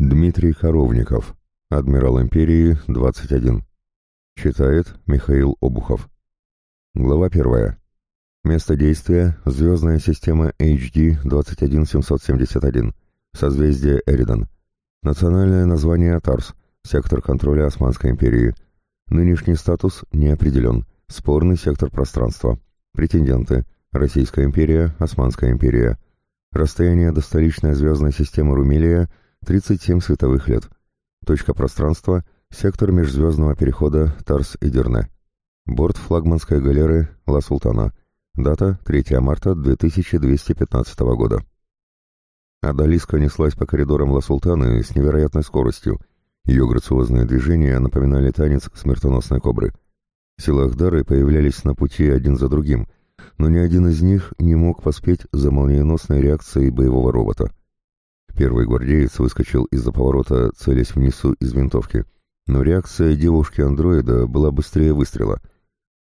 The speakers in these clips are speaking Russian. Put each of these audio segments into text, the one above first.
Дмитрий Коровников, адмирал империи, 21. Читает Михаил Обухов. Глава 1. Место действия – звездная система HD 21771, созвездие Эридан. Национальное название Тарс, сектор контроля Османской империи. Нынешний статус не определен, спорный сектор пространства. Претенденты – Российская империя, Османская империя. Расстояние до столичной звездной системы Румелия – 37 световых лет. Точка пространства — сектор межзвездного перехода Тарс и Дерне. Борт флагманской галеры «Ла Султана». Дата — 3 марта 2215 года. Адалиска неслась по коридорам Ла Султаны с невероятной скоростью. Ее грациозные движения напоминали танец смертоносной кобры. Силы Ахдары появлялись на пути один за другим, но ни один из них не мог поспеть за молниеносной реакцией боевого робота. Первый гвардеец выскочил из-за поворота, целясь внизу из винтовки. Но реакция девушки-андроида была быстрее выстрела.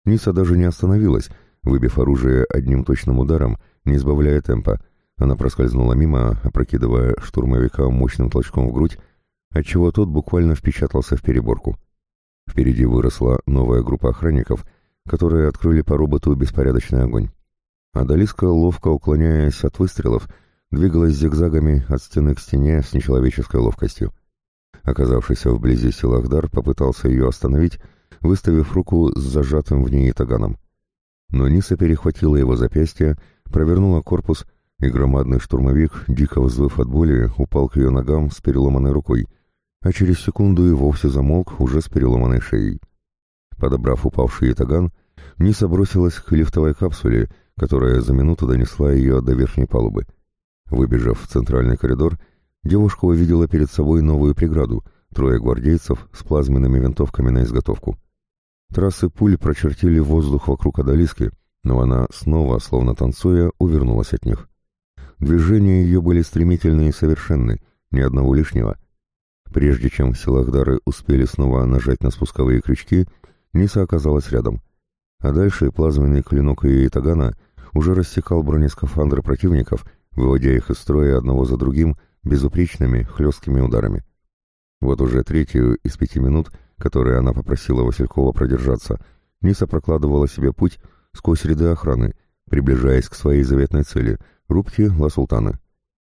Ниса даже не остановилась, выбив оружие одним точным ударом, не избавляя темпа. Она проскользнула мимо, опрокидывая штурмовика мощным толчком в грудь, отчего тот буквально впечатался в переборку. Впереди выросла новая группа охранников, которые открыли по роботу беспорядочный огонь. Адалиска, ловко уклоняясь от выстрелов, двигалась зигзагами от стены к стене с нечеловеческой ловкостью. Оказавшийся вблизи Силахдар попытался ее остановить, выставив руку с зажатым в ней таганом. Но Ниса перехватила его запястье, провернула корпус, и громадный штурмовик, дико взвыв от боли, упал к ее ногам с переломанной рукой, а через секунду и вовсе замолк уже с переломанной шеей. Подобрав упавший таган, Ниса бросилась к лифтовой капсуле, которая за минуту донесла ее до верхней палубы. Выбежав в центральный коридор, девушка увидела перед собой новую преграду — трое гвардейцев с плазменными винтовками на изготовку. Трассы пуль прочертили воздух вокруг Адалиски, но она снова, словно танцуя, увернулась от них. Движения ее были стремительны и совершенны, ни одного лишнего. Прежде чем Силахдары успели снова нажать на спусковые крючки, Ниса оказалась рядом. А дальше плазменный клинок ее Итагана уже рассекал бронескафандры противников — выводя их из строя одного за другим безупречными, хлесткими ударами. Вот уже третью из пяти минут, которые она попросила Василькова продержаться, Ниса прокладывала себе путь сквозь ряды охраны, приближаясь к своей заветной цели — рубке Ла-Султана.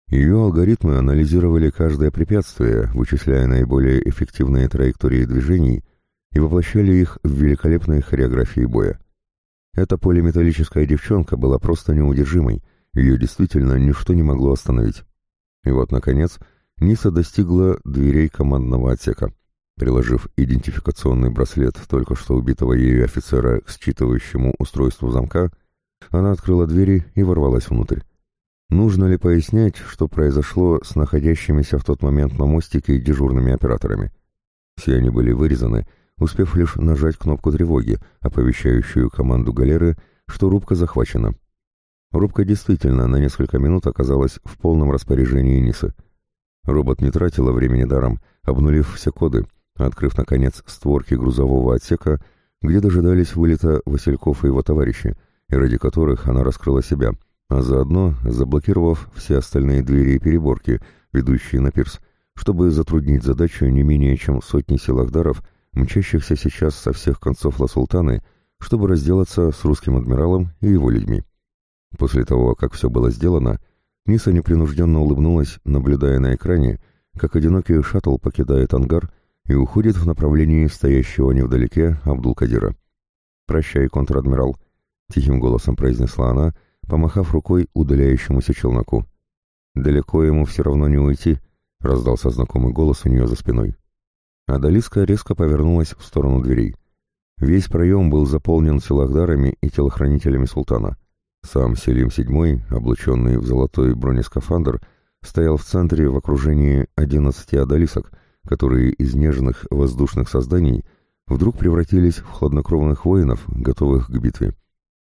Ее алгоритмы анализировали каждое препятствие, вычисляя наиболее эффективные траектории движений и воплощали их в великолепной хореографии боя. Эта полиметаллическая девчонка была просто неудержимой, ее действительно ничто не могло остановить. И вот, наконец, Ниса достигла дверей командного отсека. Приложив идентификационный браслет только что убитого ею офицера к считывающему устройству замка, она открыла двери и ворвалась внутрь. Нужно ли пояснять, что произошло с находящимися в тот момент на мостике дежурными операторами? Все они были вырезаны, успев лишь нажать кнопку тревоги, оповещающую команду галеры, что рубка захвачена. Рубка действительно на несколько минут оказалась в полном распоряжении Нисы. Робот не тратила времени даром, обнулив все коды, открыв, наконец, створки грузового отсека, где дожидались вылета Васильков и его товарищи, и ради которых она раскрыла себя, а заодно заблокировав все остальные двери и переборки, ведущие на пирс, чтобы затруднить задачу не менее чем сотни силахдаров, мчащихся сейчас со всех концов Ла-Султаны, чтобы разделаться с русским адмиралом и его людьми. После того, как все было сделано, Ниса непринужденно улыбнулась, наблюдая на экране, как одинокий шаттл покидает ангар и уходит в направлении стоящего невдалеке Абдул-Кадира. «Прощай, контр-адмирал», — тихим голосом произнесла она, помахав рукой удаляющемуся челноку. «Далеко ему все равно не уйти», — раздался знакомый голос у нее за спиной. Адалиска резко повернулась в сторону дверей. Весь проем был заполнен силахдарами и телохранителями султана. Сам Селим VII, облаченный в золотой бронескафандр, стоял в центре в окружении одиннадцати одолисок, которые из нежных воздушных созданий вдруг превратились в хладнокровных воинов, готовых к битве.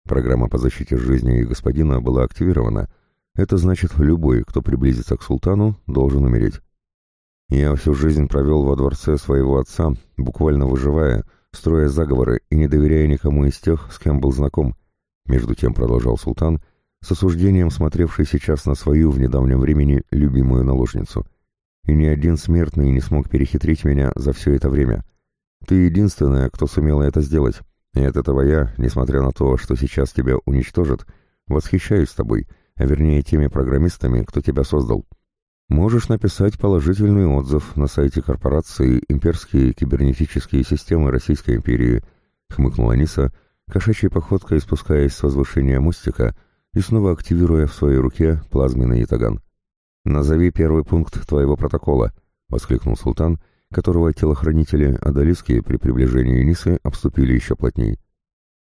Программа по защите жизни их господина была активирована. Это значит, любой, кто приблизится к султану, должен умереть. Я всю жизнь провел во дворце своего отца, буквально выживая, строя заговоры и не доверяя никому из тех, с кем был знаком. Между тем продолжал султан, с осуждением смотревший сейчас на свою в недавнем времени любимую наложницу. и ни один смертный не смог перехитрить меня за все это время. Ты единственная, кто сумела это сделать, и от этого я, несмотря на то, что сейчас тебя уничтожат, восхищаюсь тобой, а вернее теми программистами, кто тебя создал. Можешь написать положительный отзыв на сайте корпорации «Имперские кибернетические системы Российской империи», — хмыкнула Ниса, кошачьей походкой спускаясь с возвышения мостика и снова активируя в своей руке плазменный ятаган. «Назови первый пункт твоего протокола», — воскликнул султан, которого телохранители Адалиски при приближении Нисы обступили еще плотней.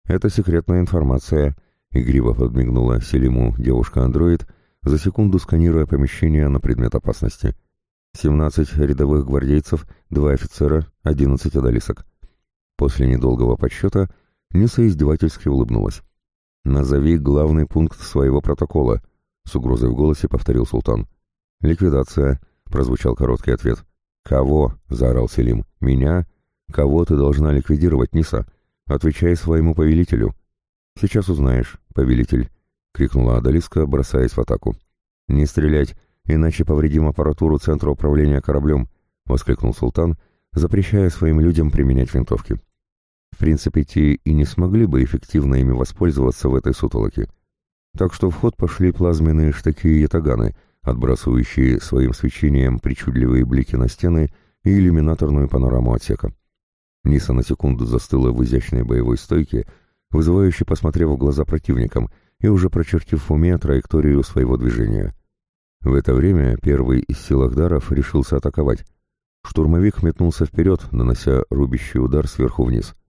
«Это секретная информация», — игриво подмигнула Селиму девушка-андроид, за секунду сканируя помещение на предмет опасности. «Семнадцать рядовых гвардейцев, два офицера, одиннадцать адалисок». После недолгого подсчета Ниса издевательски улыбнулась. «Назови главный пункт своего протокола», — с угрозой в голосе повторил султан. «Ликвидация», — прозвучал короткий ответ. «Кого?» — заорал Селим. «Меня? Кого ты должна ликвидировать, Ниса? Отвечай своему повелителю». «Сейчас узнаешь, повелитель», — крикнула Адалиска, бросаясь в атаку. «Не стрелять, иначе повредим аппаратуру центра управления кораблем», — воскликнул султан, запрещая своим людям применять винтовки. В принципе, те и не смогли бы эффективно ими воспользоваться в этой сутолоке. Так что в ход пошли плазменные штыки и ятаганы, отбрасывающие своим свечением причудливые блики на стены и иллюминаторную панораму отсека. Ниса на секунду застыла в изящной боевой стойке, вызывающе посмотрев в глаза противникам и уже прочертив в уме траекторию своего движения. В это время первый из силахдаров решился атаковать. Штурмовик метнулся вперед, нанося рубящий удар сверху вниз —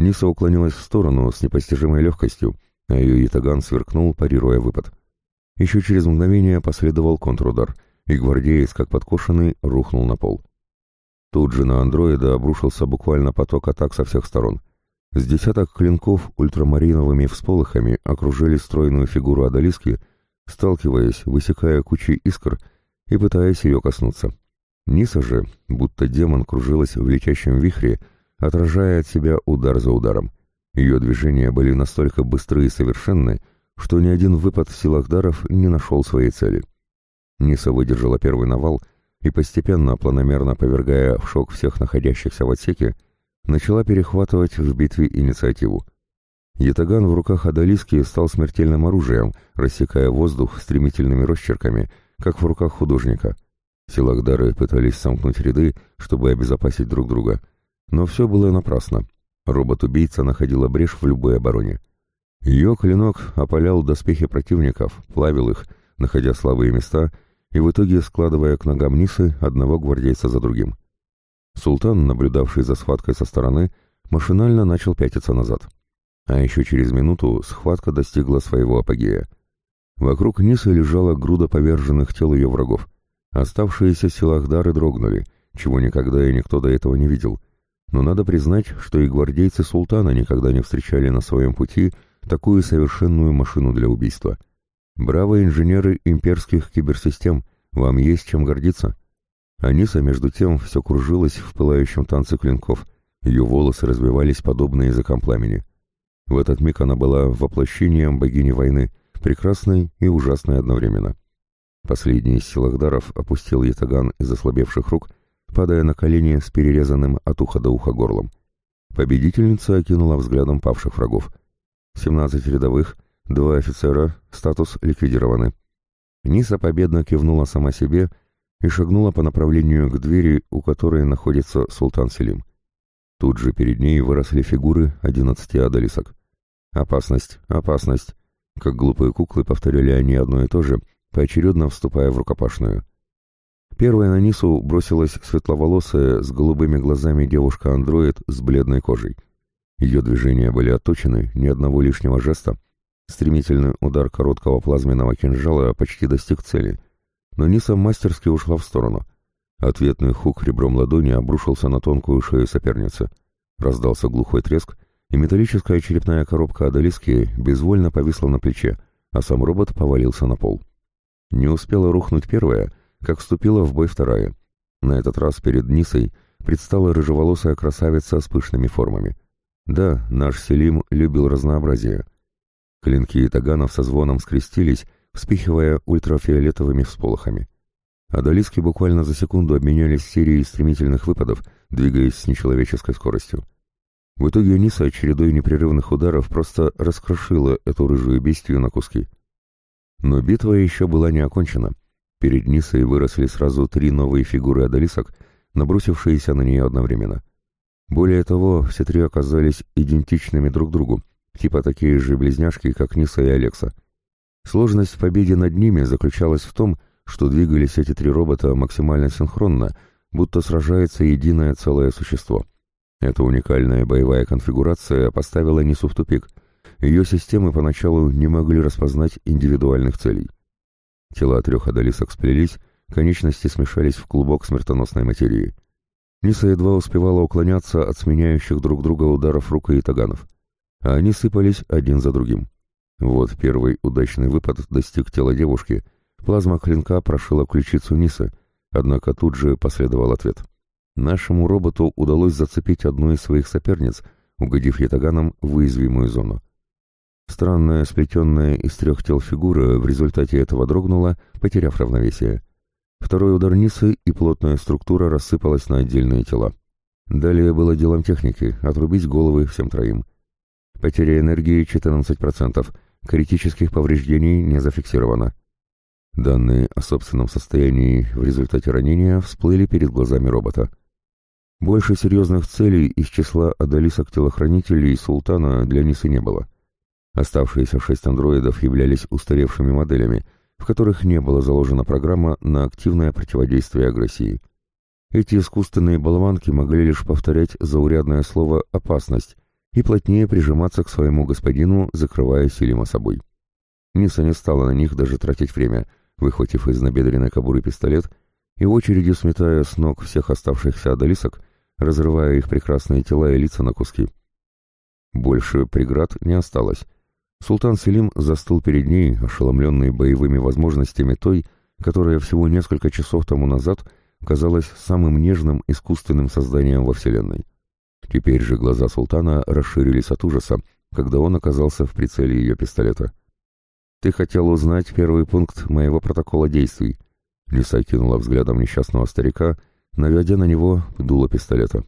Ниса уклонилась в сторону с непостижимой легкостью, а ее ятаган сверкнул, парируя выпад. Еще через мгновение последовал контрудар, и гвардеец, как подкошенный, рухнул на пол. Тут же на андроида обрушился буквально поток атак со всех сторон. С десяток клинков ультрамариновыми всполохами окружили стройную фигуру Адалиски, сталкиваясь, высекая кучи искр и пытаясь ее коснуться. Ниса же, будто демон, кружилась в летящем вихре, отражая от себя удар за ударом. Ее движения были настолько быстры и совершенны, что ни один выпад в силах даров не нашел своей цели. Ниса выдержала первый навал и, постепенно, планомерно повергая в шок всех находящихся в отсеке, начала перехватывать в битве инициативу. Ятаган в руках Адалиски стал смертельным оружием, рассекая воздух стремительными росчерками, как в руках художника. Силахдары пытались сомкнуть ряды, чтобы обезопасить друг друга, но все было напрасно. Робот-убийца находила брешь в любой обороне. Ее клинок опалял доспехи противников, плавил их, находя слабые места и в итоге складывая к ногам Нисы одного гвардейца за другим. Султан, наблюдавший за схваткой со стороны, машинально начал пятиться назад. А еще через минуту схватка достигла своего апогея. Вокруг Нисы лежала груда поверженных тел ее врагов. Оставшиеся силахдары дрогнули, чего никогда и никто до этого не видел — но надо признать, что и гвардейцы султана никогда не встречали на своем пути такую совершенную машину для убийства. Браво, инженеры имперских киберсистем, вам есть чем гордиться. Аниса, между тем, все кружилась в пылающем танце клинков, ее волосы развивались подобно языкам пламени. В этот миг она была воплощением богини войны, прекрасной и ужасной одновременно. Последний из силахдаров опустил ятаган из ослабевших рук падая на колени с перерезанным от уха до уха горлом. Победительница окинула взглядом павших врагов. Семнадцать рядовых, два офицера, статус ликвидированы. Ниса победно кивнула сама себе и шагнула по направлению к двери, у которой находится султан Селим. Тут же перед ней выросли фигуры одиннадцати адалисок. «Опасность, опасность!» Как глупые куклы повторяли они одно и то же, поочередно вступая в рукопашную. Первой на Нису бросилась светловолосая с голубыми глазами девушка-андроид с бледной кожей. Ее движения были отточены, ни одного лишнего жеста. Стремительный удар короткого плазменного кинжала почти достиг цели. Но Ниса мастерски ушла в сторону. Ответный хук ребром ладони обрушился на тонкую шею соперницы. Раздался глухой треск, и металлическая черепная коробка Адалиски безвольно повисла на плече, а сам робот повалился на пол. Не успела рухнуть первая — как вступила в бой вторая. На этот раз перед Нисой предстала рыжеволосая красавица с пышными формами. Да, наш Селим любил разнообразие. Клинки таганов со звоном скрестились, вспихивая ультрафиолетовыми всполохами. Адалиски буквально за секунду обменялись серией стремительных выпадов, двигаясь с нечеловеческой скоростью. В итоге Ниса чередой непрерывных ударов просто раскрошила эту рыжую бестию на куски. Но битва еще была не окончена. Перед Нисой выросли сразу три новые фигуры Адалисок, набросившиеся на нее одновременно. Более того, все три оказались идентичными друг другу, типа такие же близняшки, как Ниса и Алекса. Сложность в победе над ними заключалась в том, что двигались эти три робота максимально синхронно, будто сражается единое целое существо — эта уникальная боевая конфигурация поставила Нису в тупик. Ее системы поначалу не могли распознать индивидуальных целей. Тела трех одолисок сплелись, конечности смешались в клубок смертоносной материи. Ниса едва успевала уклоняться от сменяющих друг друга ударов рук и таганов, а они сыпались один за другим. Вот первый удачный выпад достиг тела девушки, плазма клинка прошила ключицу Нисы, однако тут же последовал ответ — Нашему роботу удалось зацепить одну из своих соперниц, угодив ятаганом в уязвимую зону. Странная, сплетенная из трех тел фигура в результате этого дрогнула, потеряв равновесие. Второй удар Нисы, и плотная структура рассыпалась на отдельные тела. Далее было делом техники — отрубить головы всем троим. Потеря энергии 14%, критических повреждений не зафиксировано. Данные о собственном состоянии в результате ранения всплыли перед глазами робота. Больше серьезных целей из числа адалисок-телохранителей Султана для Нисы не было. Оставшиеся шесть андроидов являлись устаревшими моделями, в которых не была заложена программа на активное противодействие агрессии. Эти искусственные болванки могли лишь повторять заурядное слово «опасность» и плотнее прижиматься к своему господину, закрывая Селима собой. Ниса не стала на них даже тратить время, выхватив из набедренной кобуры пистолет и очередью сметая с ног всех оставшихся адалисок, разрывая их прекрасные тела и лица на куски. Больше преград не осталось. Султан Селим застыл перед ней, ошеломленный боевыми возможностями той, которая всего несколько часов тому назад казалась самым нежным искусственным созданием во Вселенной. Теперь же глаза султана расширились от ужаса, когда он оказался в прицеле ее пистолета. «Ты хотел узнать первый пункт моего протокола действий», — Лиса кинула взглядом несчастного старика — наведя на него дуло пистолета.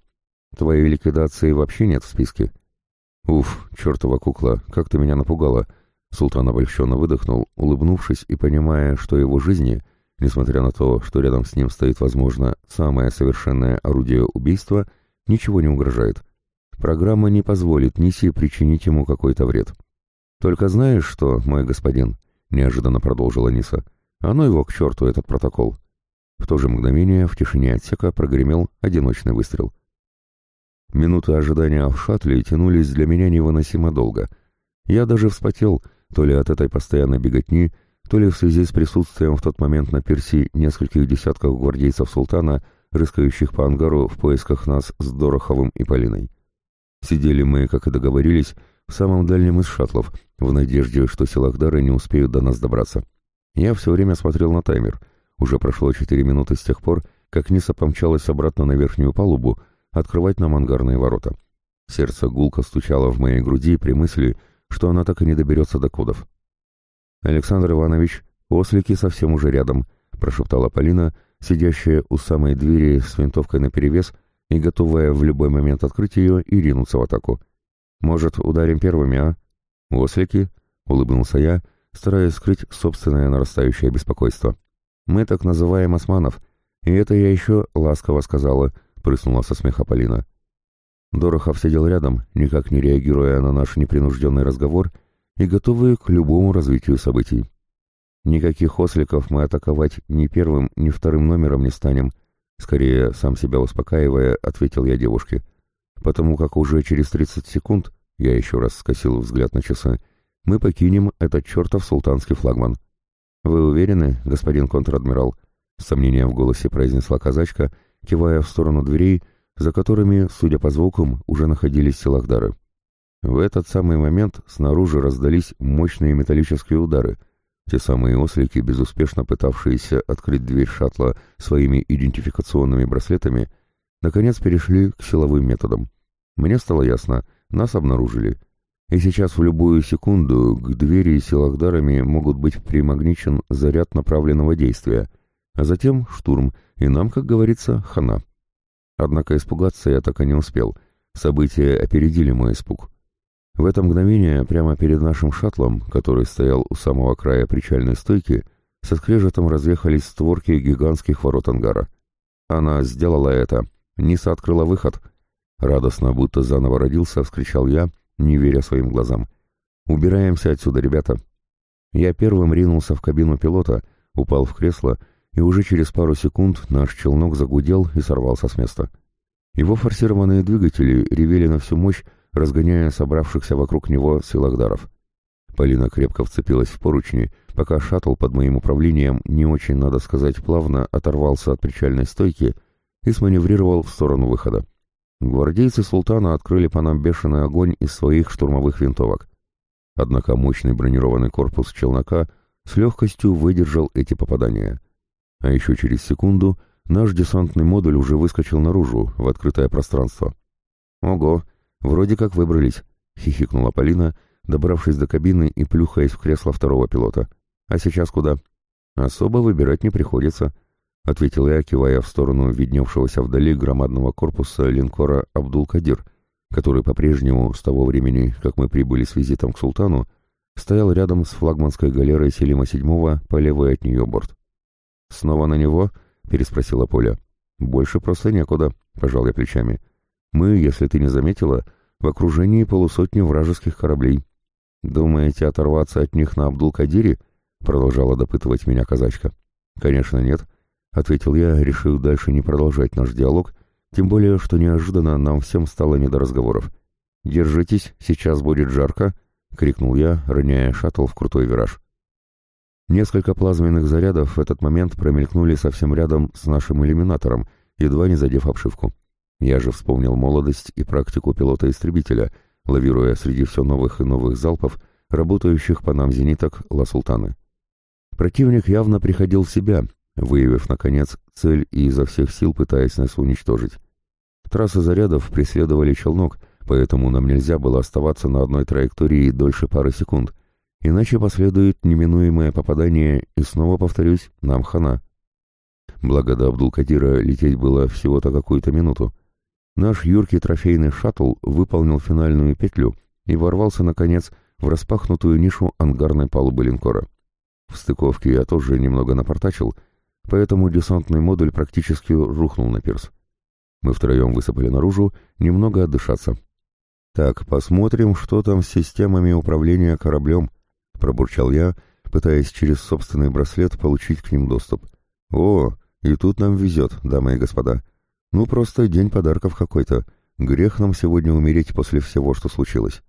«Твоей ликвидации вообще нет в списке». «Уф, чертова кукла, как ты меня напугала!» Султан обольщенно выдохнул, улыбнувшись и понимая, что его жизни, несмотря на то, что рядом с ним стоит, возможно, самое совершенное орудие убийства, ничего не угрожает. Программа не позволит Ниси причинить ему какой-то вред. «Только знаешь что, мой господин?» — неожиданно продолжила Ниса. «А ну его к черту, этот протокол. В то же мгновение в тишине отсека прогремел одиночный выстрел. Минуты ожидания в шаттле тянулись для меня невыносимо долго. Я даже вспотел, то ли от этой постоянной беготни, то ли в связи с присутствием в тот момент на Перси нескольких десятков гвардейцев султана, рыскающих по ангару в поисках нас с Дороховым и Полиной. Сидели мы, как и договорились, в самом дальнем из шаттлов, в надежде, что силахдары не успеют до нас добраться. Я все время смотрел на таймер — уже прошло четыре минуты с тех пор, как Ниса помчалась обратно на верхнюю палубу открывать нам ангарные ворота. Сердце гулко стучало в моей груди при мысли, что она так и не доберется до кодов. «Александр Иванович, ослики совсем уже рядом», — прошептала Полина, сидящая у самой двери с винтовкой наперевес и готовая в любой момент открыть ее и ринуться в атаку. «Может, ударим первыми, а?» «Ослики?» — улыбнулся я, стараясь скрыть собственное нарастающее беспокойство. Мы так называем османов, и это я еще ласково сказала, прыснула со смеха Полина. Дорохов сидел рядом, никак не реагируя на наш непринужденный разговор и готовый к любому развитию событий. Никаких осликов мы атаковать ни первым, ни вторым номером не станем, скорее, сам себя успокаивая, ответил я девушке. Потому как уже через 30 секунд, я еще раз скосил взгляд на часы, мы покинем этот чертов султанский флагман. «Вы уверены, господин контр-адмирал?» — с сомнением в голосе произнесла казачка, кивая в сторону дверей, за которыми, судя по звукам, уже находились силахдары. В этот самый момент снаружи раздались мощные металлические удары. Те самые ослики, безуспешно пытавшиеся открыть дверь шаттла своими идентификационными браслетами, наконец перешли к силовым методам. Мне стало ясно, нас обнаружили — и сейчас в любую секунду к двери силахдарами могут быть примагничен заряд направленного действия, а затем штурм, и нам, как говорится, хана. Однако испугаться я так и не успел. События опередили мой испуг. В это мгновение прямо перед нашим шаттлом, который стоял у самого края причальной стойки, со скрежетом разъехались створки гигантских ворот ангара. Она сделала это. Ниса открыла выход. Радостно, будто заново родился, вскричал я, не веря своим глазам. «Убираемся отсюда, ребята!» Я первым ринулся в кабину пилота, упал в кресло, и уже через пару секунд наш челнок загудел и сорвался с места. Его форсированные двигатели ревели на всю мощь, разгоняя собравшихся вокруг него силахдаров. Полина крепко вцепилась в поручни, пока шаттл под моим управлением не очень, надо сказать, плавно оторвался от причальной стойки и сманеврировал в сторону выхода. Гвардейцы султана открыли по нам бешеный огонь из своих штурмовых винтовок. Однако мощный бронированный корпус челнока с легкостью выдержал эти попадания. А еще через секунду наш десантный модуль уже выскочил наружу, в открытое пространство. «Ого, вроде как выбрались», — хихикнула Полина, добравшись до кабины и плюхаясь в кресло второго пилота. «А сейчас куда?» «Особо выбирать не приходится», — ответил я, кивая в сторону видневшегося вдали громадного корпуса линкора «Абдул-Кадир», который по-прежнему, с того времени, как мы прибыли с визитом к султану, стоял рядом с флагманской галерой Селима VII по левой от нее борт. «Снова на него?» — переспросила Поля. «Больше просто некуда», — пожал я плечами. «Мы, если ты не заметила, в окружении полусотни вражеских кораблей. Думаете оторваться от них на Абдул-Кадире?» — продолжала допытывать меня казачка. «Конечно нет», — ответил я, решив дальше не продолжать наш диалог, тем более, что неожиданно нам всем стало не до разговоров. «Держитесь, сейчас будет жарко», — крикнул я, роняя шаттл в крутой вираж. Несколько плазменных зарядов в этот момент промелькнули совсем рядом с нашим иллюминатором, едва не задев обшивку. Я же вспомнил молодость и практику пилота-истребителя, лавируя среди все новых и новых залпов, работающих по нам зениток Ла-Султаны. Противник явно приходил в себя, выявив, наконец, цель и изо всех сил пытаясь нас уничтожить. Трассы зарядов преследовали челнок, поэтому нам нельзя было оставаться на одной траектории дольше пары секунд, иначе последует неминуемое попадание, и снова повторюсь, нам хана. Благо до Абдул-Кадира лететь было всего-то какую-то минуту. Наш юркий трофейный шаттл выполнил финальную петлю и ворвался, наконец, в распахнутую нишу ангарной палубы линкора. В стыковке я тоже немного напортачил — поэтому десантный модуль практически рухнул на пирс. Мы втроем высыпали наружу, немного отдышаться. «Так, посмотрим, что там с системами управления кораблем», — пробурчал я, пытаясь через собственный браслет получить к ним доступ. «О, и тут нам везет, дамы и господа. Ну, просто день подарков какой-то. Грех нам сегодня умереть после всего, что случилось».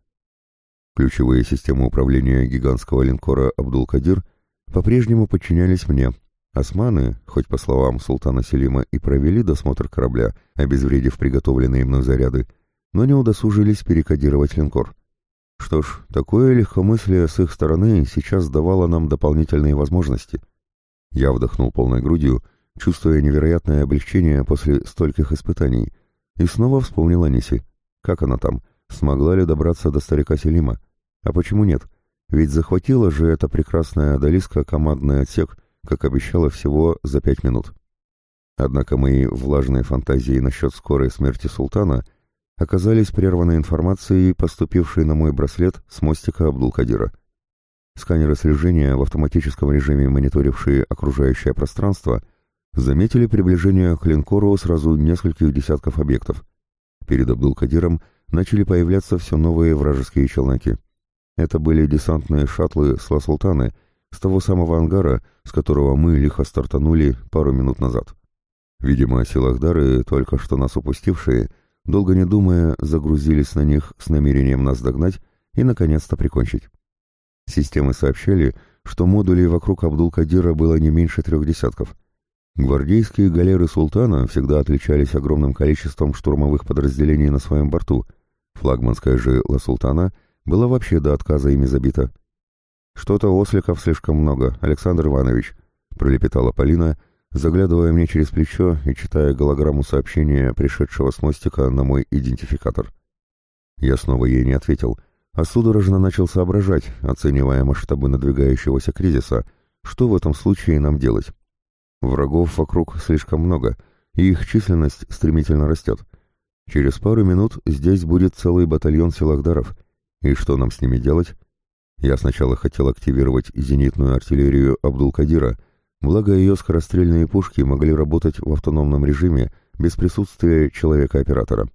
Ключевые системы управления гигантского линкора «Абдул-Кадир» по-прежнему подчинялись мне, Османы, хоть по словам султана Селима и провели досмотр корабля, обезвредив приготовленные мной заряды, но не удосужились перекодировать линкор. Что ж, такое легкомыслие с их стороны сейчас давало нам дополнительные возможности. Я вдохнул полной грудью, чувствуя невероятное облегчение после стольких испытаний, и снова вспомнил Аниси. Как она там? Смогла ли добраться до старика Селима? А почему нет? Ведь захватила же эта прекрасная Адалиска командный отсек — как обещала всего за пять минут. Однако мои влажные фантазии насчет скорой смерти султана оказались прерваны информацией, поступившей на мой браслет с мостика Абдул-Кадира. Сканеры слежения в автоматическом режиме, мониторившие окружающее пространство, заметили приближение к линкору сразу нескольких десятков объектов. Перед Абдул-Кадиром начали появляться все новые вражеские челноки. Это были десантные шаттлы Сла-Султаны, с того самого ангара, с которого мы лихо стартанули пару минут назад. Видимо, силахдары, только что нас упустившие, долго не думая, загрузились на них с намерением нас догнать и, наконец-то, прикончить. Системы сообщали, что модулей вокруг Абдул-Кадира было не меньше трех десятков. Гвардейские галеры султана всегда отличались огромным количеством штурмовых подразделений на своем борту. Флагманская же Ла Султана была вообще до отказа ими забита. «Что-то осликов слишком много, Александр Иванович», — пролепетала Полина, заглядывая мне через плечо и читая голограмму сообщения, пришедшего с мостика на мой идентификатор. Я снова ей не ответил, а судорожно начал соображать, оценивая масштабы надвигающегося кризиса, что в этом случае нам делать. Врагов вокруг слишком много, и их численность стремительно растет. Через пару минут здесь будет целый батальон силахдаров. И что нам с ними делать? Я сначала хотел активировать зенитную артиллерию Абдул-Кадира, благо ее скорострельные пушки могли работать в автономном режиме без присутствия человека-оператора.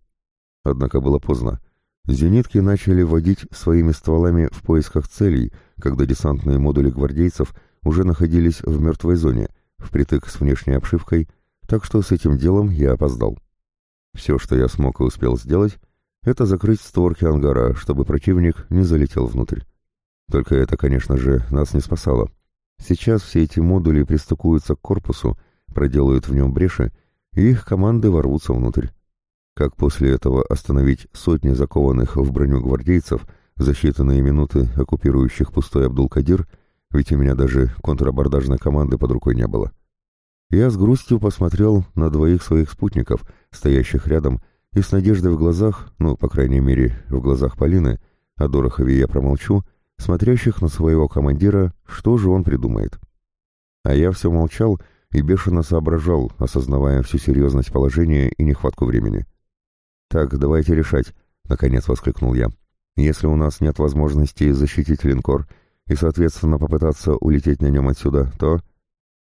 Однако было поздно. Зенитки начали водить своими стволами в поисках целей, когда десантные модули гвардейцев уже находились в мертвой зоне, впритык с внешней обшивкой, так что с этим делом я опоздал. Все, что я смог и успел сделать, это закрыть створки ангара, чтобы противник не залетел внутрь. Только это, конечно же, нас не спасало. Сейчас все эти модули пристыкуются к корпусу, проделают в нем бреши, и их команды ворвутся внутрь. Как после этого остановить сотни закованных в броню гвардейцев за считанные минуты оккупирующих пустой Абдул-Кадир, ведь у меня даже контрабордажной команды под рукой не было. Я с грустью посмотрел на двоих своих спутников, стоящих рядом, и с надеждой в глазах, ну, по крайней мере, в глазах Полины, о Дорохове я промолчу, смотрящих на своего командира, что же он придумает. А я все молчал и бешено соображал, осознавая всю серьезность положения и нехватку времени. «Так, давайте решать», — наконец воскликнул я. «Если у нас нет возможности защитить линкор и, соответственно, попытаться улететь на нем отсюда, то...»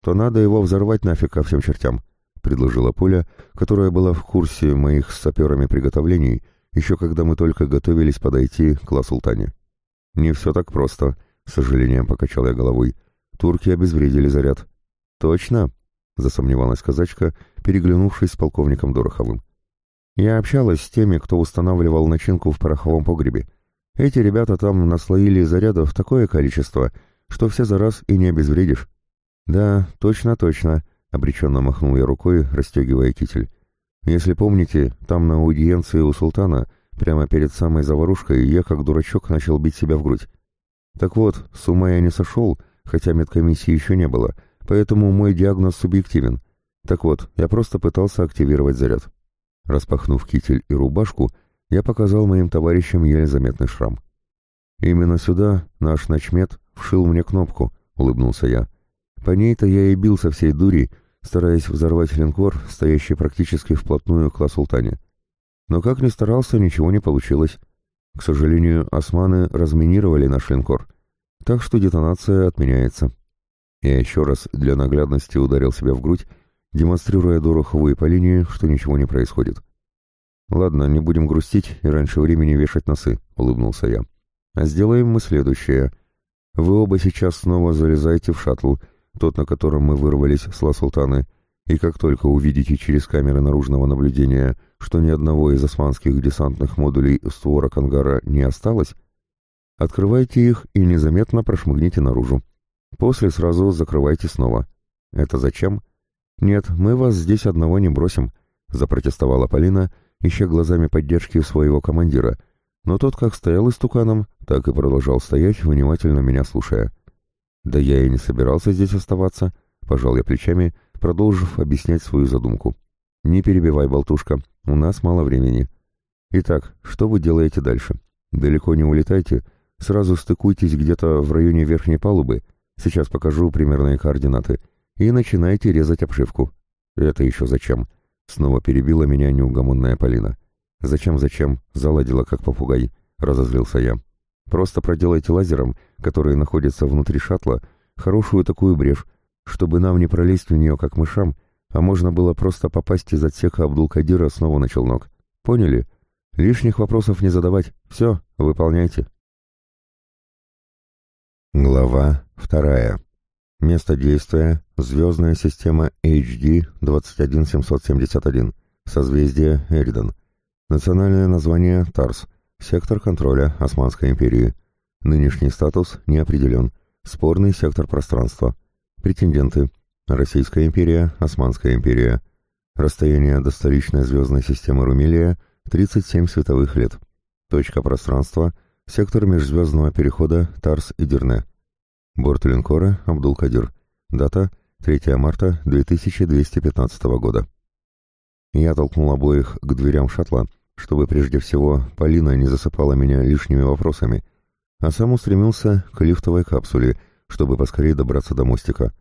«То надо его взорвать нафиг ко всем чертям», — предложила Поля, которая была в курсе моих с саперами приготовлений, еще когда мы только готовились подойти к Ла-Султане. «Не все так просто», — с сожалением покачал я головой. «Турки обезвредили заряд». «Точно?» — засомневалась казачка, переглянувшись с полковником Дороховым. «Я общалась с теми, кто устанавливал начинку в пороховом погребе. Эти ребята там наслоили зарядов такое количество, что все за раз и не обезвредишь». «Да, точно, точно», — обреченно махнул я рукой, расстегивая китель. «Если помните, там на аудиенции у султана Прямо перед самой заварушкой я, как дурачок, начал бить себя в грудь. Так вот, с ума я не сошел, хотя медкомиссии еще не было, поэтому мой диагноз субъективен. Так вот, я просто пытался активировать заряд. Распахнув китель и рубашку, я показал моим товарищам еле заметный шрам. «Именно сюда наш начмет вшил мне кнопку», — улыбнулся я. «По ней-то я и бил со всей дури, стараясь взорвать линкор, стоящий практически вплотную к Ла-Султане. Но как ни старался, ничего не получилось. К сожалению, османы разминировали наш линкор, так что детонация отменяется. Я еще раз для наглядности ударил себя в грудь, демонстрируя Дорохову и Полине, что ничего не происходит. «Ладно, не будем грустить и раньше времени вешать носы», — улыбнулся я. «А сделаем мы следующее. Вы оба сейчас снова залезаете в шаттл, тот, на котором мы вырвались с Ла-Султаны, и как только увидите через камеры наружного наблюдения, что ни одного из османских десантных модулей створок ангара не осталось, открывайте их и незаметно прошмыгните наружу. После сразу закрывайте снова. Это зачем? Нет, мы вас здесь одного не бросим, запротестовала Полина, ища глазами поддержки своего командира, но тот как стоял истуканом, так и продолжал стоять, внимательно меня слушая. Да я и не собирался здесь оставаться, пожал я плечами, — продолжив объяснять свою задумку. «Не перебивай, болтушка, у нас мало времени. Итак, что вы делаете дальше? Далеко не улетайте, сразу стыкуйтесь где-то в районе верхней палубы, сейчас покажу примерные координаты, и начинайте резать обшивку». «Это еще зачем?» Снова перебила меня неугомонная Полина. «Зачем-зачем?» — заладила как попугай. Разозлился я. «Просто проделайте лазером, который находится внутри шаттла, хорошую такую брешь, чтобы нам не пролезть в нее как мышам, а можно было просто попасть из отсека Абдул-Кадира снова на челнок. Поняли? Лишних вопросов не задавать. Все, выполняйте. Глава вторая. Место действия – звездная система HD 21771, созвездие Эридан. Национальное название – Тарс, сектор контроля Османской империи. Нынешний статус не определен, спорный сектор пространства. Претенденты. Российская империя, Османская империя. Расстояние до столичной звездной системы Румелия – 37 световых лет. Точка пространства – сектор межзвездного перехода Тарс и Дерне. Борт линкора Абдул-Кадир. Дата – 3 марта 2215 года. Я толкнул обоих к дверям шаттла, чтобы прежде всего Полина не засыпала меня лишними вопросами, а сам устремился к лифтовой капсуле – чтобы поскорее добраться до мостика.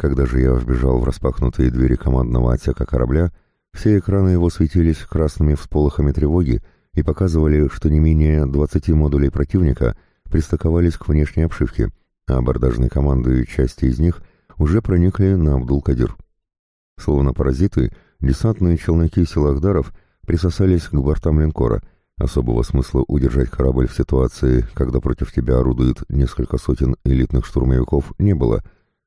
Когда же я вбежал в распахнутые двери командного отсека корабля, все экраны его светились красными всполохами тревоги и показывали, что не менее 20 модулей противника пристыковались к внешней обшивке, а абордажные команды части из них уже проникли на Абдул-Кадир. Словно паразиты, десантные челноки Силахдаров присосались к бортам линкора. Особого смысла удержать корабль в ситуации, когда против тебя орудует несколько сотен элитных штурмовиков, не было.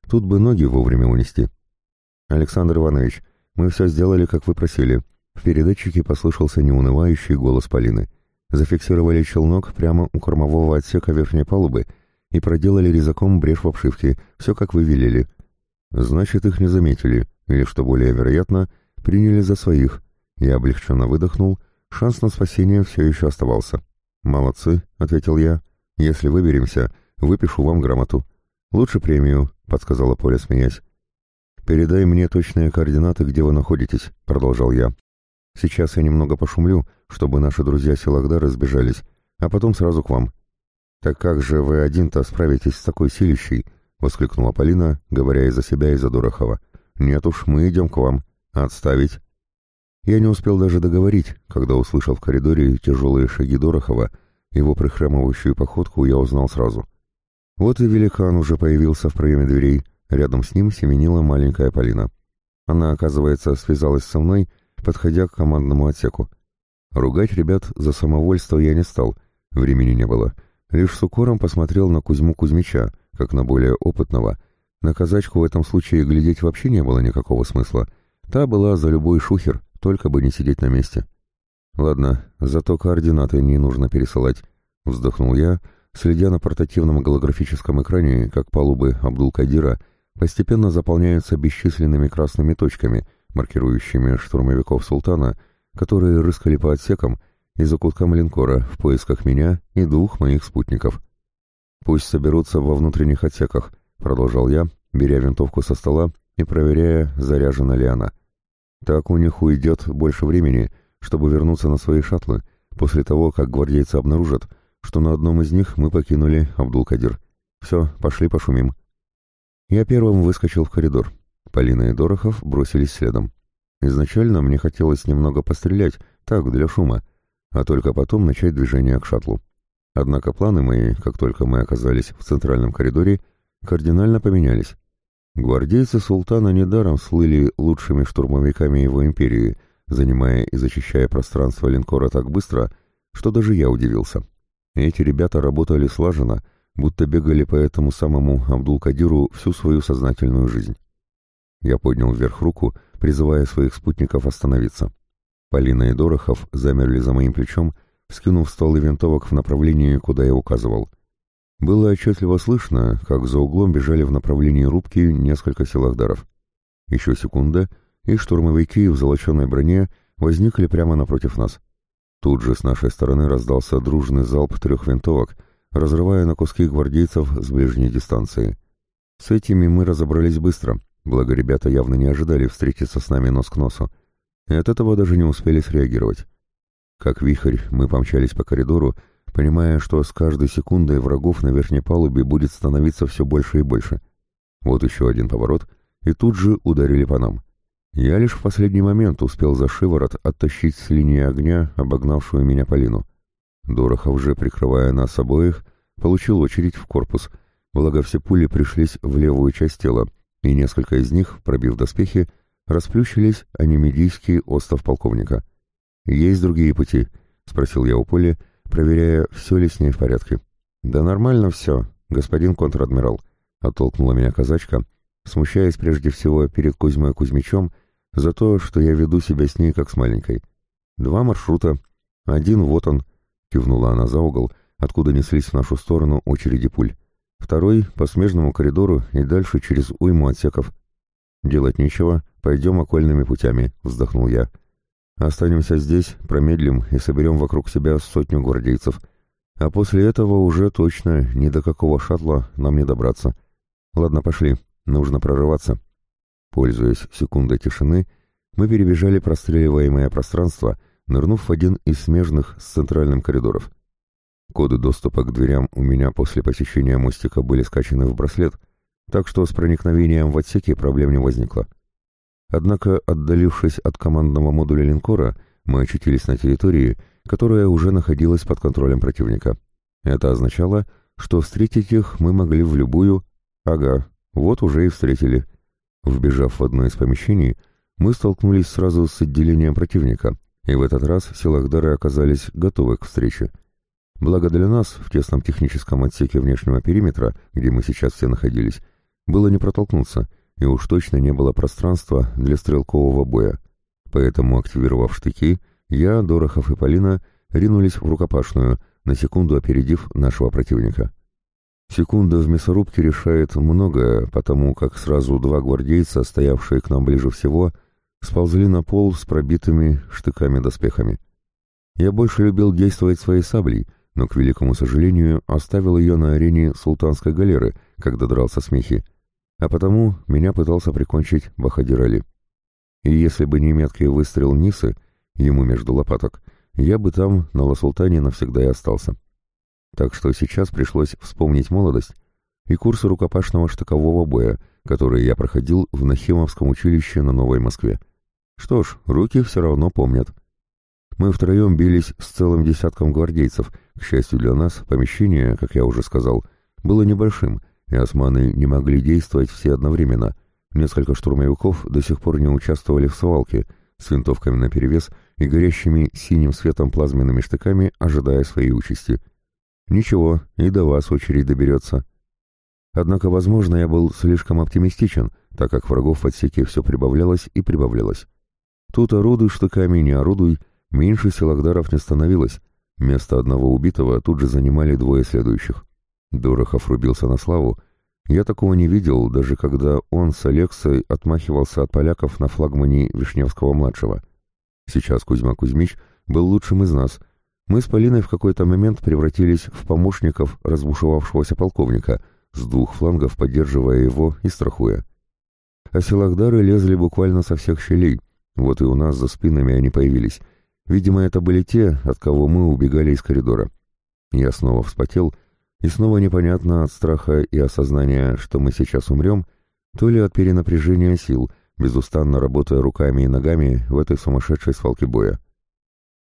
Тут бы ноги вовремя унести. «Александр Иванович, мы все сделали, как вы просили». В передатчике послышался неунывающий голос Полины. Зафиксировали челнок прямо у кормового отсека верхней палубы и проделали резаком брешь в обшивке, все как вы велели. Значит, их не заметили, или, что более вероятно, приняли за своих. Я облегченно выдохнул, шанс на спасение все еще оставался. «Молодцы», — ответил я. «Если выберемся, выпишу вам грамоту». «Лучше премию», — подсказала Поля, смеясь. «Передай мне точные координаты, где вы находитесь», — продолжал я. «Сейчас я немного пошумлю, чтобы наши друзья Силагдары сбежались, а потом сразу к вам». «Так как же вы один-то справитесь с такой силищей?» — воскликнула Полина, говоря и за себя, и за Дорохова. «Нет уж, мы идем к вам. Отставить». Я не успел даже договорить, когда услышал в коридоре тяжелые шаги Дорохова, его прихрамывающую походку я узнал сразу. Вот и великан уже появился в проеме дверей, рядом с ним семенила маленькая Полина. Она, оказывается, связалась со мной, подходя к командному отсеку. Ругать ребят за самовольство я не стал, времени не было. Лишь с укором посмотрел на Кузьму Кузьмича, как на более опытного. На казачку в этом случае глядеть вообще не было никакого смысла. Та была за любой шухер, только бы не сидеть на месте. Ладно, зато координаты не нужно пересылать, вздохнул я, следя на портативном голографическом экране, как палубы Абдул-Кадира постепенно заполняются бесчисленными красными точками, маркирующими штурмовиков султана, которые рыскали по отсекам и закуткам линкора в поисках меня и двух моих спутников. «Пусть соберутся во внутренних отсеках», — продолжал я, беря винтовку со стола и проверяя, заряжена ли она. Так у них уйдет больше времени, чтобы вернуться на свои шаттлы, после того, как гвардейцы обнаружат, что на одном из них мы покинули Абдул-Кадир. Все, пошли пошумим. Я первым выскочил в коридор. Полина и Дорохов бросились следом. Изначально мне хотелось немного пострелять, так, для шума, а только потом начать движение к шаттлу. Однако планы мои, как только мы оказались в центральном коридоре, кардинально поменялись. Гвардейцы султана недаром слыли лучшими штурмовиками его империи, занимая и зачищая пространство линкора так быстро, что даже я удивился. Эти ребята работали слаженно, будто бегали по этому самому Абдул-Кадиру всю свою сознательную жизнь. Я поднял вверх руку, призывая своих спутников остановиться. Полина и Дорохов замерли за моим плечом, вскинув стволы винтовок в направлении, куда я указывал — было отчетливо слышно, как за углом бежали в направлении рубки несколько силахдаров. Еще секунда, и штурмовики в золоченой броне возникли прямо напротив нас. Тут же с нашей стороны раздался дружный залп трех винтовок, разрывая на куски гвардейцев с ближней дистанции. С этими мы разобрались быстро, благо ребята явно не ожидали встретиться с нами нос к носу, и от этого даже не успели среагировать. Как вихрь мы помчались по коридору, понимая, что с каждой секундой врагов на верхней палубе будет становиться все больше и больше. Вот еще один поворот, и тут же ударили по нам. Я лишь в последний момент успел за шиворот оттащить с линии огня обогнавшую меня Полину. Дорохов же, прикрывая нас обоих, получил очередь в корпус, благо все пули пришлись в левую часть тела, и несколько из них, пробив доспехи, расплющились о немедийский остов полковника. «Есть другие пути?» — спросил я у Поли, — проверяя, все ли с ней в порядке. «Да нормально все, господин контр-адмирал», — оттолкнула меня казачка, смущаясь прежде всего перед Кузьмой Кузьмичом за то, что я веду себя с ней как с маленькой. «Два маршрута. Один вот он», — кивнула она за угол, откуда неслись в нашу сторону очереди пуль. Второй — по смежному коридору и дальше через уйму отсеков. «Делать нечего, пойдем окольными путями», — вздохнул я. Останемся здесь, промедлим и соберем вокруг себя сотню гвардейцев. А после этого уже точно ни до какого шаттла нам не добраться. Ладно, пошли, нужно прорываться. Пользуясь секундой тишины, мы перебежали простреливаемое пространство, нырнув в один из смежных с центральным коридоров. Коды доступа к дверям у меня после посещения мостика были скачаны в браслет, так что с проникновением в отсеки проблем не возникло. Однако, отдалившись от командного модуля линкора, мы очутились на территории, которая уже находилась под контролем противника. Это означало, что встретить их мы могли в любую... Ага, вот уже и встретили. Вбежав в одно из помещений, мы столкнулись сразу с отделением противника, и в этот раз силахдары оказались готовы к встрече. Благо для нас, в тесном техническом отсеке внешнего периметра, где мы сейчас все находились, было не протолкнуться, и уж точно не было пространства для стрелкового боя. Поэтому, активировав штыки, я, Дорохов и Полина ринулись в рукопашную, на секунду опередив нашего противника. Секунда в мясорубке решает многое, потому как сразу два гвардейца, стоявшие к нам ближе всего, сползли на пол с пробитыми штыками-доспехами. Я больше любил действовать своей саблей, но, к великому сожалению, оставил ее на арене султанской галеры, когда дрался с Мехи, а потому меня пытался прикончить Бахадир Али. И если бы не меткий выстрел Нисы, ему между лопаток, я бы там, на Ласултане, навсегда и остался. Так что сейчас пришлось вспомнить молодость и курсы рукопашного штыкового боя, которые я проходил в Нахимовском училище на Новой Москве. Что ж, руки все равно помнят. Мы втроем бились с целым десятком гвардейцев. К счастью для нас, помещение, как я уже сказал, было небольшим, и османы не могли действовать все одновременно. Несколько штурмовиков до сих пор не участвовали в свалке, с винтовками наперевес и горящими синим светом плазменными штыками, ожидая своей участи. Ничего, и до вас очередь доберется. Однако, возможно, я был слишком оптимистичен, так как врагов в отсеке все прибавлялось и прибавлялось. Тут орудуй штыками, не орудуй, меньше силахдаров не становилось. Место одного убитого тут же занимали двое следующих. Дорохов рубился на славу. Я такого не видел, даже когда он с Алексой отмахивался от поляков на флагмане Вишневского-младшего. Сейчас Кузьма Кузьмич был лучшим из нас. Мы с Полиной в какой-то момент превратились в помощников разбушевавшегося полковника, с двух флангов поддерживая его и страхуя. А силахдары лезли буквально со всех щелей, вот и у нас за спинами они появились. Видимо, это были те, от кого мы убегали из коридора. Я снова вспотел, и снова непонятно от страха и осознания, что мы сейчас умрем, то ли от перенапряжения сил, безустанно работая руками и ногами в этой сумасшедшей свалке боя.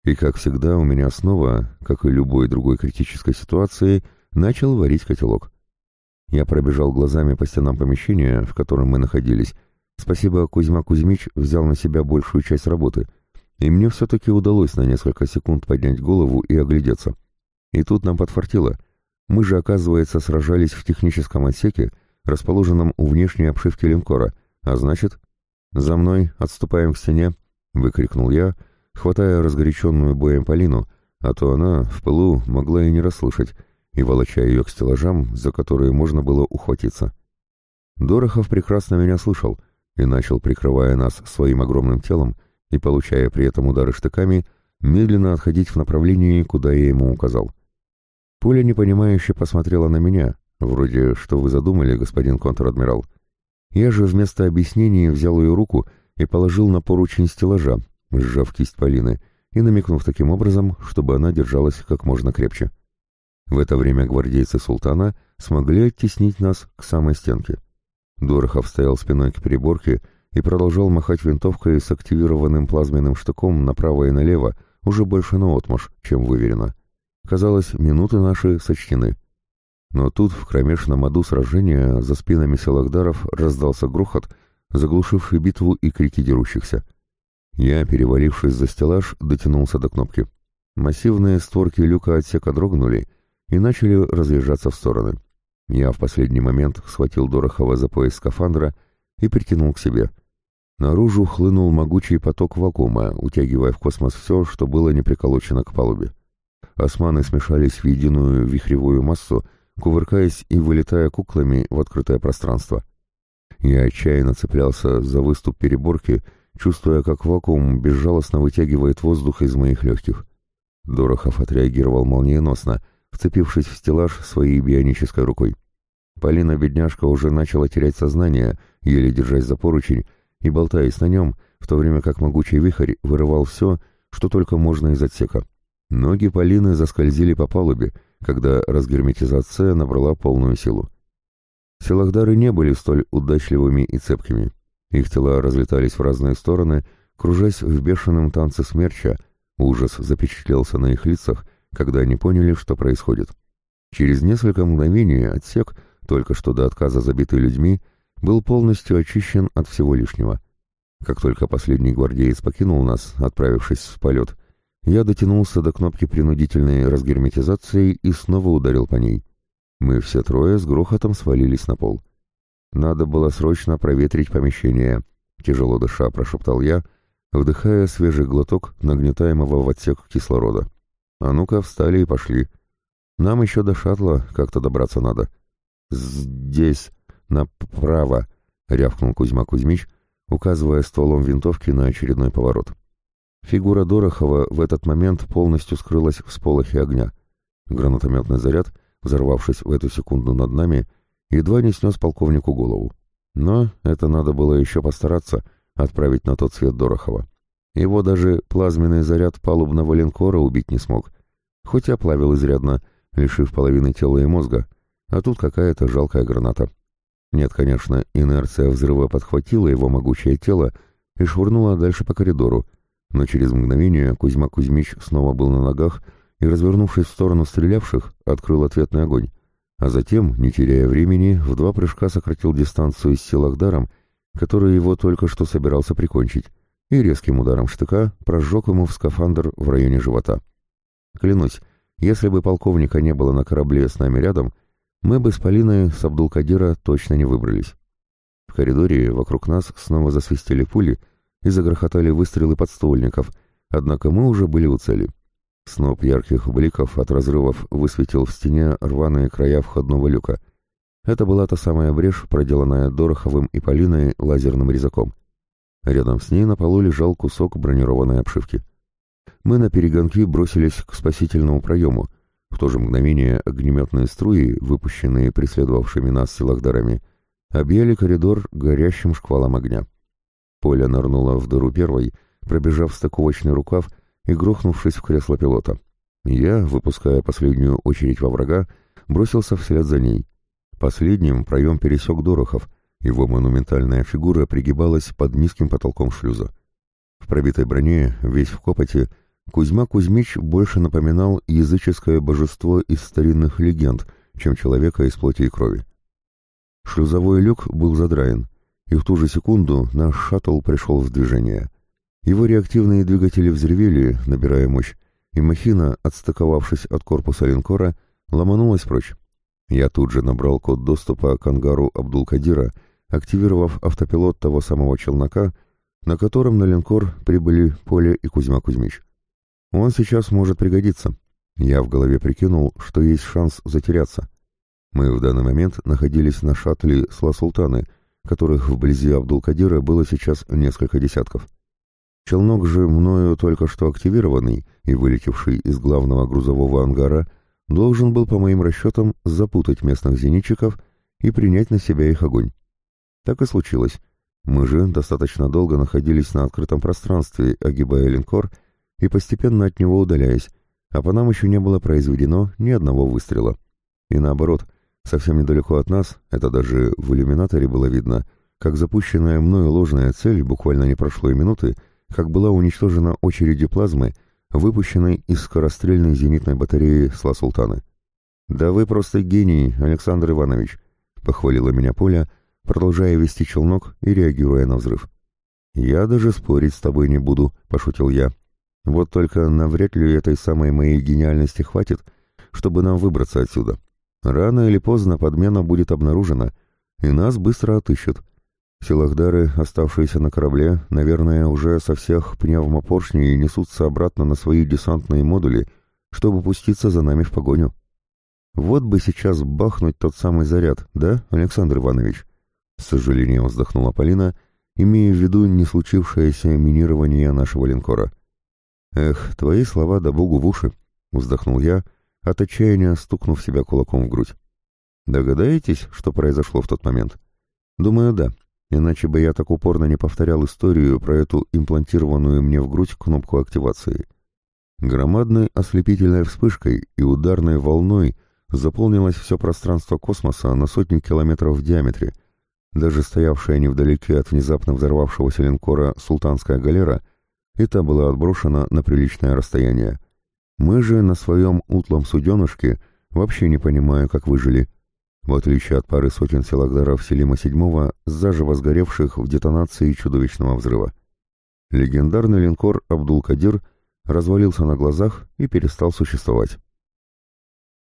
И, как всегда, у меня снова, как и любой другой критической ситуации, начал варить котелок. Я пробежал глазами по стенам помещения, в котором мы находились, Спасибо, Кузьма Кузьмич взял на себя большую часть работы, и мне все-таки удалось на несколько секунд поднять голову и оглядеться. И тут нам подфартило. Мы же, оказывается, сражались в техническом отсеке, расположенном у внешней обшивки линкора, а значит... «За мной, отступаем к стене!» — выкрикнул я, хватая разгоряченную боем Полину, а то она в пылу могла и не расслышать, и волоча ее к стеллажам, за которые можно было ухватиться. Дорохов прекрасно меня слышал — и начал, прикрывая нас своим огромным телом и получая при этом удары штыками, медленно отходить в направлении, куда я ему указал. Пуля непонимающе посмотрела на меня, вроде «что вы задумали, господин контр-адмирал?». Я же вместо объяснений взял ее руку и положил на поручень стеллажа, сжав кисть Полины и намекнув таким образом, чтобы она держалась как можно крепче. В это время гвардейцы султана смогли оттеснить нас к самой стенке. Дорохов стоял спиной к переборке и продолжал махать винтовкой с активированным плазменным штыком направо и налево, уже больше наотмашь, чем выверено. Казалось, минуты наши сочтены. Но тут, в кромешном аду сражения, за спинами селахдаров раздался грохот, заглушивший битву и крики дерущихся. Я, перевалившись за стеллаж, дотянулся до кнопки. Массивные створки люка отсека дрогнули и начали разъезжаться в стороны. Я в последний момент схватил Дорохова за пояс скафандра и притянул к себе. Наружу хлынул могучий поток вакуума, утягивая в космос все, что было не приколочено к палубе. Османы смешались в единую вихревую массу, кувыркаясь и вылетая куклами в открытое пространство. Я отчаянно цеплялся за выступ переборки, чувствуя, как вакуум безжалостно вытягивает воздух из моих легких. Дорохов отреагировал молниеносно — вцепившись в стеллаж своей бионической рукой. Полина-бедняжка уже начала терять сознание, еле держась за поручень, и болтаясь на нем, в то время как могучий вихрь вырывал все, что только можно из отсека. Ноги Полины заскользили по палубе, когда разгерметизация набрала полную силу. Силахдары не были столь удачливыми и цепкими. Их тела разлетались в разные стороны, кружась в бешеном танце смерча, ужас запечатлелся на их лицах, когда они поняли, что происходит. Через несколько мгновений отсек, только что до отказа забитый людьми, был полностью очищен от всего лишнего. Как только последний гвардеец покинул нас, отправившись в полет, я дотянулся до кнопки принудительной разгерметизации и снова ударил по ней. Мы все трое с грохотом свалились на пол. Надо было срочно проветрить помещение, тяжело дыша прошептал я, вдыхая свежий глоток нагнетаемого в отсек кислорода. А ну-ка, встали и пошли. Нам еще до шаттла как-то добраться надо. Здесь, направо, рявкнул Кузьма Кузьмич, указывая стволом винтовки на очередной поворот. Фигура Дорохова в этот момент полностью скрылась в сполохе огня. Гранатометный заряд взорвавшись в эту секунду над нами, едва не снес полковнику голову. Но это надо было еще постараться отправить на тот свет Дорохова. Его даже плазменный заряд палубного линкора убить не смог, хоть и оплавил изрядно, лишив половины тела и мозга, а тут какая-то жалкая граната. Нет, конечно, инерция взрыва подхватила его могучее тело и швырнула дальше по коридору, но через мгновение Кузьма Кузьмич снова был на ногах и, развернувшись в сторону стрелявших, открыл ответный огонь, а затем, не теряя времени, в два прыжка сократил дистанцию с Силахдаром, который его только что собирался прикончить, и резким ударом штыка прожег ему в скафандр в районе живота. Клянусь, если бы полковника не было на корабле с нами рядом, мы бы с Полиной с Абдулкадира точно не выбрались. В коридоре вокруг нас снова засвистели пули и загрохотали выстрелы подствольников, однако мы уже были у цели. Сноп ярких бликов от разрывов высветил в стене рваные края входного люка. Это была та самая брешь, проделанная Дороховым и Полиной лазерным резаком. Рядом с ней на полу лежал кусок бронированной обшивки. Мы на перегонки бросились к спасительному проему. В то же мгновение огнеметные струи, выпущенные преследовавшими нас силахдарами, объяли коридор горящим шквалом огня. Поля нырнула в дыру первой, пробежав стыковочный рукав и грохнувшись в кресло пилота. Я, выпуская последнюю очередь во врага, бросился вслед за ней. Последним проем пересек Дорохов, его монументальная фигура пригибалась под низким потолком шлюза. В пробитой броне, весь в копоти, Кузьма Кузьмич больше напоминал языческое божество из старинных легенд, чем человека из плоти и крови. Шлюзовой люк был задраен, и в ту же секунду наш шаттл пришел в движение. Его реактивные двигатели взревели, набирая мощь, и махина, отстыковавшись от корпуса линкора, ломанулась прочь. Я тут же набрал код доступа к ангару Абдул-Кадира, активировав автопилот того самого челнока, на котором на линкор прибыли Поле и Кузьма Кузьмич. Он сейчас может пригодиться. Я в голове прикинул, что есть шанс затеряться. Мы в данный момент находились на шаттле Сла-Султаны, которых вблизи Абдул-Кадира было сейчас несколько десятков. Челнок же мною только что активированный и вылетевший из главного грузового ангара должен был, по моим расчетам, запутать местных зенитчиков и принять на себя их огонь. Так и случилось. Мы же достаточно долго находились на открытом пространстве, огибая линкор и постепенно от него удаляясь, а по нам еще не было произведено ни одного выстрела. И наоборот, совсем недалеко от нас, это даже в иллюминаторе было видно, как запущенная мною ложная цель буквально не прошло и минуты, как была уничтожена очередью плазмы, выпущенной из скорострельной зенитной батареи Сла-Султаны. «Да вы просто гений, Александр Иванович», — похвалила меня Поля, продолжая вести челнок и реагируя на взрыв. «Я даже спорить с тобой не буду», — пошутил я. «Вот только навряд ли этой самой моей гениальности хватит, чтобы нам выбраться отсюда. Рано или поздно подмена будет обнаружена, и нас быстро отыщут. Силахдары, оставшиеся на корабле, наверное, уже со всех пневмопоршней несутся обратно на свои десантные модули, чтобы пуститься за нами в погоню. Вот бы сейчас бахнуть тот самый заряд, да, Александр Иванович? С сожалением вздохнула Полина, имея в виду не случившееся минирование нашего линкора. Эх, твои слова да богу в уши, вздохнул я, от отчаяния стукнув себя кулаком в грудь. Догадаетесь, что произошло в тот момент? Думаю, да. Иначе бы я так упорно не повторял историю про эту имплантированную мне в грудь кнопку активации. Громадной ослепительной вспышкой и ударной волной заполнилось все пространство космоса на сотню километров в диаметре. Даже стоявшая невдалеке от внезапно взорвавшегося линкора «Султанская галера» и та была отброшена на приличное расстояние. Мы же на своем утлом суденышке вообще не понимаю, как выжили. В отличие от пары сотен силагдаров Селима VII, заживо сгоревших в детонации чудовищного взрыва. Легендарный линкор «Абдул-Кадир» развалился на глазах и перестал существовать.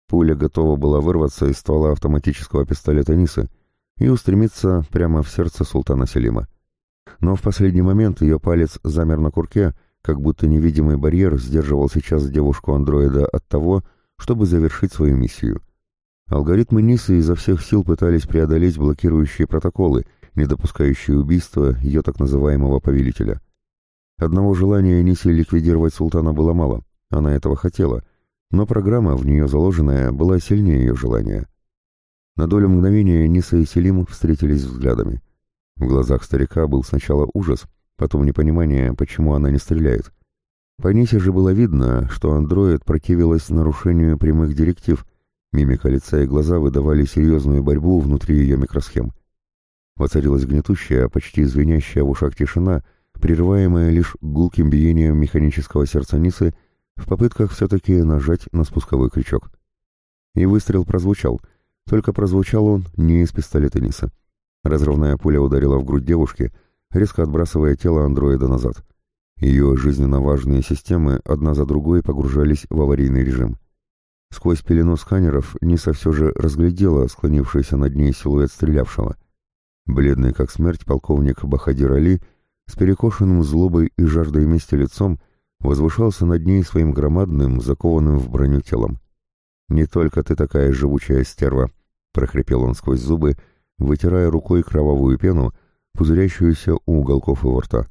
Пуля готова была вырваться из ствола автоматического пистолета Нисы и устремиться прямо в сердце султана Селима. Но в последний момент ее палец замер на курке, как будто невидимый барьер сдерживал сейчас девушку-андроида от того, чтобы завершить свою миссию. Алгоритмы Нисы изо всех сил пытались преодолеть блокирующие протоколы, не допускающие убийства ее так называемого повелителя. Одного желания Ниси ликвидировать султана было мало, она этого хотела, но программа, в нее заложенная, была сильнее ее желания. На долю мгновения Ниса и Селим встретились взглядами. В глазах старика был сначала ужас, потом непонимание, почему она не стреляет. По Нисе же было видно, что андроид противилась нарушению прямых директив, мимика лица и глаза выдавали серьезную борьбу внутри ее микросхем. Воцарилась гнетущая, почти звенящая в ушах тишина, прерываемая лишь гулким биением механического сердца Нисы в попытках все-таки нажать на спусковой крючок. И выстрел прозвучал, только прозвучал он не из пистолета Ниса. Разрывная пуля ударила в грудь девушки, резко отбрасывая тело андроида назад. Ее жизненно важные системы одна за другой погружались в аварийный режим. Сквозь пелену сканеров Ниса все же разглядела склонившийся над ней силуэт стрелявшего. Бледный как смерть полковник Бахадир Али с перекошенным злобой и жаждой мести лицом возвышался над ней своим громадным, закованным в броню телом. «Не только ты такая живучая стерва», — прохрипел он сквозь зубы, вытирая рукой кровавую пену, пузырящуюся у уголков его рта.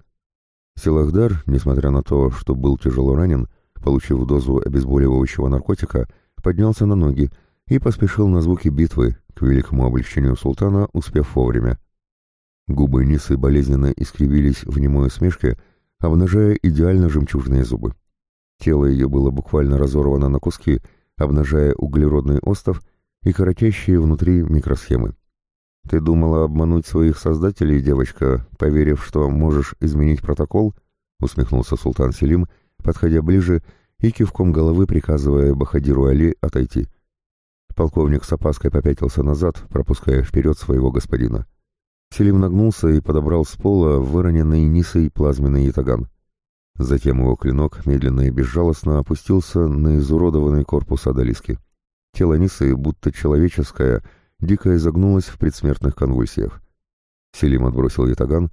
Силахдар, несмотря на то, что был тяжело ранен, получив дозу обезболивающего наркотика, поднялся на ноги и поспешил на звуки битвы, к великому облегчению султана, успев вовремя. Губы Нисы болезненно искривились в немой усмешке, обнажая идеально жемчужные зубы. Тело ее было буквально разорвано на куски, обнажая углеродный остов и коротящие внутри микросхемы. «Ты думала обмануть своих создателей, девочка, поверив, что можешь изменить протокол?» — усмехнулся султан Селим, подходя ближе и кивком головы приказывая Бахадиру Али отойти. Полковник с опаской попятился назад, пропуская вперед своего господина. Селим нагнулся и подобрал с пола выроненный Нисой плазменный ятаган. Затем его клинок медленно и безжалостно опустился на изуродованный корпус Адалиски. Тело Нисы, будто человеческое, дико изогнулось в предсмертных конвульсиях. Селим отбросил ятаган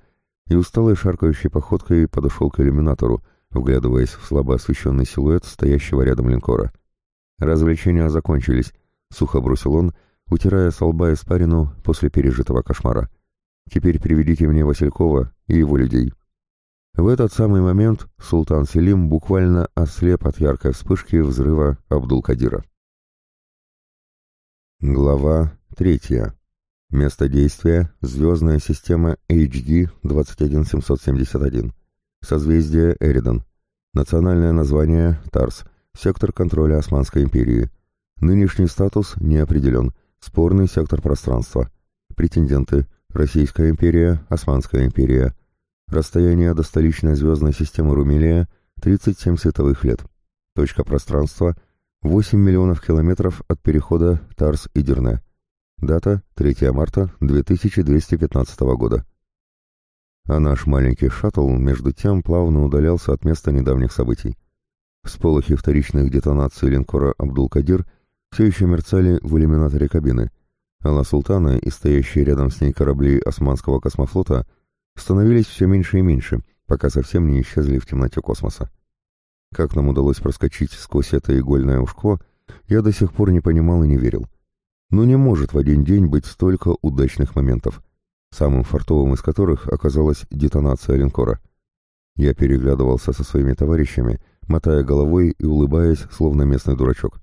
и усталой шаркающей походкой подошел к иллюминатору, вглядываясь в слабо освещенный силуэт стоящего рядом линкора. «Развлечения закончились», — сухо бросил он, утирая со лба испарину после пережитого кошмара. Теперь приведите мне Василькова и его людей». В этот самый момент султан Селим буквально ослеп от яркой вспышки взрыва Абдул-Кадира. Глава третья. Место действия – звездная система HD 21771. Созвездие Эридан. Национальное название – Тарс. Сектор контроля Османской империи. Нынешний статус не определен. Спорный сектор пространства. Претенденты Российская империя, Османская империя. Расстояние до столичной звездной системы Румелия – 37 световых лет. Точка пространства – 8 миллионов километров от перехода Тарс и. Дата – 3 марта 2215 года. А наш маленький шаттл, между тем, плавно удалялся от места недавних событий. Всполохи вторичных детонаций линкора «Абдул-Кадир» все еще мерцали в иллюминаторе кабины – Алла Султана и стоящие рядом с ней корабли Османского космофлота становились все меньше и меньше, пока совсем не исчезли в темноте космоса. Как нам удалось проскочить сквозь это игольное ушко, я до сих пор не понимал и не верил. Но не может в один день быть столько удачных моментов, самым фартовым из которых оказалась детонация линкора. Я переглядывался со своими товарищами, мотая головой и улыбаясь, словно местный дурачок.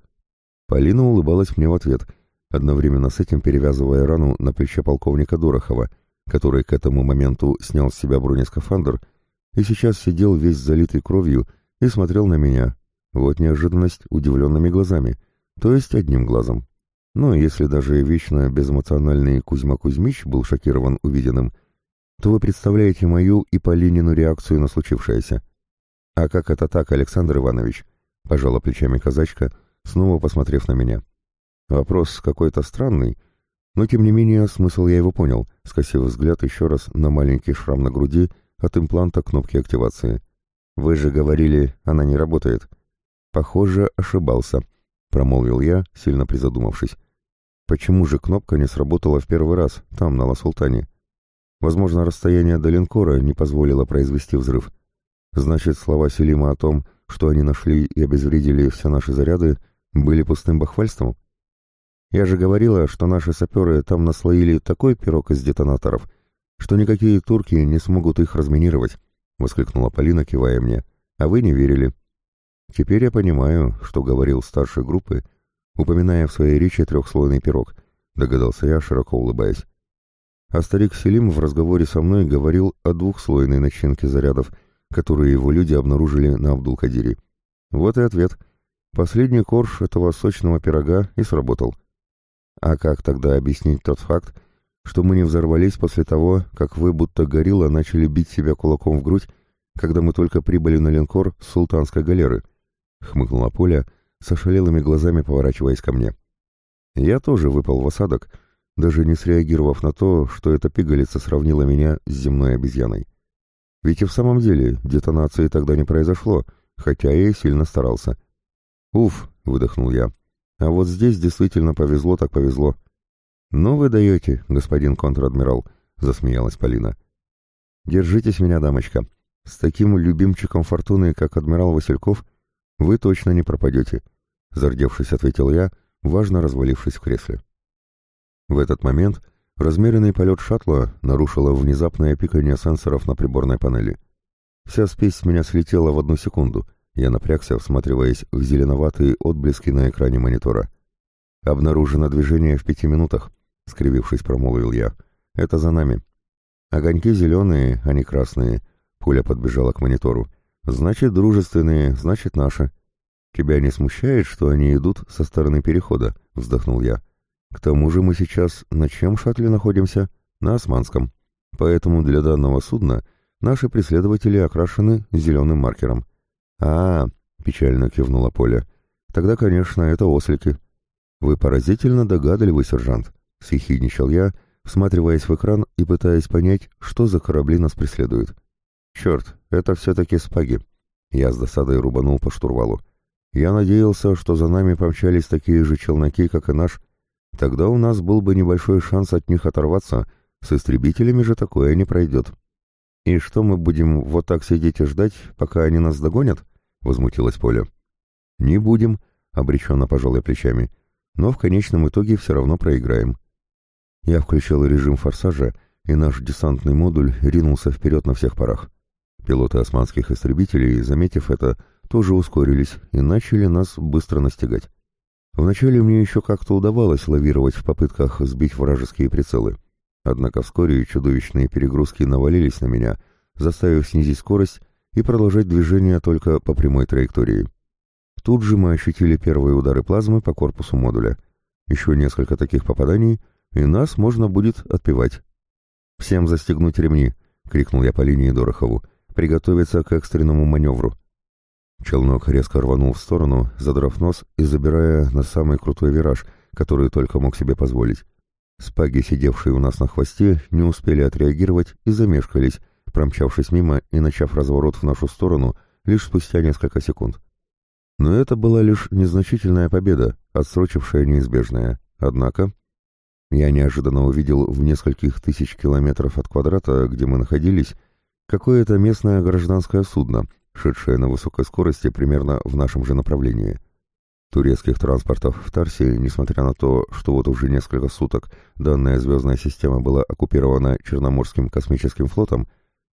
Полина улыбалась мне в ответ — одновременно с этим перевязывая рану на плече полковника Дорохова, который к этому моменту снял с себя бронескафандр и сейчас сидел весь залитый кровью и смотрел на меня, вот неожиданность, удивленными глазами, то есть одним глазом. Но если даже вечно безэмоциональный Кузьма Кузьмич был шокирован увиденным, то вы представляете мою и Полинину реакцию на случившееся. «А как это так, Александр Иванович?» — пожала плечами казачка, снова посмотрев на меня. Вопрос какой-то странный, но тем не менее смысл я его понял, скосив взгляд еще раз на маленький шрам на груди от импланта кнопки активации. «Вы же говорили, она не работает». «Похоже, ошибался», — промолвил я, сильно призадумавшись. «Почему же кнопка не сработала в первый раз, там, на Ла-Султане?» Возможно, расстояние до линкора не позволило произвести взрыв. Значит, слова Селима о том, что они нашли и обезвредили все наши заряды, были пустым бахвальством? Я же говорила, что наши саперы там наслоили такой пирог из детонаторов, что никакие турки не смогут их разминировать, — воскликнула Полина, кивая мне. А вы не верили. Теперь я понимаю, что говорил старшей группы, упоминая в своей речи трехслойный пирог, догадался я, широко улыбаясь. А старик Селим в разговоре со мной говорил о двухслойной начинке зарядов, которые его люди обнаружили на Абдул-Кадире. Вот и ответ. Последний корж этого сочного пирога и сработал. А как тогда объяснить тот факт, что мы не взорвались после того, как вы, будто горилла, начали бить себя кулаком в грудь, когда мы только прибыли на линкор с султанской галеры? Хмыкнула Поля, с ошалелыми глазами поворачиваясь ко мне. Я тоже выпал в осадок, даже не среагировав на то, что эта пигалица сравнила меня с земной обезьяной. Ведь и в самом деле детонации тогда не произошло, хотя я и сильно старался. «Уф!» — выдохнул я. «А вот здесь действительно повезло так повезло». «Ну вы даете, господин контр-адмирал», — засмеялась Полина. «Держитесь меня, дамочка. С таким любимчиком фортуны, как адмирал Васильков, вы точно не пропадете», — зардевшись, ответил я, важно развалившись в кресле. В этот момент размеренный полет шаттла нарушило внезапное пикание сенсоров на приборной панели. Вся спесь с меня слетела в одну секунду. Я напрягся, всматриваясь в зеленоватые отблески на экране монитора. «Обнаружено движение в пяти минутах», — скривившись, промолвил я. «Это за нами». «Огоньки зеленые, а не красные», — пуля подбежала к монитору. «Значит, дружественные, значит, наши». «Тебя не смущает, что они идут со стороны перехода?» — вздохнул я. К тому же мы сейчас на чем шаттле находимся? На Османском. Поэтому для данного судна наши преследователи окрашены зеленым маркером. а, -а, -а печально кивнула Поля. «Тогда, конечно, это ослики». «Вы поразительно догадливый, сержант», — съехидничал я, всматриваясь в экран и пытаясь понять, что за корабли нас преследуют. «Черт, это все-таки спаги». Я с досадой рубанул по штурвалу. Я надеялся, что за нами помчались такие же челноки, как и наш, Тогда у нас был бы небольшой шанс от них оторваться, с истребителями же такое не пройдет. «И что мы будем вот так сидеть и ждать, пока они нас догонят?» — возмутилась Поля. «Не будем», — обреченно пожал я плечами, «но в конечном итоге все равно проиграем». Я включил режим форсажа, и наш десантный модуль ринулся вперед на всех парах. Пилоты османских истребителей, заметив это, тоже ускорились и начали нас быстро настигать. Вначале мне еще как-то удавалось лавировать в попытках сбить вражеские прицелы. Однако вскоре чудовищные перегрузки навалились на меня, заставив снизить скорость и продолжать движение только по прямой траектории. Тут же мы ощутили первые удары плазмы по корпусу модуля. Еще несколько таких попаданий, и нас можно будет отпевать. «Всем застегнуть ремни!» — крикнул я по линии Дорохову. «Приготовиться к экстренному маневру!» Челнок резко рванул в сторону, задрав нос и забирая на самый крутой вираж, который только мог себе позволить. Спаги, сидевшие у нас на хвосте, не успели отреагировать и замешкались, промчавшись мимо и начав разворот в нашу сторону лишь спустя несколько секунд. Но это была лишь незначительная победа, отсрочившая неизбежное. Однако я неожиданно увидел в нескольких тысяч километров от квадрата, где мы находились, какое-то местное гражданское судно — шедшая на высокой скорости примерно в нашем же направлении. Турецких транспортов в Тарсе, несмотря на то, что вот уже несколько суток данная звездная система была оккупирована Черноморским космическим флотом,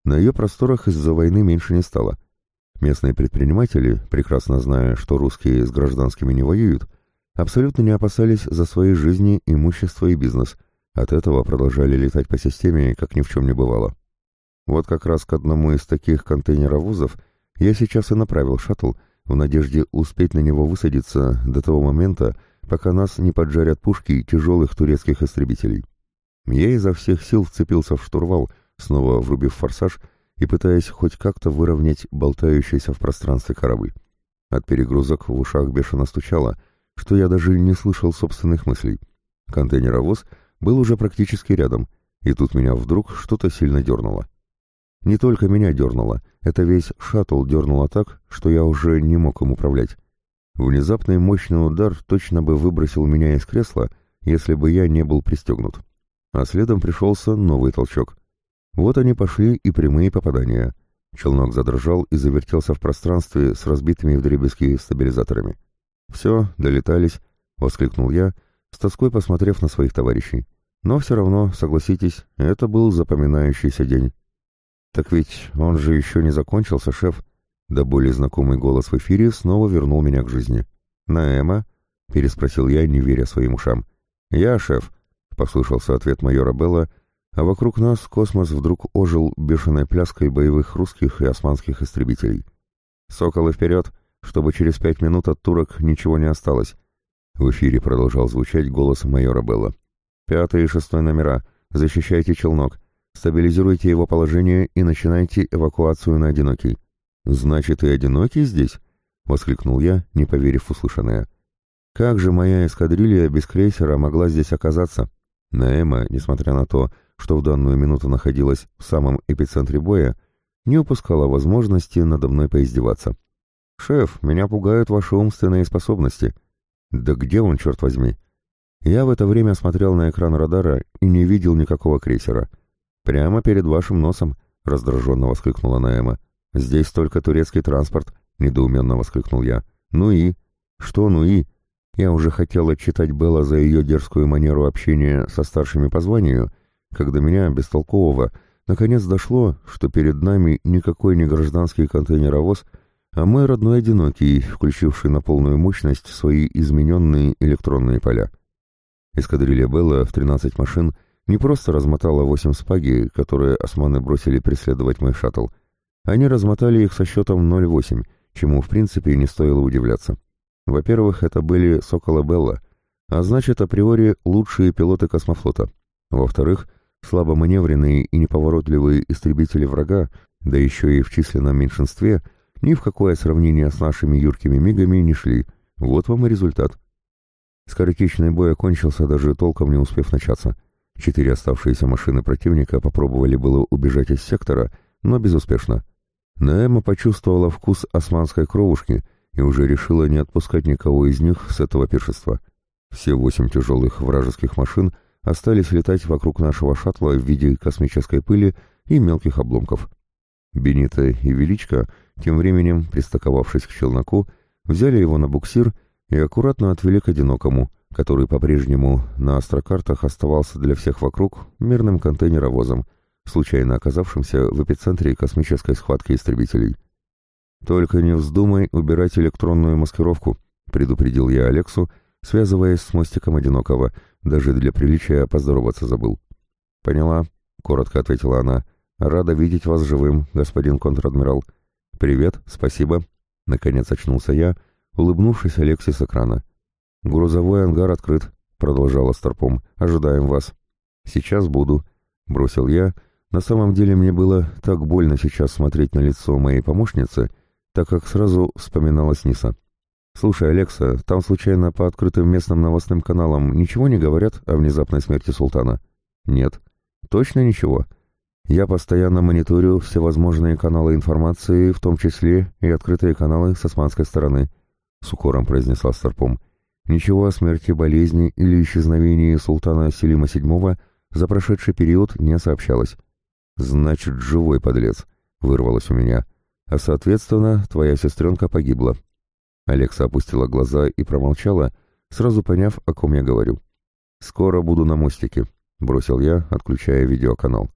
на ее просторах из-за войны меньше не стало. Местные предприниматели, прекрасно зная, что русские с гражданскими не воюют, абсолютно не опасались за свои жизни, имущество и бизнес, от этого продолжали летать по системе, как ни в чем не бывало. Вот как раз к одному из таких контейнеровозов – я сейчас и направил шаттл в надежде успеть на него высадиться до того момента, пока нас не поджарят пушки тяжелых турецких истребителей. Я изо всех сил вцепился в штурвал, снова врубив форсаж и пытаясь хоть как-то выровнять болтающийся в пространстве корабль. От перегрузок в ушах бешено стучало, что я даже не слышал собственных мыслей. Контейнеровоз был уже практически рядом, и тут меня вдруг что-то сильно дернуло. Не только меня дернуло, это весь шаттл дернуло так, что я уже не мог им управлять. Внезапный мощный удар точно бы выбросил меня из кресла, если бы я не был пристегнут. А следом пришелся новый толчок. Вот они пошли и прямые попадания. Челнок задрожал и завертелся в пространстве с разбитыми вдребезги стабилизаторами. «Все, долетались», — воскликнул я, с тоской посмотрев на своих товарищей. Но все равно, согласитесь, это был запоминающийся день. «Так ведь он же еще не закончился, шеф», да более знакомый голос в эфире снова вернул меня к жизни. «Наэма?» — переспросил я, не веря своим ушам. «Я, шеф», — послышался ответ майора Белла, а вокруг нас космос вдруг ожил бешеной пляской боевых русских и османских истребителей. «Соколы вперед, чтобы через пять минут от турок ничего не осталось», в эфире продолжал звучать голос майора Белла. «Пятый и шестой номера. Защищайте челнок. Стабилизируйте его положение и начинайте эвакуацию на одинокий». «Значит, и одинокий здесь?» — воскликнул я, не поверив услышанное. «Как же моя эскадрилья без крейсера могла здесь оказаться?» Наэма, несмотря на то, что в данную минуту находилась в самом эпицентре боя, не упускала возможности надо мной поиздеваться. «Шеф, меня пугают ваши умственные способности», да где он, черт возьми? Я в это время смотрел на экран радара и не видел никакого крейсера. Прямо перед вашим носом, раздраженно воскликнула Наэма. Здесь только турецкий транспорт, недоуменно воскликнул я. Ну и? Что ну и? Я уже хотел отчитать Белла за ее дерзкую манеру общения со старшими по званию, когда меня, бестолкового, наконец дошло, что перед нами никакой не гражданский контейнеровоз, а мой родной одинокий, включивший на полную мощность свои измененные электронные поля. Эскадрилья Белла в 13 машин не просто размотала 8 спаги, которые османы бросили преследовать мой шаттл. Они размотали их со счетом 0,8, чему в принципе не стоило удивляться. Во-первых, это были Сокола Белла, а значит, априори лучшие пилоты космофлота. Во-вторых, слабоманевренные и неповоротливые истребители врага, да еще и в численном меньшинстве – ни в какое сравнение с нашими юркими мигами не шли. Вот вам и результат. Скоротечный бой окончился, даже толком не успев начаться. Четыре оставшиеся машины противника попробовали было убежать из сектора, но безуспешно. Наэма почувствовала вкус османской кровушки и уже решила не отпускать никого из них с этого пиршества. Все восемь тяжелых вражеских машин остались летать вокруг нашего шаттла в виде космической пыли и мелких обломков. Бенита и Величко тем временем, пристыковавшись к челноку, взяли его на буксир и аккуратно отвели к одинокому, который по-прежнему на астрокартах оставался для всех вокруг мирным контейнеровозом, случайно оказавшимся в эпицентре космической схватки истребителей. «Только не вздумай убирать электронную маскировку», — предупредил я Алексу, связываясь с мостиком одинокого, даже для приличия поздороваться забыл. «Поняла», — коротко ответила она. «Рада видеть вас живым, господин контр-адмирал. «Привет, спасибо», — наконец очнулся я, улыбнувшись Алексе с экрана. «Грузовой ангар открыт», — продолжала Старпом. «Ожидаем вас». «Сейчас буду», — бросил я. На самом деле мне было так больно сейчас смотреть на лицо моей помощницы, так как сразу вспоминалась Ниса. «Слушай, Алекса, там случайно по открытым местным новостным каналам ничего не говорят о внезапной смерти султана?» «Нет». «Точно ничего?» Я постоянно мониторю всевозможные каналы информации, в том числе и открытые каналы с османской стороны, — с укором произнесла Старпом. Ничего о смерти, болезни или исчезновении султана Селима VII за прошедший период не сообщалось. «Значит, живой подлец», — вырвалось у меня. «А соответственно, твоя сестренка погибла». Алекса опустила глаза и промолчала, сразу поняв, о ком я говорю. «Скоро буду на мостике», — бросил я, отключая видеоканал.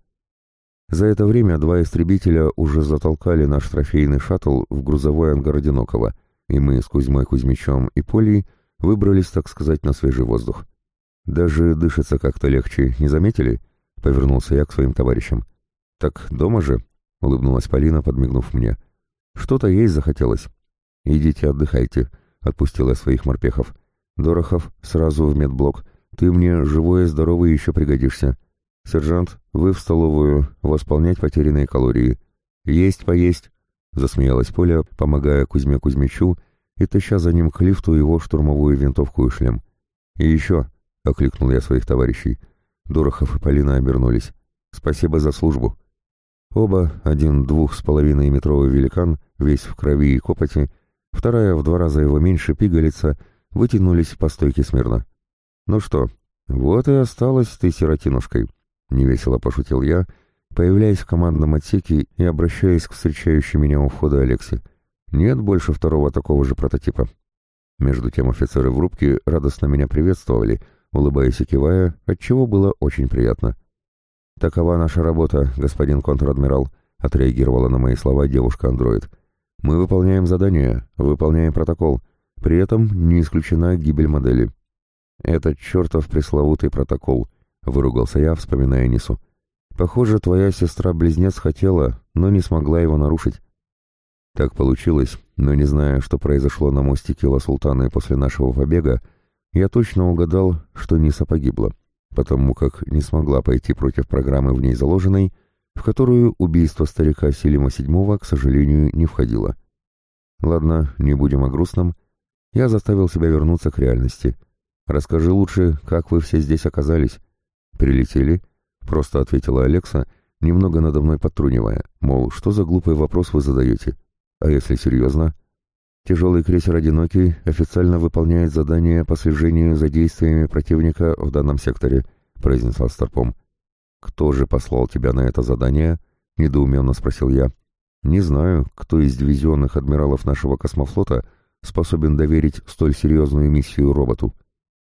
За это время два истребителя уже затолкали наш трофейный шаттл в грузовой ангар одинокого, и мы с Кузьмой Кузьмичем и Полей выбрались, так сказать, на свежий воздух. «Даже дышится как-то легче, не заметили?» — повернулся я к своим товарищам. «Так дома же?» — улыбнулась Полина, подмигнув мне. «Что-то есть захотелось». «Идите отдыхайте», — отпустила своих морпехов. Дорохов, сразу в медблок. Ты мне живой и здоровый еще пригодишься. Сержант, вы в столовую, восполнять потерянные калории. Есть поесть, засмеялась Поля, помогая Кузьме Кузьмичу и таща за ним к лифту его штурмовую винтовку и шлем. И еще, окликнул я своих товарищей. Дорохов и Полина обернулись. Спасибо за службу. Оба, один двух с половиной метровый великан, весь в крови и копоти, вторая в два раза его меньше пигалица, вытянулись по стойке смирно. «Ну что, вот и осталась ты сиротинушкой», — невесело пошутил я, появляясь в командном отсеке и обращаясь к встречающей меня у входа Алексе. «Нет больше второго такого же прототипа». Между тем офицеры в рубке радостно меня приветствовали, улыбаясь и кивая, отчего было очень приятно. «Такова наша работа, господин контр-адмирал», — отреагировала на мои слова девушка-андроид. «Мы выполняем задание, выполняем протокол. При этом не исключена гибель модели». «Этот чертов пресловутый протокол», — выругался я, вспоминая Нису. «Похоже, твоя сестра-близнец хотела, но не смогла его нарушить». Так получилось, но не зная, что произошло на мостике Ла Султаны после нашего побега, я точно угадал, что Ниса погибла потому как не смогла пойти против программы в ней заложенной, в которую убийство старика Селима VII, к сожалению, не входило. Ладно, не будем о грустном. Я заставил себя вернуться к реальности. Расскажи лучше, как вы все здесь оказались. Прилетели? Просто ответила Алекса, немного надо мной подтрунивая, мол, что за глупый вопрос вы задаете? А если серьезно? Тяжелый крейсер «Одинокий» официально выполняет задание по слежению за действиями противника в данном секторе, произнесла Старпом. «Кто же послал тебя на это задание?» — недоуменно спросил я. «Не знаю, кто из дивизионных адмиралов нашего космофлота способен доверить столь серьезную миссию роботу».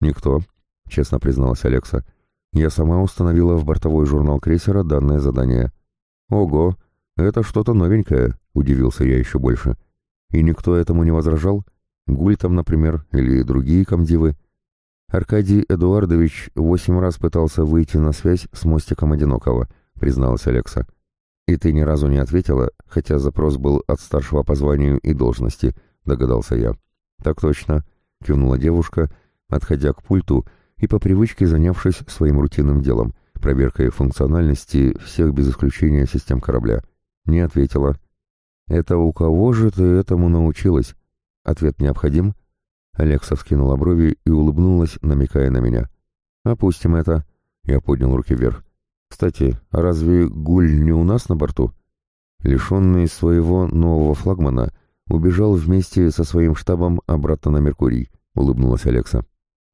«Никто», — честно призналась Алекса. «Я сама установила в бортовой журнал крейсера данное задание». «Ого, это что-то новенькое», — удивился я еще больше. — и никто этому не возражал? Гуль там, например, или другие комдивы? Аркадий Эдуардович восемь раз пытался выйти на связь с мостиком Одинокого, призналась Алекса. И ты ни разу не ответила, хотя запрос был от старшего по званию и должности, догадался я. Так точно, кивнула девушка, отходя к пульту и по привычке занявшись своим рутинным делом, проверкой функциональности всех без исключения систем корабля. Не ответила. «Это у кого же ты этому научилась?» «Ответ необходим?» Алекса вскинула брови и улыбнулась, намекая на меня. «Опустим это». Я поднял руки вверх. «Кстати, а разве Гуль не у нас на борту?» Лишенный своего нового флагмана, убежал вместе со своим штабом обратно на Меркурий, улыбнулась Алекса.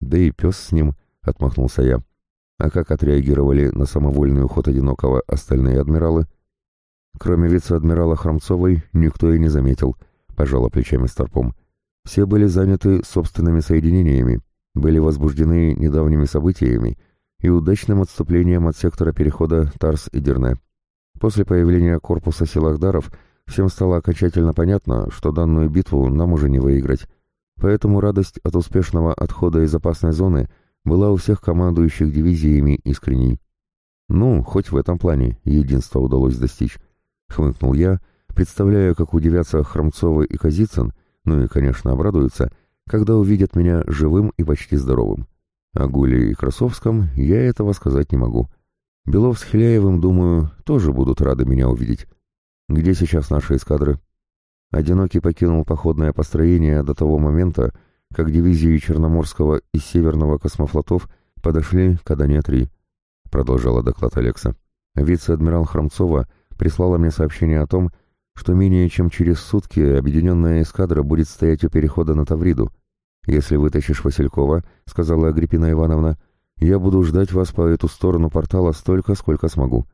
«Да и пес с ним», — отмахнулся я. «А как отреагировали на самовольный уход одинокого остальные адмиралы?» Кроме вице-адмирала Хромцовой, никто и не заметил, пожала плечами Старпом. Все были заняты собственными соединениями, были возбуждены недавними событиями и удачным отступлением от сектора перехода Тарс и Дерне. После появления корпуса сил Ахдаров всем стало окончательно понятно, что данную битву нам уже не выиграть. Поэтому радость от успешного отхода из опасной зоны была у всех командующих дивизиями искренней. Ну, хоть в этом плане единство удалось достичь. — хмыкнул я, представляя, как удивятся Хромцовы и Казицын, ну и, конечно, обрадуются, когда увидят меня живым и почти здоровым. О Гуле и Красовском я этого сказать не могу. Белов с Хиляевым, думаю, тоже будут рады меня увидеть. Где сейчас наши эскадры? Одинокий покинул походное построение до того момента, как дивизии Черноморского и Северного космофлотов подошли к Адане-3, продолжала доклад Алекса. Вице-адмирал Хромцова прислала мне сообщение о том, что менее чем через сутки объединенная эскадра будет стоять у перехода на Тавриду. «Если вытащишь Василькова», — сказала Агриппина Ивановна, — «я буду ждать вас по эту сторону портала столько, сколько смогу».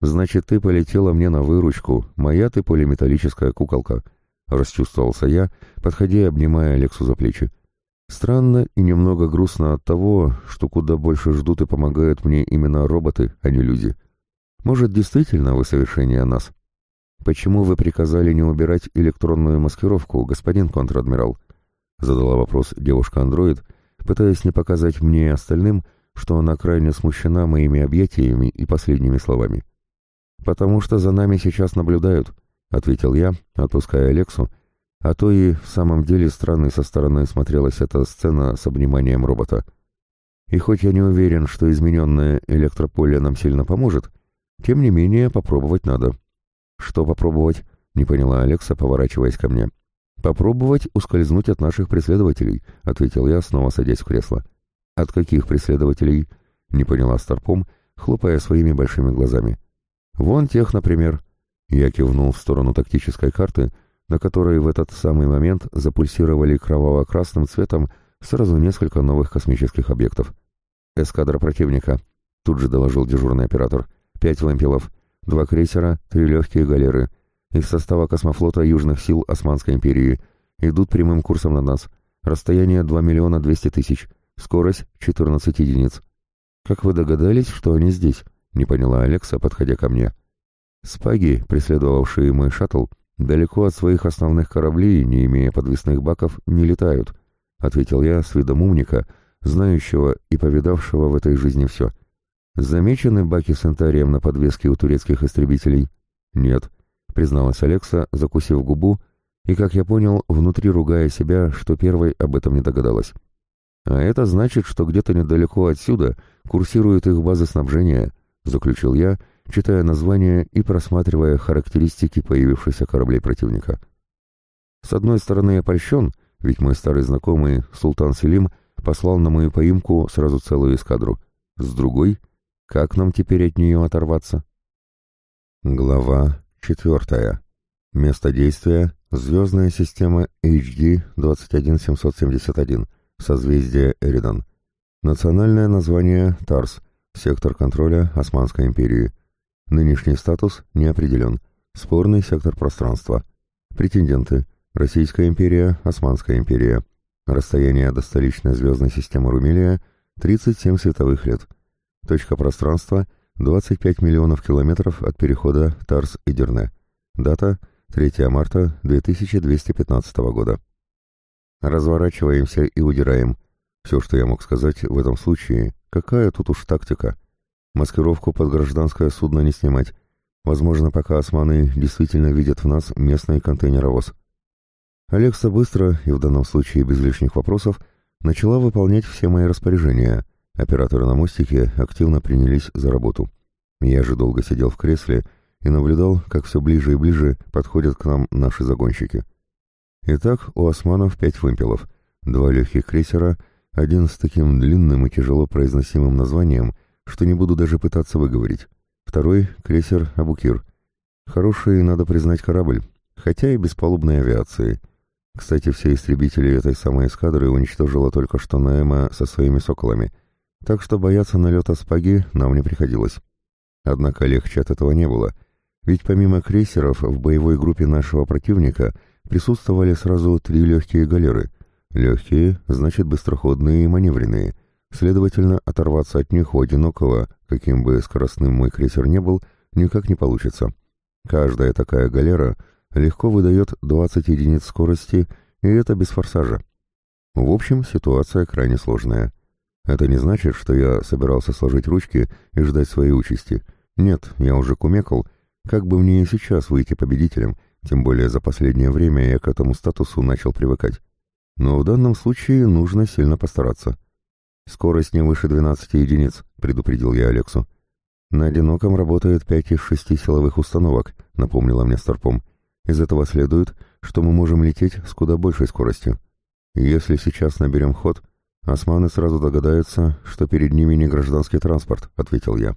«Значит, ты полетела мне на выручку, моя ты полиметаллическая куколка», — расчувствовался я, подходя и обнимая Алексу за плечи. Странно и немного грустно от того, что куда больше ждут и помогают мне именно роботы, а не люди. Может, действительно вы совершение нас? Почему вы приказали не убирать электронную маскировку, господин контр-адмирал? Задала вопрос девушка-андроид, пытаясь не показать мне и остальным, что она крайне смущена моими объятиями и последними словами. «Потому что за нами сейчас наблюдают», — ответил я, отпуская Алексу, А то и в самом деле странной со стороны смотрелась эта сцена с обниманием робота. И хоть я не уверен, что измененное электрополе нам сильно поможет, тем не менее попробовать надо. Что попробовать? Не поняла Алекса, поворачиваясь ко мне. «Попробовать ускользнуть от наших преследователей», — ответил я, снова садясь в кресло. «От каких преследователей?» — не поняла Старпом, хлопая своими большими глазами. «Вон тех, например». Я кивнул в сторону тактической карты, на которой в этот самый момент запульсировали кроваво-красным цветом сразу несколько новых космических объектов. «Эскадра противника», — тут же доложил дежурный оператор. «Пять вымпелов, два крейсера, три легкие галеры. Из состава космофлота Южных сил Османской империи. Идут прямым курсом на нас. Расстояние 2 миллиона 200 тысяч. Скорость 14 единиц. Как вы догадались, что они здесь? Не поняла Алекса, подходя ко мне. Спаги, преследовавшие мой шаттл, далеко от своих основных кораблей, не имея подвесных баков, не летают, ответил я с видом умника, знающего и повидавшего в этой жизни все. Замечены баки с интарием на подвеске у турецких истребителей? Нет, призналась Алекса, закусив губу, и, как я понял, внутри ругая себя, что первой об этом не догадалась. А это значит, что где-то недалеко отсюда курсируют их базы снабжения, заключил я, читая названия и просматривая характеристики появившихся кораблей противника. С одной стороны, я польщен, ведь мой старый знакомый Султан Селим послал на мою поимку сразу целую эскадру. С другой, как нам теперь от нее оторваться? Глава четвертая. Место действия — звездная система HD 21771, созвездие Эридан. Национальное название — Тарс, сектор контроля Османской империи. Нынешний статус не определен. Спорный сектор пространства. Претенденты — Российская империя, Османская империя. Расстояние до столичной звездной системы Румелия — 37 световых лет. Точка пространства — 25 миллионов километров от перехода Тарс и. Дата — 3 марта 2215 года. Разворачиваемся и удираем. Все, что я мог сказать в этом случае, какая тут уж тактика. Маскировку под гражданское судно не снимать. Возможно, пока османы действительно видят в нас местный контейнеровоз. Алекса быстро, и в данном случае без лишних вопросов, начала выполнять все мои распоряжения. Операторы на мостике активно принялись за работу. Я же долго сидел в кресле и наблюдал, как все ближе и ближе подходят к нам наши загонщики. Итак, у османов пять вымпелов, два легких крейсера, один с таким длинным и тяжело произносимым названием — что не буду даже пытаться выговорить. Второй — крейсер «Абукир». Хороший, надо признать, корабль, хотя и беспалубной авиации. Кстати, все истребители этой самой эскадры уничтожила только что Наэма со своими «Соколами», так что бояться налета спаги нам не приходилось. Однако легче от этого не было, ведь помимо крейсеров в боевой группе нашего противника присутствовали сразу три легкие галеры. Легкие, значит, быстроходные и маневренные — Следовательно, оторваться от них у одинокого, каким бы скоростным мой крейсер не был, никак не получится. Каждая такая галера легко выдает 20 единиц скорости, и это без форсажа. В общем, ситуация крайне сложная. Это не значит, что я собирался сложить ручки и ждать своей участи. Нет, я уже кумекал, как бы мне и сейчас выйти победителем, тем более за последнее время я к этому статусу начал привыкать. Но в данном случае нужно сильно постараться. «Скорость не выше 12 единиц», — предупредил я Алексу. «На одиноком работает 5 из 6 силовых установок», — напомнила мне Старпом. «Из этого следует, что мы можем лететь с куда большей скоростью. Если сейчас наберем ход, османы сразу догадаются, что перед ними не гражданский транспорт», — ответил я.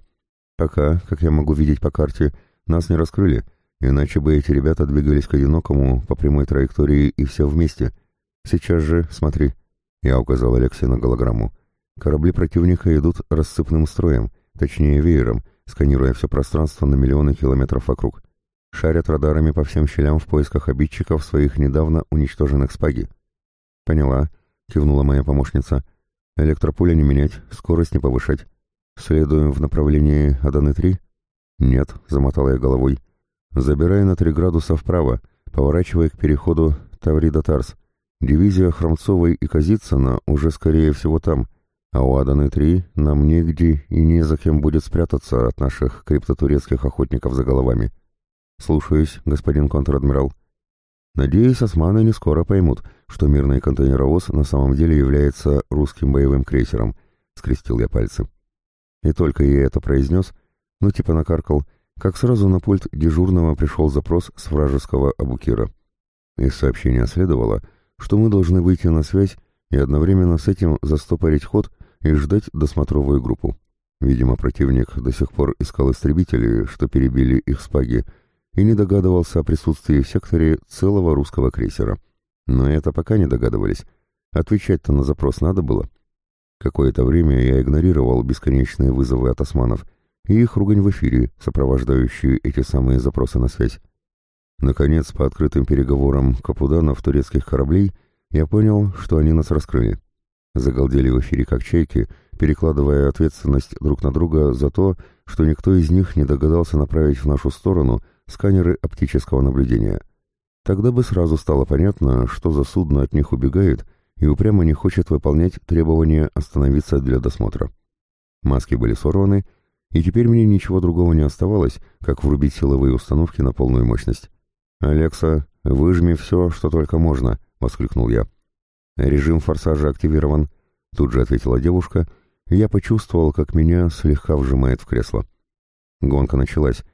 «Пока, как я могу видеть по карте, нас не раскрыли, иначе бы эти ребята двигались к одинокому по прямой траектории и все вместе. Сейчас же, смотри», — я указал Алексе на голограмму. Корабли противника идут рассыпным строем, точнее веером, сканируя все пространство на миллионы километров вокруг. Шарят радарами по всем щелям в поисках обидчиков своих недавно уничтоженных спаги. «Поняла», — кивнула моя помощница. «Электропуля не менять, скорость не повышать. Следуем в направлении Аданы-3?» «Нет», — замотала я головой. «Забирай на три градуса вправо, поворачивай к переходу Таврида-Тарс. Дивизия Хромцовой и Казицына уже, скорее всего, там, а у Аданы-3 нам негде и не за кем будет спрятаться от наших криптотурецких охотников за головами. Слушаюсь, господин контр-адмирал. Надеюсь, османы не скоро поймут, что мирный контейнеровоз на самом деле является русским боевым крейсером, скрестил я пальцы. И только я это произнес, ну типа накаркал, как сразу на пульт дежурного пришел запрос с вражеского Абукира. Из сообщения следовало, что мы должны выйти на связь и одновременно с этим застопорить ход и ждать досмотровую группу. Видимо, противник до сих пор искал истребители, что перебили их спаги, и не догадывался о присутствии в секторе целого русского крейсера. Но это пока не догадывались. Отвечать-то на запрос надо было. Какое-то время я игнорировал бесконечные вызовы от османов и их ругань в эфире, сопровождающие эти самые запросы на связь. Наконец, по открытым переговорам капуданов турецких кораблей, я понял, что они нас раскрыли. Загалдели в эфире как чайки, перекладывая ответственность друг на друга за то, что никто из них не догадался направить в нашу сторону сканеры оптического наблюдения. Тогда бы сразу стало понятно, что за судно от них убегает и упрямо не хочет выполнять требования остановиться для досмотра. Маски были сорваны, и теперь мне ничего другого не оставалось, как врубить силовые установки на полную мощность. «Алекса, выжми все, что только можно», — воскликнул я. «Режим форсажа активирован», — тут же ответила девушка, и я почувствовал, как меня слегка вжимает в кресло. Гонка началась.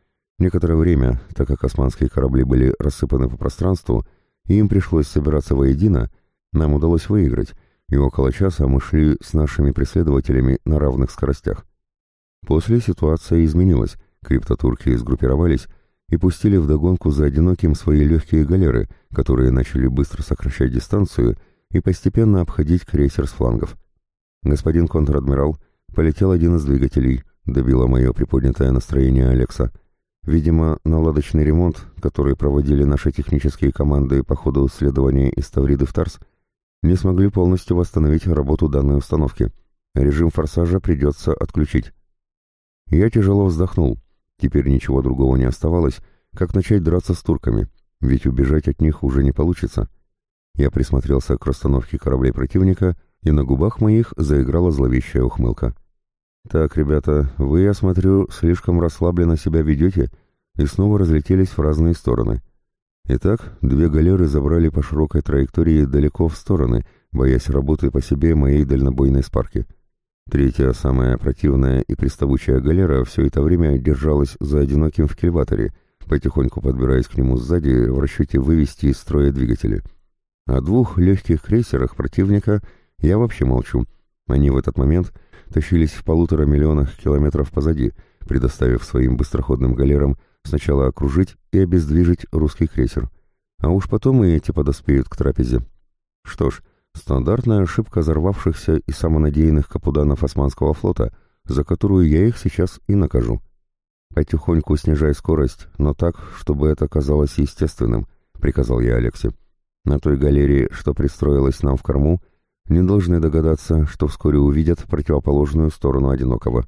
Некоторое время, так как османские корабли были рассыпаны по пространству, и им пришлось собираться воедино, нам удалось выиграть, и около часа мы шли с нашими преследователями на равных скоростях. После ситуация изменилась, криптотурки сгруппировались и пустили вдогонку за одиноким свои легкие галеры, которые начали быстро сокращать дистанцию и постепенно обходить крейсер с флангов. «Господин контр-адмирал, полетел один из двигателей», — добило мое приподнятое настроение Алекса. Видимо, наладочный ремонт, который проводили наши технические команды по ходу исследования из Тавриды в Тарс, не смогли полностью восстановить работу данной установки. Режим форсажа придется отключить. Я тяжело вздохнул. Теперь ничего другого не оставалось, как начать драться с турками, ведь убежать от них уже не получится. Я присмотрелся к расстановке кораблей противника, и на губах моих заиграла зловещая ухмылка. «Так, ребята, вы, я смотрю, слишком расслабленно себя ведете и снова разлетелись в разные стороны. Итак, две галеры забрали по широкой траектории далеко в стороны, боясь работы по себе моей дальнобойной спарки. Третья, самая противная и приставучая галера, все это время держалась за одиноким в кильваторе, потихоньку подбираясь к нему сзади в расчете вывести из строя двигатели. О двух легких крейсерах противника я вообще молчу. Они в этот момент тащились в полутора миллионах километров позади, предоставив своим быстроходным галерам сначала окружить и обездвижить русский крейсер. А уж потом и эти подоспеют к трапезе. Что ж, Стандартная ошибка взорвавшихся и самонадеянных капуданов Османского флота, за которую я их сейчас и накажу. «Потихоньку снижай скорость, но так, чтобы это казалось естественным», — приказал я Алексе. «На той галерее, что пристроилась нам в корму, не должны догадаться, что вскоре увидят противоположную сторону одинокого».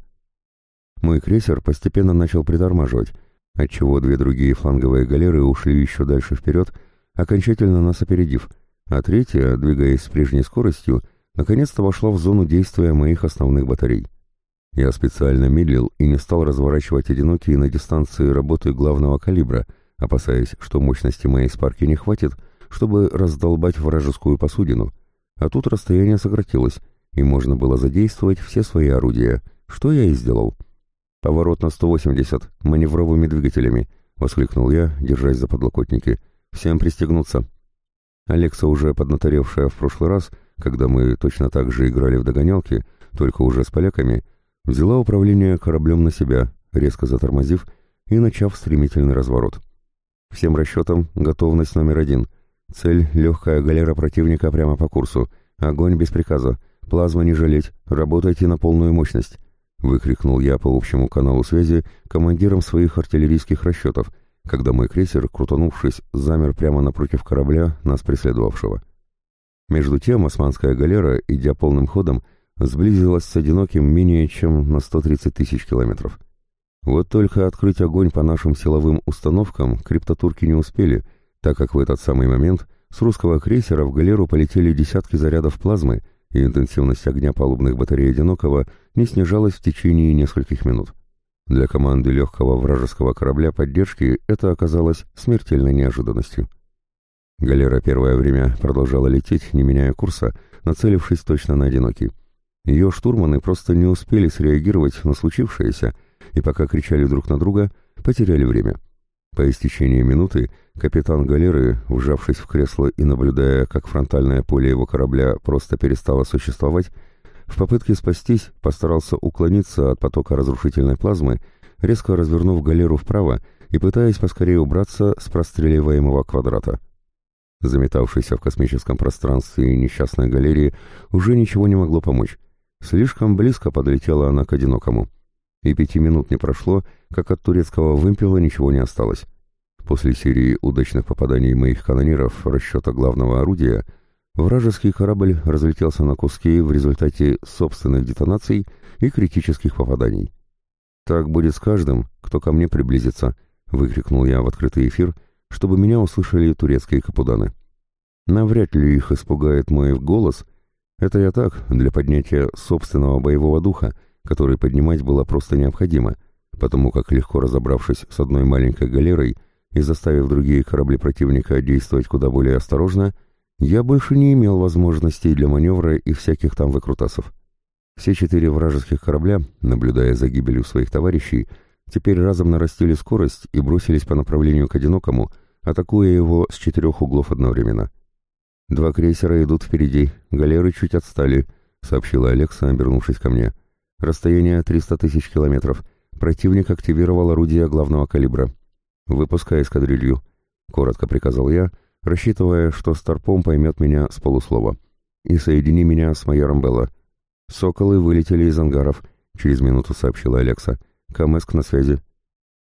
Мой крейсер постепенно начал притормаживать, отчего две другие фланговые галеры ушли еще дальше вперед, окончательно нас опередив — а третья, двигаясь с прежней скоростью, наконец-то вошла в зону действия моих основных батарей. Я специально медлил и не стал разворачивать одинокие на дистанции работы главного калибра, опасаясь, что мощности моей спарки не хватит, чтобы раздолбать вражескую посудину. А тут расстояние сократилось, и можно было задействовать все свои орудия, что я и сделал. «Поворот на 180, маневровыми двигателями», — воскликнул я, держась за подлокотники. «Всем пристегнуться». Алекса, уже поднаторевшая в прошлый раз, когда мы точно так же играли в догонялки, только уже с поляками, взяла управление кораблем на себя, резко затормозив и начав стремительный разворот. Всем расчетам готовность номер один. Цель — легкая галера противника прямо по курсу. Огонь без приказа. Плазма не жалеть. Работайте на полную мощность. Выкрикнул я по общему каналу связи командирам своих артиллерийских расчетов — когда мой крейсер, крутанувшись, замер прямо напротив корабля, нас преследовавшего. Между тем османская галера, идя полным ходом, сблизилась с одиноким менее чем на 130 тысяч километров. Вот только открыть огонь по нашим силовым установкам криптотурки не успели, так как в этот самый момент с русского крейсера в галеру полетели десятки зарядов плазмы, и интенсивность огня палубных батарей «Одинокого» не снижалась в течение нескольких минут. Для команды легкого вражеского корабля поддержки это оказалось смертельной неожиданностью. Галера первое время продолжала лететь, не меняя курса, нацелившись точно на одинокий. Ее штурманы просто не успели среагировать на случившееся, и пока кричали друг на друга, потеряли время. По истечении минуты капитан галеры, вжавшись в кресло и наблюдая, как фронтальное поле его корабля просто перестало существовать, в попытке спастись постарался уклониться от потока разрушительной плазмы, резко развернув галеру вправо и пытаясь поскорее убраться с простреливаемого квадрата. Заметавшейся в космическом пространстве несчастной галерии уже ничего не могло помочь. Слишком близко подлетела она к одинокому. И пяти минут не прошло, как от турецкого вымпела ничего не осталось. После серии удачных попаданий моих канониров расчета главного орудия, вражеский корабль разлетелся на куски в результате собственных детонаций и критических попаданий. «Так будет с каждым, кто ко мне приблизится», — выкрикнул я в открытый эфир, чтобы меня услышали турецкие капуданы. Навряд ли их испугает мой голос. Это я так, для поднятия собственного боевого духа, который поднимать было просто необходимо, потому как легко разобравшись с одной маленькой галерой и заставив другие корабли противника действовать куда более осторожно, я больше не имел возможностей для маневра и всяких там выкрутасов. Все четыре вражеских корабля, наблюдая за гибелью своих товарищей, теперь разом нарастили скорость и бросились по направлению к одинокому, атакуя его с четырех углов одновременно. «Два крейсера идут впереди, галеры чуть отстали», — сообщила Алекса, обернувшись ко мне. «Расстояние 300 тысяч километров. Противник активировал орудие главного калибра. Выпускай эскадрилью», — коротко приказал я, рассчитывая, что Старпом поймет меня с полуслова. «И соедини меня с майором Белла». «Соколы вылетели из ангаров», — через минуту сообщила Алекса. «Камэск на связи».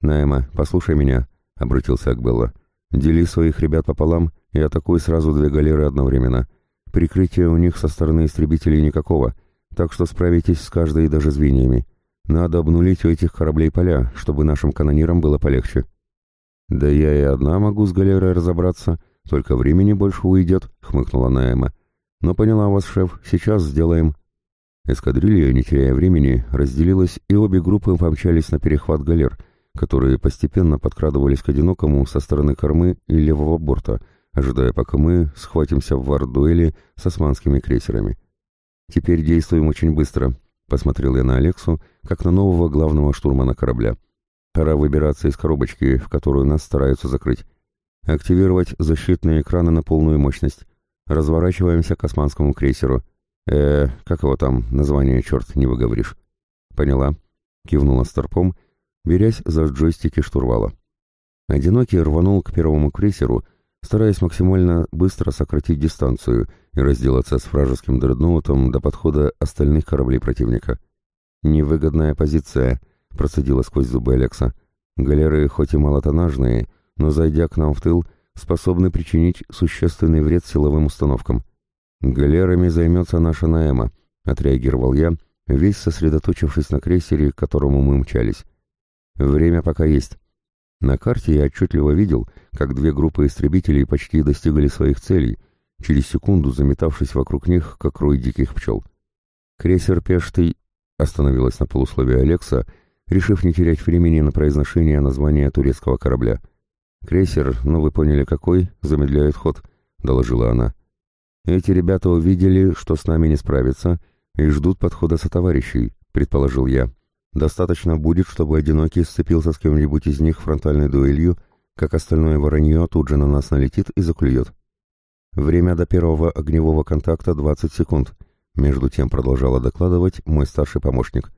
«Найма, послушай меня», — обратился к Белла. «Дели своих ребят пополам и атакуй сразу две галеры одновременно. Прикрытия у них со стороны истребителей никакого, так что справитесь с каждой даже звеньями. Надо обнулить у этих кораблей поля, чтобы нашим канонирам было полегче». «Да я и одна могу с галерой разобраться, только времени больше уйдет», — хмыкнула Найма. «Но поняла вас, шеф, сейчас сделаем». Эскадрилья, не теряя времени, разделилась, и обе группы помчались на перехват галер, которые постепенно подкрадывались к одинокому со стороны кормы и левого борта, ожидая, пока мы схватимся в вар-дуэли с османскими крейсерами. «Теперь действуем очень быстро», — посмотрел я на Алексу, как на нового главного штурмана корабля. «Пора выбираться из коробочки, в которую нас стараются закрыть. Активировать защитные экраны на полную мощность. Разворачиваемся к османскому крейсеру». «Э, как его там, название, черт, не выговоришь?» «Поняла», — кивнула Старпом, берясь за джойстики штурвала. Одинокий рванул к первому крейсеру, стараясь максимально быстро сократить дистанцию и разделаться с вражеским дредноутом до подхода остальных кораблей противника. «Невыгодная позиция», — процедила сквозь зубы Алекса. «Галеры хоть и малотонажные, но, зайдя к нам в тыл, способны причинить существенный вред силовым установкам. «Галерами займется наша Наэма», — отреагировал я, весь сосредоточившись на крейсере, к которому мы мчались. «Время пока есть». На карте я отчетливо видел, как две группы истребителей почти достигли своих целей, через секунду заметавшись вокруг них, как рой диких пчел. Крейсер Пештый остановилась на полусловие Алекса, решив не терять времени на произношение названия турецкого корабля. «Крейсер, ну вы поняли какой, замедляет ход», — доложила она. Эти ребята увидели, что с нами не справятся, и ждут подхода сотоварищей, предположил я. Достаточно будет, чтобы одинокий сцепился с кем-нибудь из них фронтальной дуэлью, как остальное воронье тут же на нас налетит и заклюет. Время до первого огневого контакта 20 секунд. Между тем продолжала докладывать мой старший помощник.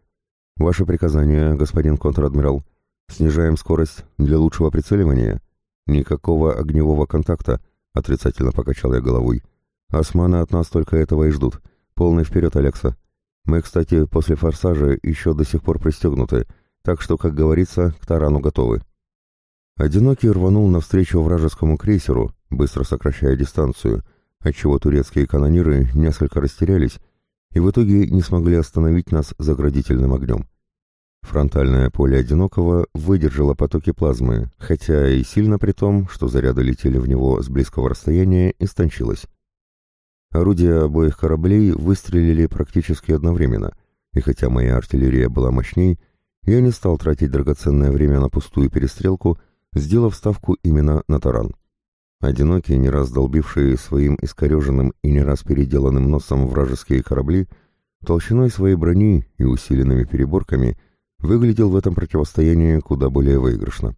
Ваше приказание, господин контр-адмирал. Снижаем скорость для лучшего прицеливания. Никакого огневого контакта, отрицательно покачал я головой. Османы от нас только этого и ждут. Полный вперед, Алекса. Мы, кстати, после форсажа еще до сих пор пристегнуты, так что, как говорится, к тарану готовы. Одинокий рванул навстречу вражескому крейсеру, быстро сокращая дистанцию, отчего турецкие канониры несколько растерялись и в итоге не смогли остановить нас заградительным огнем. Фронтальное поле одинокого выдержало потоки плазмы, хотя и сильно при том, что заряды летели в него с близкого расстояния, истончилось. Орудия обоих кораблей выстрелили практически одновременно, и хотя моя артиллерия была мощней, я не стал тратить драгоценное время на пустую перестрелку, сделав ставку именно на таран. Одинокие, не раз долбившие своим искореженным и не раз переделанным носом вражеские корабли, толщиной своей брони и усиленными переборками, выглядел в этом противостоянии куда более выигрышно.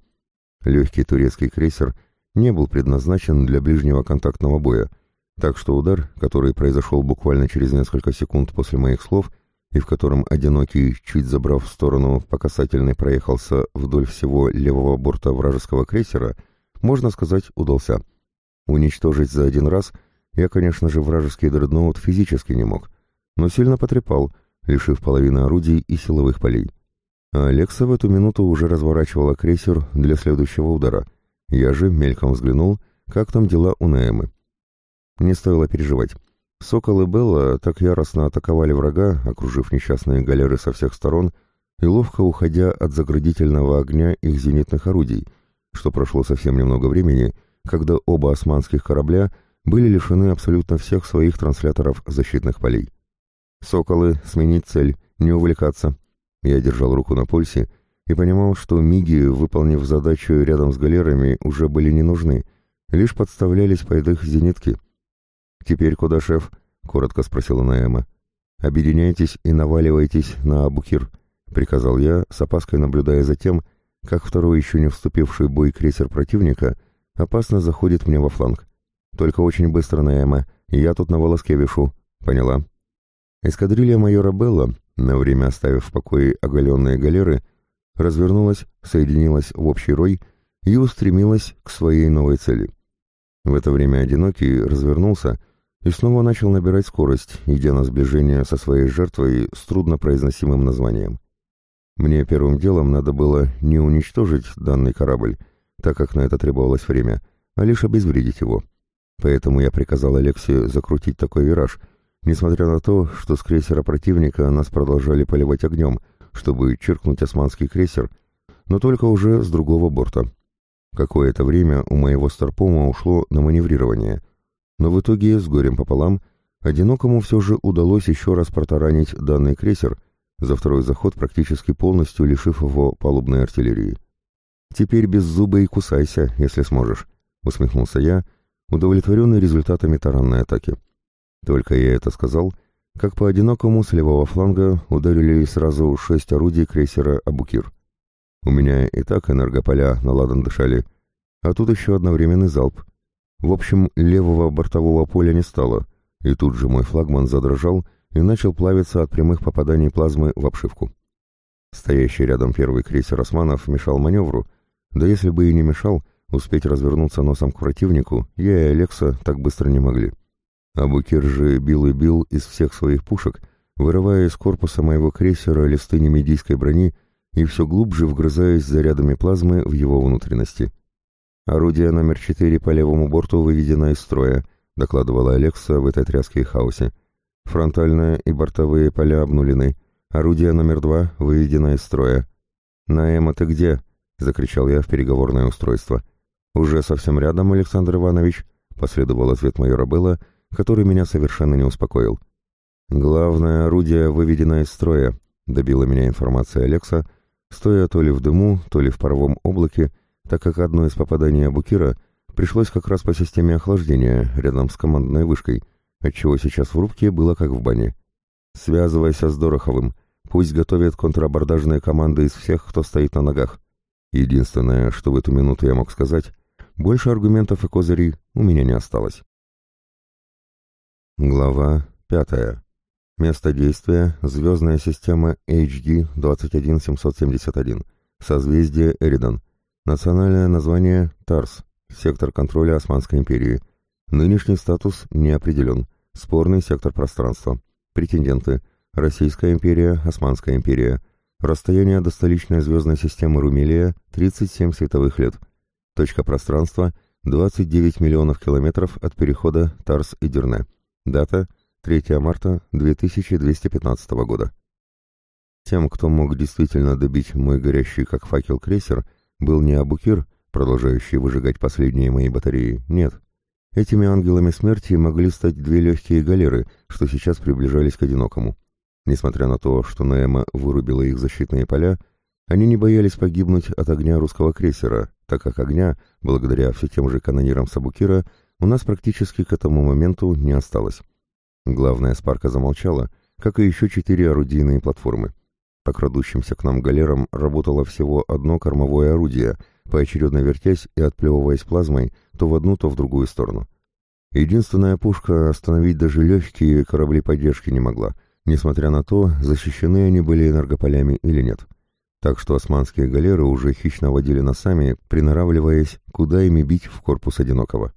Легкий турецкий крейсер не был предназначен для ближнего контактного боя, так что удар, который произошел буквально через несколько секунд после моих слов, и в котором одинокий, чуть забрав в сторону по касательной, проехался вдоль всего левого борта вражеского крейсера, можно сказать, удался. Уничтожить за один раз я, конечно же, вражеский дредноут физически не мог, но сильно потрепал, лишив половины орудий и силовых полей. А Алекса в эту минуту уже разворачивала крейсер для следующего удара. Я же мельком взглянул, как там дела у Наэмы. Не стоило переживать. Сокол и Белла так яростно атаковали врага, окружив несчастные галеры со всех сторон и ловко уходя от заградительного огня их зенитных орудий, что прошло совсем немного времени, когда оба османских корабля были лишены абсолютно всех своих трансляторов защитных полей. «Соколы, сменить цель, не увлекаться». Я держал руку на пульсе и понимал, что миги, выполнив задачу рядом с галерами, уже были не нужны, лишь подставлялись под их зенитки — «Теперь куда, шеф?» — коротко спросила Наэма. «Объединяйтесь и наваливайтесь на Абукир», — приказал я, с опаской наблюдая за тем, как второй еще не вступивший в бой крейсер противника опасно заходит мне во фланг. «Только очень быстро, Наэма, я тут на волоске вешу. Поняла?» Эскадрилья майора Белла, на время оставив в покое оголенные галеры, развернулась, соединилась в общий рой и устремилась к своей новой цели. В это время Одинокий развернулся и снова начал набирать скорость, идя на сближение со своей жертвой с труднопроизносимым названием. Мне первым делом надо было не уничтожить данный корабль, так как на это требовалось время, а лишь обезвредить его. Поэтому я приказал Алексе закрутить такой вираж, несмотря на то, что с крейсера противника нас продолжали поливать огнем, чтобы черкнуть османский крейсер, но только уже с другого борта. Какое-то время у моего старпома ушло на маневрирование — но в итоге, с горем пополам, одинокому все же удалось еще раз протаранить данный крейсер, за второй заход практически полностью лишив его палубной артиллерии. «Теперь без зуба и кусайся, если сможешь», — усмехнулся я, удовлетворенный результатами таранной атаки. Только я это сказал, как по одинокому с левого фланга ударили сразу шесть орудий крейсера «Абукир». У меня и так энергополя на ладан дышали, а тут еще одновременный залп — в общем, левого бортового поля не стало, и тут же мой флагман задрожал и начал плавиться от прямых попаданий плазмы в обшивку. Стоящий рядом первый крейсер «Османов» мешал маневру, да если бы и не мешал, успеть развернуться носом к противнику я и Алекса так быстро не могли. А Букер же бил и бил из всех своих пушек, вырывая из корпуса моего крейсера листы немедийской брони и все глубже вгрызаясь зарядами плазмы в его внутренности. «Орудие номер четыре по левому борту выведено из строя», — докладывала Алекса в этой тряске и хаосе. «Фронтальные и бортовые поля обнулены. Орудие номер два выведено из строя». «Наэма, ты где?» — закричал я в переговорное устройство. «Уже совсем рядом, Александр Иванович», — последовал ответ майора Белла, который меня совершенно не успокоил. «Главное орудие выведено из строя», — добила меня информация Алекса, стоя то ли в дыму, то ли в паровом облаке, — так как одно из попаданий Абукира пришлось как раз по системе охлаждения рядом с командной вышкой, отчего сейчас в рубке было как в бане. «Связывайся с Дороховым, пусть готовят контрабордажные команды из всех, кто стоит на ногах». Единственное, что в эту минуту я мог сказать, больше аргументов и козырей у меня не осталось. Глава пятая. Место действия – звездная система HD 21771, созвездие Эридан, Национальное название – Тарс, сектор контроля Османской империи. Нынешний статус не определен. Спорный сектор пространства. Претенденты – Российская империя, Османская империя. Расстояние до столичной звездной системы Румелия – 37 световых лет. Точка пространства – 29 миллионов километров от перехода Тарс и Дюрне. Дата – 3 марта 2215 года. Тем, кто мог действительно добить мой горящий как факел крейсер – был не Абукир, продолжающий выжигать последние мои батареи, нет. Этими ангелами смерти могли стать две легкие галеры, что сейчас приближались к одинокому. Несмотря на то, что Наэма вырубила их защитные поля, Они не боялись погибнуть от огня русского крейсера, так как огня, благодаря все тем же канонирам Сабукира, у нас практически к этому моменту не осталось. Главная спарка замолчала, как и еще четыре орудийные платформы. По крадущимся к нам галерам работало всего одно кормовое орудие, поочередно вертясь и отплевываясь плазмой то в одну, то в другую сторону. Единственная пушка остановить даже легкие корабли поддержки не могла, несмотря на то, защищены они были энергополями или нет. Так что османские галеры уже хищно водили носами, приноравливаясь, куда ими бить в корпус одинокого.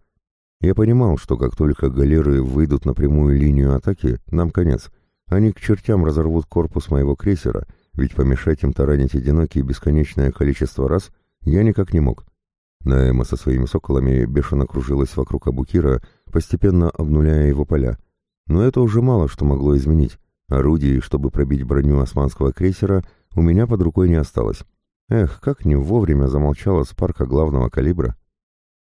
Я понимал, что как только галеры выйдут на прямую линию атаки, нам конец. Они к чертям разорвут корпус моего крейсера, ведь помешать им таранить одинокий бесконечное количество раз я никак не мог. Наэма со своими соколами бешено кружилась вокруг Абукира, постепенно обнуляя его поля. Но это уже мало что могло изменить. Орудий, чтобы пробить броню османского крейсера, у меня под рукой не осталось. Эх, как не вовремя замолчала спарка главного калибра.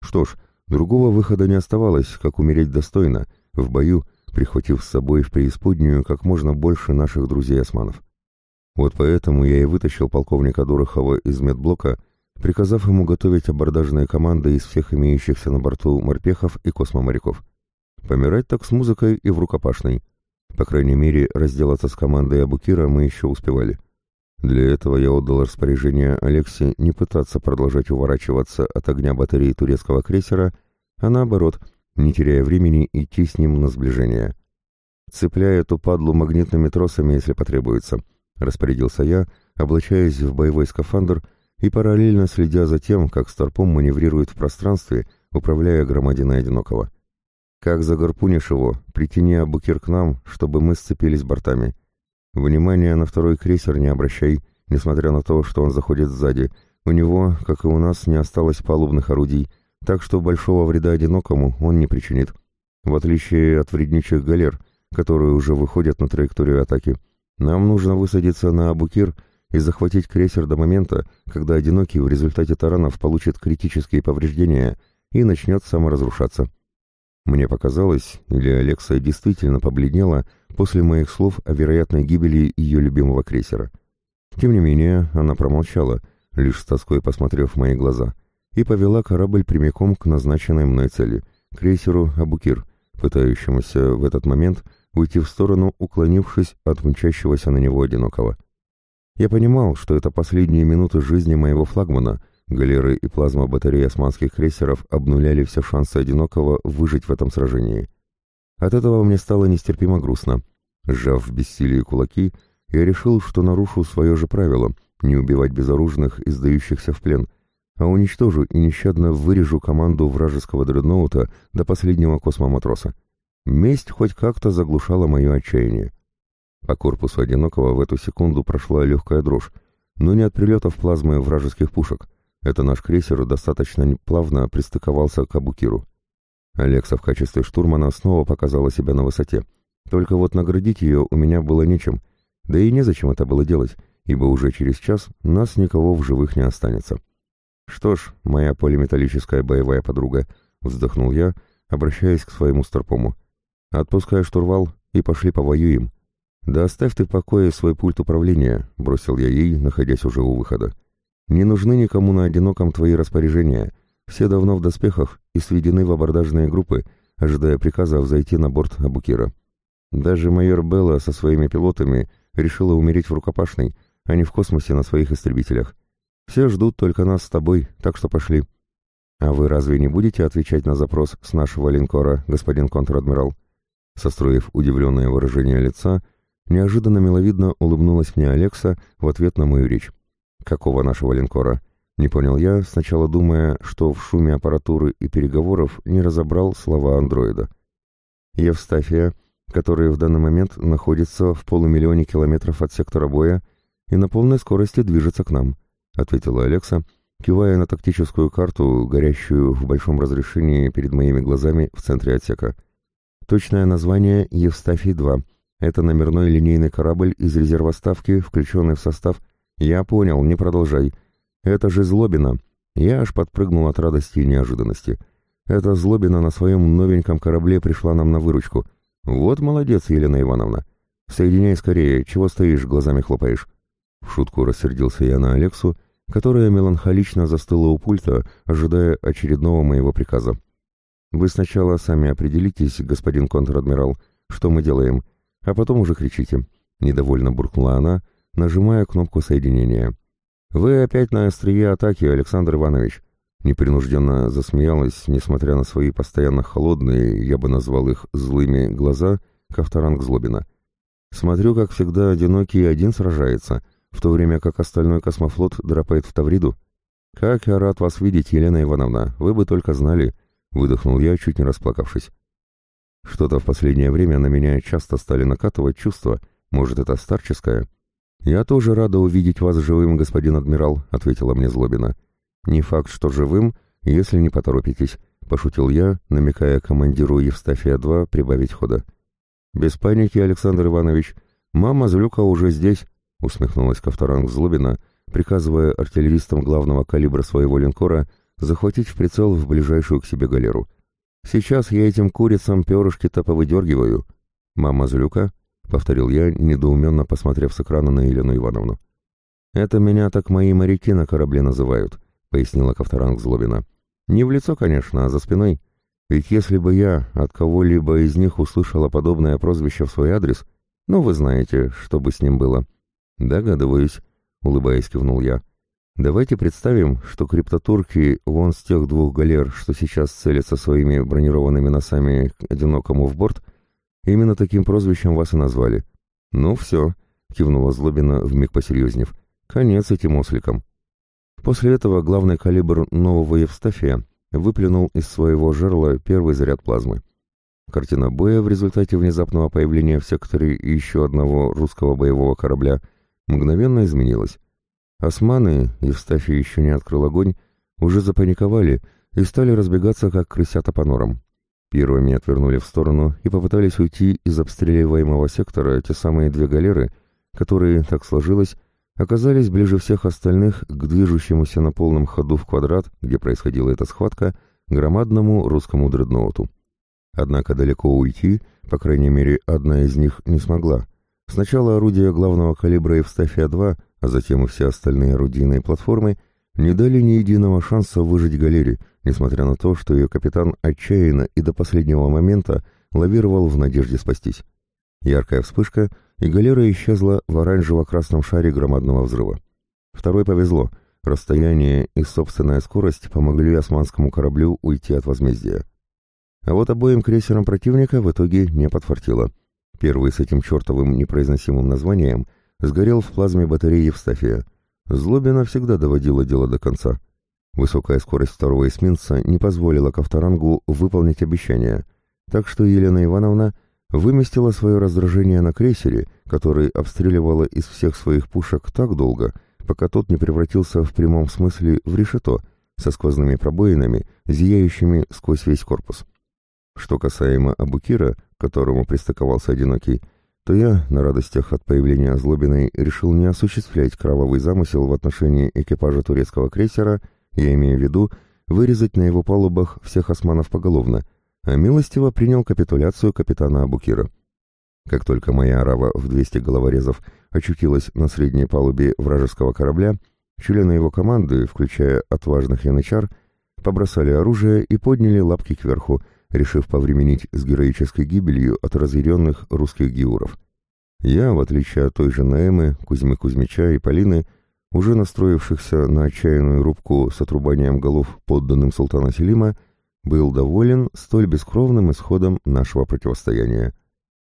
Что ж, другого выхода не оставалось, как умереть достойно, в бою, прихватив с собой в преисподнюю как можно больше наших друзей-османов. Вот поэтому я и вытащил полковника Дорохова из медблока, приказав ему готовить абордажные команды из всех имеющихся на борту морпехов и космоморяков. Помирать так с музыкой и в рукопашной. По крайней мере, разделаться с командой Абукира мы еще успевали. Для этого я отдал распоряжение Алексе не пытаться продолжать уворачиваться от огня батареи турецкого крейсера, а наоборот, не теряя времени, идти с ним на сближение. Цепляя эту падлу магнитными тросами, если потребуется —— распорядился я, облачаясь в боевой скафандр и параллельно следя за тем, как Старпом маневрирует в пространстве, управляя громадиной одинокого. «Как загарпунишь его, притяни Абукир к нам, чтобы мы сцепились бортами. Внимание на второй крейсер не обращай, несмотря на то, что он заходит сзади. У него, как и у нас, не осталось палубных орудий, так что большого вреда одинокому он не причинит. В отличие от вредничих галер, которые уже выходят на траекторию атаки». Нам нужно высадиться на Абукир и захватить крейсер до момента, когда «Одинокий» в результате таранов получит критические повреждения и начнет саморазрушаться. Мне показалось, или Алекса действительно побледнела после моих слов о вероятной гибели ее любимого крейсера. Тем не менее, она промолчала, лишь с тоской посмотрев в мои глаза, и повела корабль прямиком к назначенной мной цели — крейсеру «Абукир», пытающемуся в этот момент — уйти в сторону, уклонившись от мчащегося на него одинокого. Я понимал, что это последние минуты жизни моего флагмана, галеры и плазма батареи османских крейсеров обнуляли все шансы одинокого выжить в этом сражении. От этого мне стало нестерпимо грустно. Сжав в бессилии кулаки, я решил, что нарушу свое же правило — не убивать безоружных и сдающихся в плен, а уничтожу и нещадно вырежу команду вражеского дредноута до последнего космоматроса. Месть хоть как-то заглушала мое отчаяние. По корпусу одинокого в эту секунду прошла легкая дрожь, но не от прилетов плазмы вражеских пушек. Это наш крейсер достаточно плавно пристыковался к Абукиру. Алекса в качестве штурмана снова показала себя на высоте. Только вот наградить ее у меня было нечем, да и незачем это было делать, ибо уже через час нас никого в живых не останется. «Что ж, моя полиметаллическая боевая подруга», — вздохнул я, обращаясь к своему старпому, — «Отпускай штурвал и пошли повоюем». «Да оставь ты в покое свой пульт управления», — бросил я ей, находясь уже у выхода. «Не нужны никому на одиноком твои распоряжения. Все давно в доспехах и сведены в абордажные группы, ожидая приказа взойти на борт Абукира. Даже майор Белла со своими пилотами решила умереть в рукопашной, а не в космосе на своих истребителях. Все ждут только нас с тобой, так что пошли». «А вы разве не будете отвечать на запрос с нашего линкора, господин контр-адмирал?» Состроив удивленное выражение лица, неожиданно миловидно улыбнулась мне Алекса в ответ на мою речь. «Какого нашего линкора?» Не понял я, сначала думая, что в шуме аппаратуры и переговоров не разобрал слова андроида. Евстафия, который в данный момент находится в полумиллионе километров от сектора боя и на полной скорости движется к нам, ответила Алекса, кивая на тактическую карту, горящую в большом разрешении перед моими глазами в центре отсека. Точное название Евстафий-2. Это номерной линейный корабль из резерва ставки, включенный в состав... Я понял, не продолжай. Это же Злобина. Я аж подпрыгнул от радости и неожиданности. Эта Злобина на своем новеньком корабле пришла нам на выручку. Вот молодец, Елена Ивановна. Соединяй скорее, чего стоишь, глазами хлопаешь. В шутку рассердился я на Алексу, которая меланхолично застыла у пульта, ожидая очередного моего приказа. «Вы сначала сами определитесь, господин контр-адмирал, что мы делаем, а потом уже кричите», — недовольно буркнула она, нажимая кнопку соединения. «Вы опять на острие атаки, Александр Иванович», — непринужденно засмеялась, несмотря на свои постоянно холодные, я бы назвал их злыми, глаза, Ковторанг Злобина. «Смотрю, как всегда, одинокий один сражается», — в то время как остальной космофлот драпает в Тавриду. «Как я рад вас видеть, Елена Ивановна, вы бы только знали», — выдохнул я, чуть не расплакавшись. Что-то в последнее время на меня часто стали накатывать чувства, может, это старческое. «Я тоже рада увидеть вас живым, господин адмирал», — ответила мне Злобина. «Не факт, что живым, если не поторопитесь», — пошутил я, намекая командиру Евстафия-2 прибавить хода. «Без паники, Александр Иванович. Мама Злюка уже здесь», — усмехнулась Ковторанг Злобина, приказывая артиллеристам главного калибра своего линкора захватить в прицел в ближайшую к себе галеру. «Сейчас я этим курицам перышки-то повыдергиваю». «Мама Злюка?» — повторил я, недоуменно посмотрев с экрана на Елену Ивановну. «Это меня так мои моряки на корабле называют», — пояснила Ковторанг Злобина. «Не в лицо, конечно, а за спиной. Ведь если бы я от кого-либо из них услышала подобное прозвище в свой адрес, ну, вы знаете, что бы с ним было». «Догадываюсь», — улыбаясь, кивнул я. «Давайте представим, что криптотурки вон с тех двух галер, что сейчас целятся своими бронированными носами одинокому в борт, именно таким прозвищем вас и назвали». «Ну все», — кивнула Злобина, вмиг посерьезнев. «Конец этим осликам». После этого главный калибр нового Евстафия выплюнул из своего жерла первый заряд плазмы. Картина боя в результате внезапного появления в секторе еще одного русского боевого корабля — мгновенно изменилась. Османы, Евстафий еще не открыл огонь, уже запаниковали и стали разбегаться, как крысята по норам. Первыми отвернули в сторону и попытались уйти из обстреливаемого сектора те самые две галеры, которые, так сложилось, оказались ближе всех остальных к движущемуся на полном ходу в квадрат, где происходила эта схватка, громадному русскому дредноуту. Однако далеко уйти, по крайней мере, одна из них не смогла — Сначала орудия главного калибра Евстафия-2, а затем и все остальные орудийные платформы не дали ни единого шанса выжить галере, несмотря на то, что ее капитан отчаянно и до последнего момента лавировал в надежде спастись. Яркая вспышка, и галера исчезла в оранжево-красном шаре громадного взрыва. Второй повезло. Расстояние и собственная скорость помогли османскому кораблю уйти от возмездия. А вот обоим крейсерам противника в итоге не подфартило — Первый с этим чертовым непроизносимым названием сгорел в плазме батареи Евстафия. Злобина всегда доводила дело до конца. Высокая скорость второго эсминца не позволила Ковторангу выполнить обещание, так что Елена Ивановна выместила свое раздражение на крейсере, который обстреливала из всех своих пушек так долго, пока тот не превратился в прямом смысле в решето со сквозными пробоинами, зияющими сквозь весь корпус. Что касаемо Абукира, к которому пристыковался одинокий, то я, на радостях от появления Злобиной, решил не осуществлять кровавый замысел в отношении экипажа турецкого крейсера, я имею в виду вырезать на его палубах всех османов поголовно, а милостиво принял капитуляцию капитана Абукира. Как только моя арава в 200 головорезов очутилась на средней палубе вражеского корабля, члены его команды, включая отважных янычар, побросали оружие и подняли лапки кверху, решив повременить с героической гибелью от разъяренных русских геуров. Я, в отличие от той же Наэмы, Кузьмы Кузьмича и Полины, уже настроившихся на отчаянную рубку с отрубанием голов подданным султана Селима, был доволен столь бескровным исходом нашего противостояния.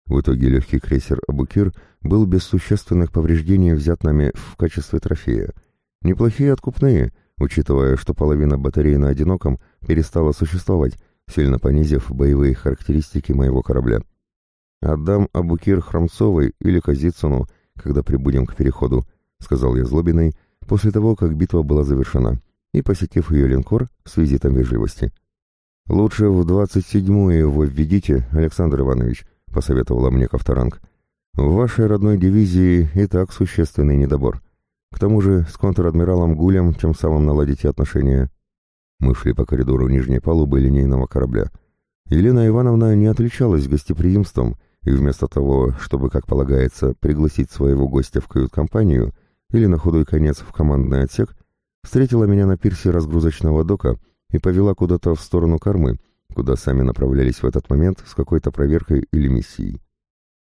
В итоге легкий крейсер «Абукир» был без существенных повреждений взят нами в качестве трофея. Неплохие откупные, учитывая, что половина батареи на «Одиноком» перестала существовать, сильно понизив боевые характеристики моего корабля. «Отдам Абукир Храмцовой или Казицыну, когда прибудем к переходу», — сказал я Злобиной, после того, как битва была завершена, и посетив ее линкор с визитом вежливости. «Лучше в двадцать седьмую его введите, Александр Иванович», — посоветовала мне Ковторанг. «В вашей родной дивизии и так существенный недобор. К тому же с контр-адмиралом Гулем тем самым наладите отношения». Мы шли по коридору нижней палубы линейного корабля. Елена Ивановна не отличалась гостеприимством, и вместо того, чтобы, как полагается, пригласить своего гостя в кают-компанию, или на худой конец в командный отсек, встретила меня на пирсе разгрузочного дока и повела куда-то в сторону кормы, куда сами направлялись в этот момент с какой-то проверкой или миссией.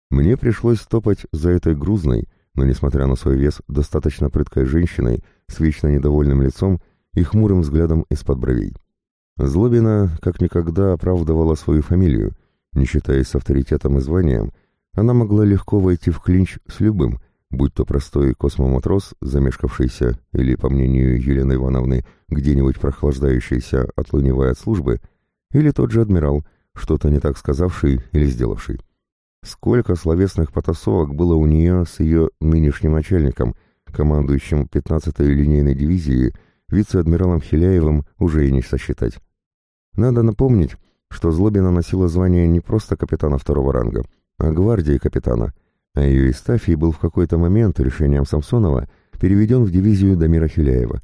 Мне пришлось топать за этой грузной, но, несмотря на свой вес, достаточно прыткой женщиной с вечно недовольным лицом и хмурым взглядом из-под бровей. Злобина как никогда оправдывала свою фамилию, не считаясь с авторитетом и званием, она могла легко войти в клинч с любым, будь то простой космоматрос, замешкавшийся, или, по мнению Елены Ивановны, где-нибудь прохлаждающийся, отлынивая от службы, или тот же адмирал, что-то не так сказавший или сделавший. Сколько словесных потасовок было у нее с ее нынешним начальником, командующим 15-й линейной дивизии, вице-адмиралом Хиляевым, уже и не сосчитать. Надо напомнить, что Злобина носила звание не просто капитана второго ранга, а гвардии капитана, а ее Истафий был в какой-то момент решением Самсонова переведен в дивизию Дамира Хиляева.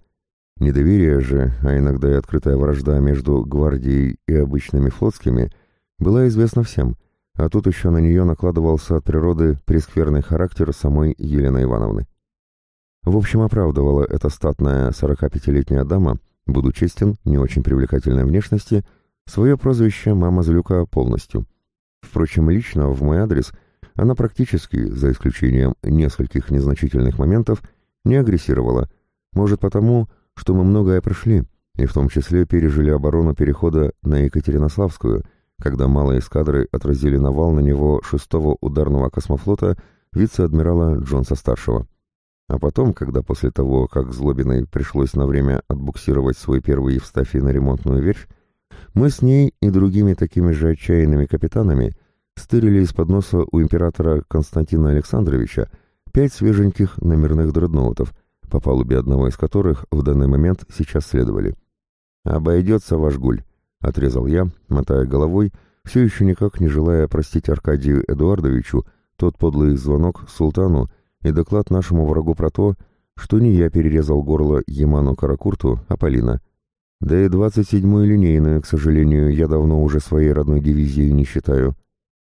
Недоверие же, а иногда и открытая вражда между гвардией и обычными флотскими, была известна всем, а тут еще на нее накладывался от природы прескверный характер самой Елены Ивановны. В общем, оправдывала эта статная 45-летняя дама, буду честен, не очень привлекательной внешности, свое прозвище «Мама Злюка» полностью. Впрочем, лично в мой адрес она практически, за исключением нескольких незначительных моментов, не агрессировала, может потому, что мы многое прошли, и в том числе пережили оборону перехода на Екатеринославскую, когда малые эскадры отразили навал на него шестого ударного космофлота вице-адмирала Джонса-старшего. А потом, когда после того, как Злобиной пришлось на время отбуксировать свой первый Евстафий на ремонтную верфь, мы с ней и другими такими же отчаянными капитанами стырили из-под носа у императора Константина Александровича пять свеженьких номерных дредноутов, по палубе одного из которых в данный момент сейчас следовали. «Обойдется ваш гуль», — отрезал я, мотая головой, все еще никак не желая простить Аркадию Эдуардовичу тот подлый звонок султану и доклад нашему врагу про то, что не я перерезал горло Яману Каракурту, а Полина. Да и двадцать седьмую линейную, к сожалению, я давно уже своей родной дивизией не считаю.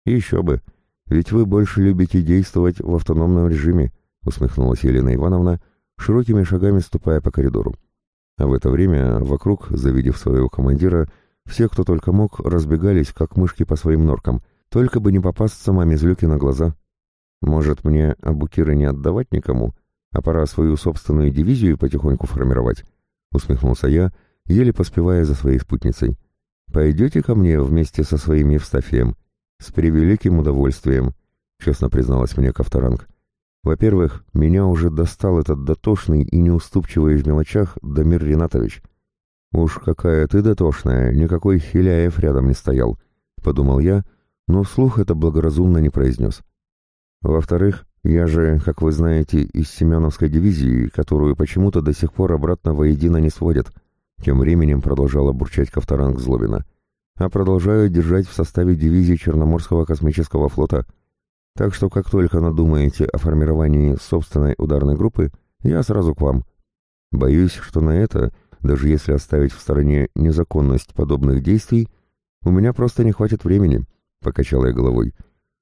еще бы, ведь вы больше любите действовать в автономном режиме, усмехнулась Елена Ивановна, широкими шагами ступая по коридору. А в это время вокруг, завидев своего командира, все, кто только мог, разбегались, как мышки по своим норкам, только бы не попасться маме Злюки на глаза. Может, мне абукиры не отдавать никому, а пора свою собственную дивизию потихоньку формировать? Усмехнулся я, еле поспевая за своей спутницей. Пойдете ко мне вместе со своим Евстафием? С превеликим удовольствием, честно призналась мне Ковторанг. Во-первых, меня уже достал этот дотошный и неуступчивый в мелочах Дамир Ринатович. Уж какая ты дотошная, никакой Хиляев рядом не стоял, подумал я, но вслух это благоразумно не произнес. Во-вторых, я же, как вы знаете, из Семеновской дивизии, которую почему-то до сих пор обратно воедино не сводят, тем временем продолжала бурчать Ковторанг Злобина, а продолжаю держать в составе дивизии Черноморского космического флота. Так что как только надумаете о формировании собственной ударной группы, я сразу к вам. Боюсь, что на это, даже если оставить в стороне незаконность подобных действий, у меня просто не хватит времени, — покачала я головой.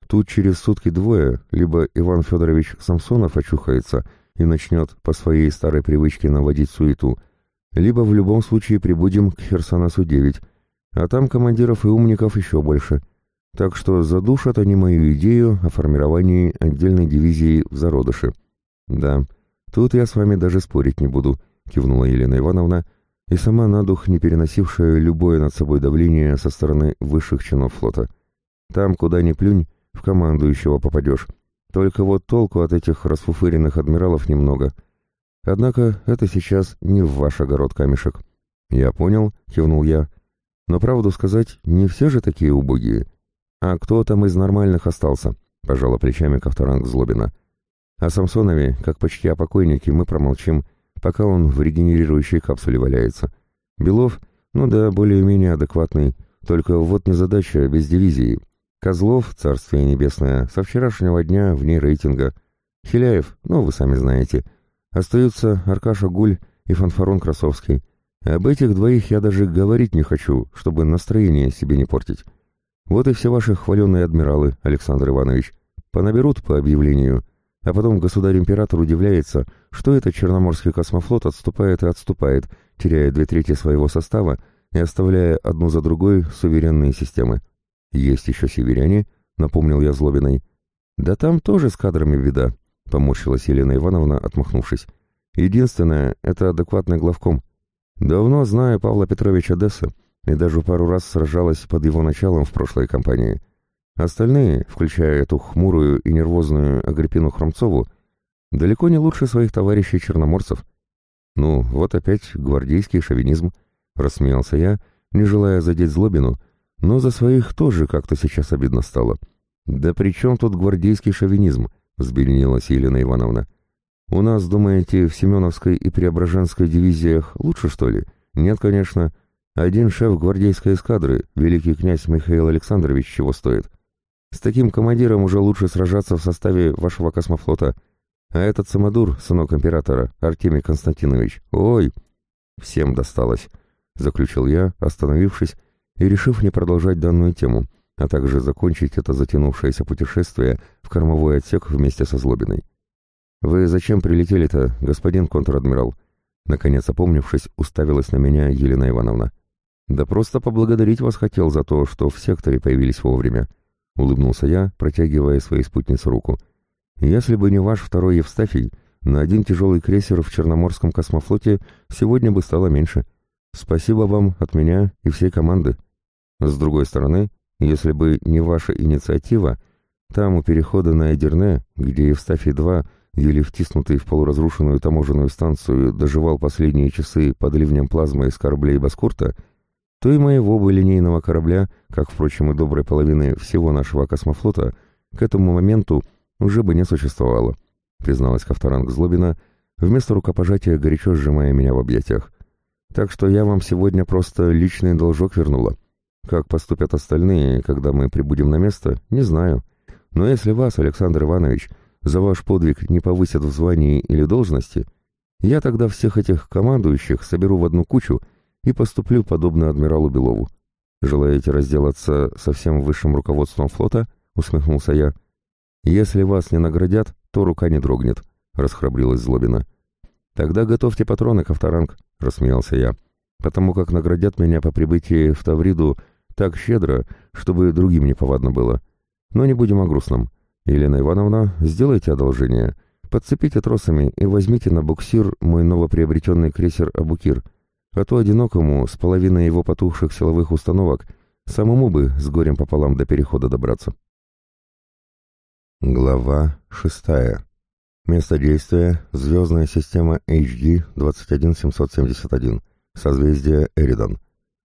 Тут через сутки двое, либо Иван Федорович Самсонов очухается и начнет по своей старой привычке наводить суету, либо в любом случае прибудем к Херсонесу-9, а там командиров и умников еще больше. Так что задушат они мою идею о формировании отдельной дивизии в зародыше. Да, тут я с вами даже спорить не буду, кивнула Елена Ивановна, и сама на дух не переносившая любое над собой давление со стороны высших чинов флота. Там, куда ни плюнь, в командующего попадешь. Только вот толку от этих расфуфыренных адмиралов немного. Однако это сейчас не в ваш огород камешек. Я понял, кивнул я. Но правду сказать, не все же такие убогие. А кто там из нормальных остался? Пожала плечами Ковторанг Злобина. О Самсонове, как почти о покойнике, мы промолчим, пока он в регенерирующей капсуле валяется. Белов, ну да, более-менее адекватный, только вот незадача без дивизии. Козлов, царствие небесное, со вчерашнего дня вне рейтинга. Хиляев, ну, вы сами знаете. Остаются Аркаша Гуль и Фанфарон Красовский. Об этих двоих я даже говорить не хочу, чтобы настроение себе не портить. Вот и все ваши хваленные адмиралы, Александр Иванович. Понаберут по объявлению. А потом государь-император удивляется, что этот Черноморский космофлот отступает и отступает, теряя две трети своего состава и оставляя одну за другой суверенные системы. Есть еще северяне, напомнил я Злобиной. Да там тоже с кадрами беда, поморщилась Елена Ивановна, отмахнувшись. Единственное, это адекватный главком. Давно знаю Павла Петровича Десса, и даже пару раз сражалась под его началом в прошлой кампании. Остальные, включая эту хмурую и нервозную Агриппину Хромцову, далеко не лучше своих товарищей-черноморцев. Ну, вот опять гвардейский шовинизм, рассмеялся я, не желая задеть Злобину, но за своих тоже как-то сейчас обидно стало. «Да при чем тут гвардейский шовинизм?» — взбеленилась Елена Ивановна. «У нас, думаете, в Семеновской и Преображенской дивизиях лучше, что ли? Нет, конечно. Один шеф гвардейской эскадры, великий князь Михаил Александрович, чего стоит. С таким командиром уже лучше сражаться в составе вашего космофлота. А этот самодур, сынок императора, Артемий Константинович, ой, всем досталось, заключил я, остановившись и решив не продолжать данную тему, а также закончить это затянувшееся путешествие в кормовой отсек вместе со Злобиной. «Вы зачем прилетели-то, господин контр-адмирал?» Наконец опомнившись, уставилась на меня Елена Ивановна. «Да просто поблагодарить вас хотел за то, что в секторе появились вовремя», — улыбнулся я, протягивая своей спутнице руку. «Если бы не ваш второй Евстафий, на один тяжелый крейсер в Черноморском космофлоте сегодня бы стало меньше. Спасибо вам от меня и всей команды. С другой стороны, если бы не ваша инициатива, там у перехода на Эдерне, где Евстафий-2, еле втиснутый в полуразрушенную таможенную станцию, доживал последние часы под ливнем плазмы из кораблей Баскурта, то и моего бы линейного корабля, как, впрочем, и доброй половины всего нашего космофлота, к этому моменту уже бы не существовало, призналась Ковторанг Злобина, вместо рукопожатия горячо сжимая меня в объятиях. Так что я вам сегодня просто личный должок вернула. Как поступят остальные, когда мы прибудем на место, не знаю. Но если вас, Александр Иванович, за ваш подвиг не повысят в звании или должности, я тогда всех этих командующих соберу в одну кучу и поступлю подобно адмиралу Белову. Желаете разделаться со всем высшим руководством флота? Усмехнулся я. Если вас не наградят, то рука не дрогнет, расхрабрилась Злобина. Тогда готовьте патроны, Ковторанг, рассмеялся я, потому как наградят меня по прибытии в Тавриду так щедро, чтобы другим не повадно было. Но не будем о грустном. Елена Ивановна, сделайте одолжение. Подцепите тросами и возьмите на буксир мой новоприобретенный крейсер «Абукир», а то одинокому, с половиной его потухших силовых установок, самому бы с горем пополам до перехода добраться. Глава шестая. Место действия – звездная система HD 21771, созвездие Эридан.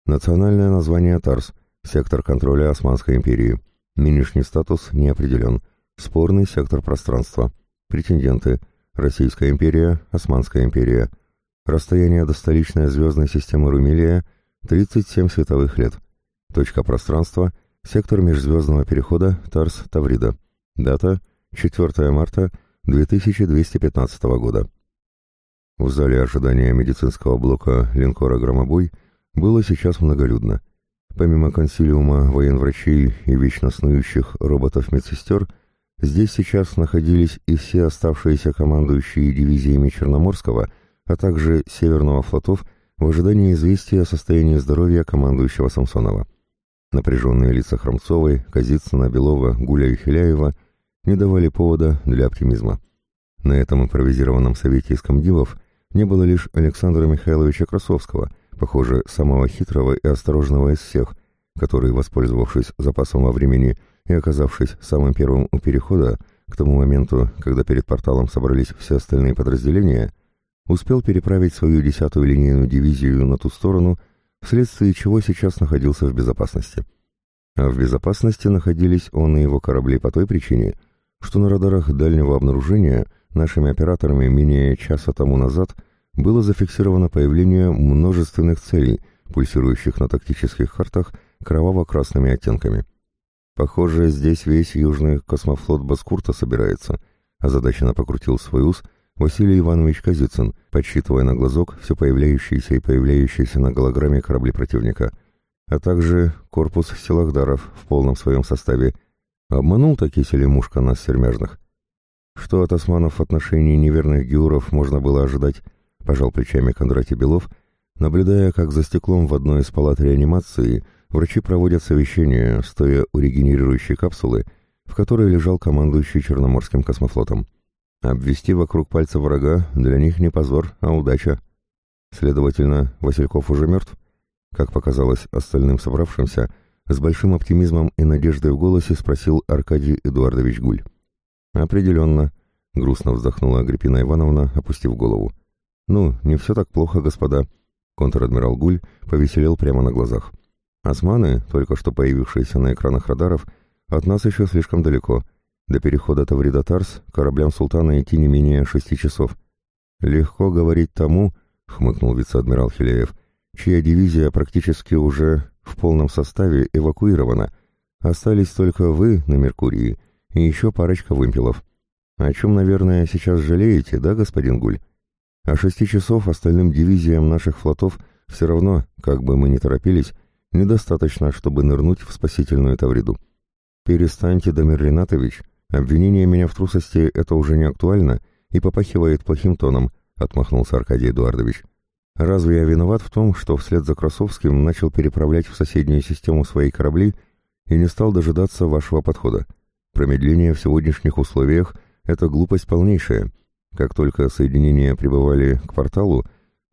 Национальное название Тарс, сектор контроля Османской империи. Нынешний статус не определен. Спорный сектор пространства. Претенденты – Российская империя, Османская империя – Расстояние до столичной звездной системы Румилия — 37 световых лет. Точка пространства — сектор межзвездного перехода Тарс-Таврида. Дата — 4 марта 2215 года. В зале ожидания медицинского блока линкора «Громобой» было сейчас многолюдно. Помимо консилиума военврачей и вечно снующих роботов-медсестер, здесь сейчас находились и все оставшиеся командующие дивизиями Черноморского — а также Северного флотов в ожидании известия о состоянии здоровья командующего Самсонова. Напряженные лица Хромцовой, Казицына, Белова, Гуля и Хиляева не давали повода для оптимизма. На этом импровизированном совете из комдивов не было лишь Александра Михайловича Красовского, похоже, самого хитрого и осторожного из всех, который, воспользовавшись запасом во времени и оказавшись самым первым у перехода, к тому моменту, когда перед порталом собрались все остальные подразделения, успел переправить свою десятую линейную дивизию на ту сторону, вследствие чего сейчас находился в безопасности. А в безопасности находились он и его корабли по той причине, что на радарах дальнего обнаружения нашими операторами менее часа тому назад было зафиксировано появление множественных целей, пульсирующих на тактических картах кроваво-красными оттенками. Похоже, здесь весь южный космофлот Баскурта собирается, озадаченно покрутил свой ус — Василий Иванович Казицын, подсчитывая на глазок все появляющиеся и появляющиеся на голограмме корабли противника, а также корпус Селахдаров в полном своем составе. Обманул таки Селимушка нас сермяжных. Что от османов в отношении неверных геуров можно было ожидать, пожал плечами Кондратий Белов, наблюдая, как за стеклом в одной из палат реанимации врачи проводят совещание, стоя у регенерирующей капсулы, в которой лежал командующий Черноморским космофлотом. Обвести вокруг пальца врага для них не позор, а удача. Следовательно, Васильков уже мертв? Как показалось остальным собравшимся, с большим оптимизмом и надеждой в голосе спросил Аркадий Эдуардович Гуль. «Определенно», — грустно вздохнула Агриппина Ивановна, опустив голову. «Ну, не все так плохо, господа», — контр-адмирал Гуль повеселел прямо на глазах. «Османы, только что появившиеся на экранах радаров, от нас еще слишком далеко. До перехода Таврида-Тарс кораблям султана идти не менее шести часов. Легко говорить тому, — хмыкнул вице-адмирал Хилеев, — чья дивизия практически уже в полном составе эвакуирована. Остались только вы на Меркурии и еще парочка вымпелов. О чем, наверное, сейчас жалеете, да, господин Гуль? А шести часов остальным дивизиям наших флотов все равно, как бы мы ни торопились, недостаточно, чтобы нырнуть в спасительную Тавриду. Перестаньте, Дамир Ринатович, — Обвинение меня в трусости — это уже не актуально и попахивает плохим тоном, — отмахнулся Аркадий Эдуардович. Разве я виноват в том, что вслед за Красовским начал переправлять в соседнюю систему свои корабли и не стал дожидаться вашего подхода? Промедление в сегодняшних условиях — это глупость полнейшая. Как только соединения прибывали к порталу,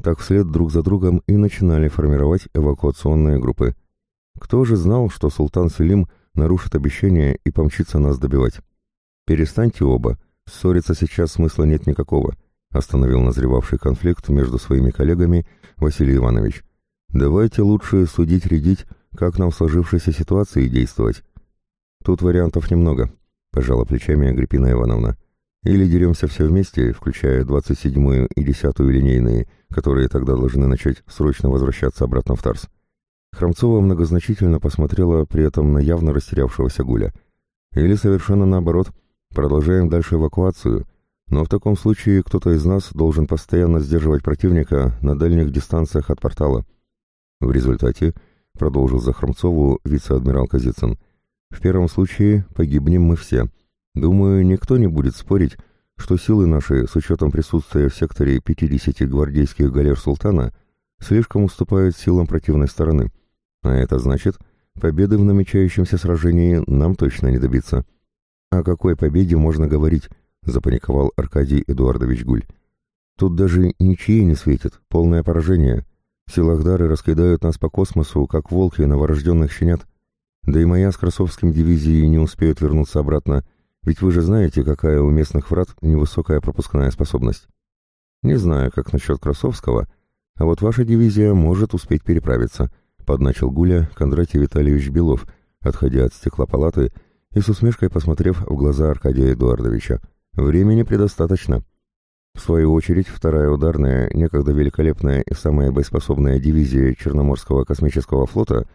так вслед друг за другом и начинали формировать эвакуационные группы. Кто же знал, что султан Селим нарушит обещание и помчится нас добивать? «Перестаньте оба. Ссориться сейчас смысла нет никакого», — остановил назревавший конфликт между своими коллегами Василий Иванович. «Давайте лучше судить-рядить, как нам в сложившейся ситуации действовать». «Тут вариантов немного», — пожала плечами Агриппина Ивановна. «Или деремся все вместе, включая 27-ю и 10-ю линейные, которые тогда должны начать срочно возвращаться обратно в Тарс». Хромцова многозначительно посмотрела при этом на явно растерявшегося Гуля. «Или совершенно наоборот, Продолжаем дальше эвакуацию, но в таком случае кто-то из нас должен постоянно сдерживать противника на дальних дистанциях от портала. В результате, продолжил за Хромцову вице-адмирал Казицын, в первом случае погибнем мы все. Думаю, никто не будет спорить, что силы наши, с учетом присутствия в секторе 50 гвардейских галер султана, слишком уступают силам противной стороны. А это значит, победы в намечающемся сражении нам точно не добиться. «О какой победе можно говорить?» — запаниковал Аркадий Эдуардович Гуль. «Тут даже ничьи не светит, полное поражение. Силахдары раскидают нас по космосу, как волки новорожденных щенят. Да и моя с Красовским дивизией не успеют вернуться обратно, ведь вы же знаете, какая у местных врат невысокая пропускная способность. Не знаю, как насчет Красовского, а вот ваша дивизия может успеть переправиться», — подначил Гуля Кондратий Витальевич Белов, отходя от стекла палаты и с усмешкой посмотрев в глаза Аркадия Эдуардовича. «Времени предостаточно». В свою очередь, вторая ударная, некогда великолепная и самая боеспособная дивизия Черноморского космического флота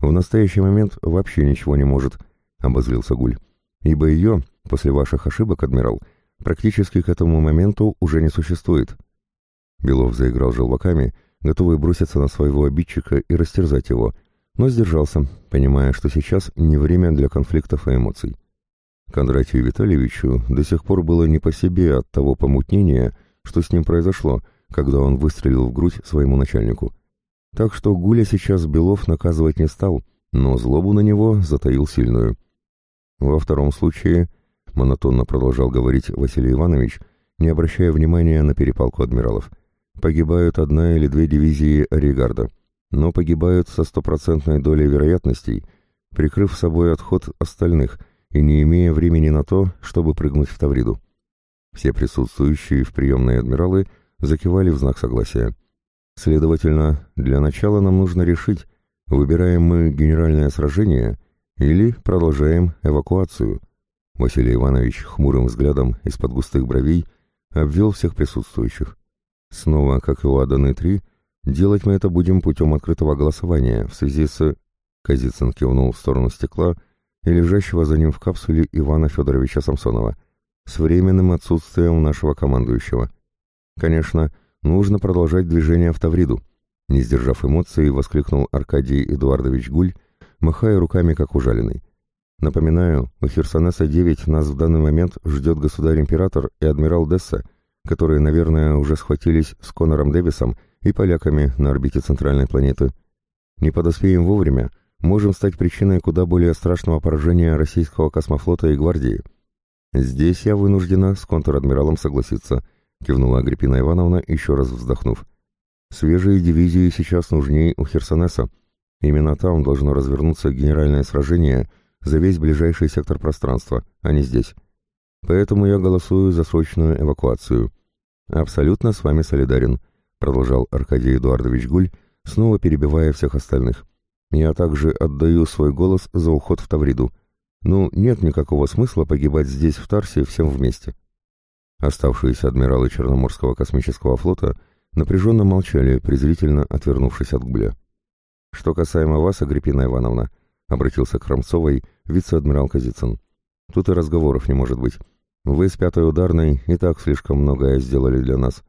в настоящий момент вообще ничего не может, — обозлился Гуль. Ибо ее, после ваших ошибок, адмирал, практически к этому моменту уже не существует. Белов заиграл желваками, готовый броситься на своего обидчика и растерзать его, но сдержался, понимая, что сейчас не время для конфликтов и эмоций. Кондратию Витальевичу до сих пор было не по себе от того помутнения, что с ним произошло, когда он выстрелил в грудь своему начальнику. Так что Гуля сейчас Белов наказывать не стал, но злобу на него затаил сильную. Во втором случае, монотонно продолжал говорить Василий Иванович, не обращая внимания на перепалку адмиралов, погибают одна или две дивизии Оригарда — но погибают со стопроцентной долей вероятностей, прикрыв собой отход остальных и не имея времени на то, чтобы прыгнуть в Тавриду. Все присутствующие в приемной адмиралы закивали в знак согласия. Следовательно, для начала нам нужно решить, выбираем мы генеральное сражение или продолжаем эвакуацию. Василий Иванович хмурым взглядом из-под густых бровей обвел всех присутствующих. Снова, как и у Аданы-3, Делать мы это будем путем открытого голосования в связи с... Казицын кивнул в сторону стекла и лежащего за ним в капсуле Ивана Федоровича Самсонова. С временным отсутствием нашего командующего. Конечно, нужно продолжать движение в Тавриду. Не сдержав эмоций, воскликнул Аркадий Эдуардович Гуль, махая руками как ужаленный. Напоминаю, у Херсонеса-9 нас в данный момент ждет государь-император и адмирал Десса, которые, наверное, уже схватились с Конором Дэвисом и поляками на орбите центральной планеты. Не подоспеем вовремя, можем стать причиной куда более страшного поражения российского космофлота и гвардии. Здесь я вынуждена с контр-адмиралом согласиться, кивнула Агриппина Ивановна, еще раз вздохнув. Свежие дивизии сейчас нужнее у Херсонеса. Именно там должно развернуться генеральное сражение за весь ближайший сектор пространства, а не здесь. Поэтому я голосую за срочную эвакуацию. Абсолютно с вами солидарен, продолжал Аркадий Эдуардович Гуль, снова перебивая всех остальных. Я также отдаю свой голос за уход в Тавриду. Ну, нет никакого смысла погибать здесь, в Тарсе, всем вместе. Оставшиеся адмиралы Черноморского космического флота напряженно молчали, презрительно отвернувшись от Гуля. «Что касаемо вас, Агриппина Ивановна», — обратился к Хромцовой вице-адмирал Казицын, — «тут и разговоров не может быть. Вы с пятой ударной и так слишком многое сделали для нас.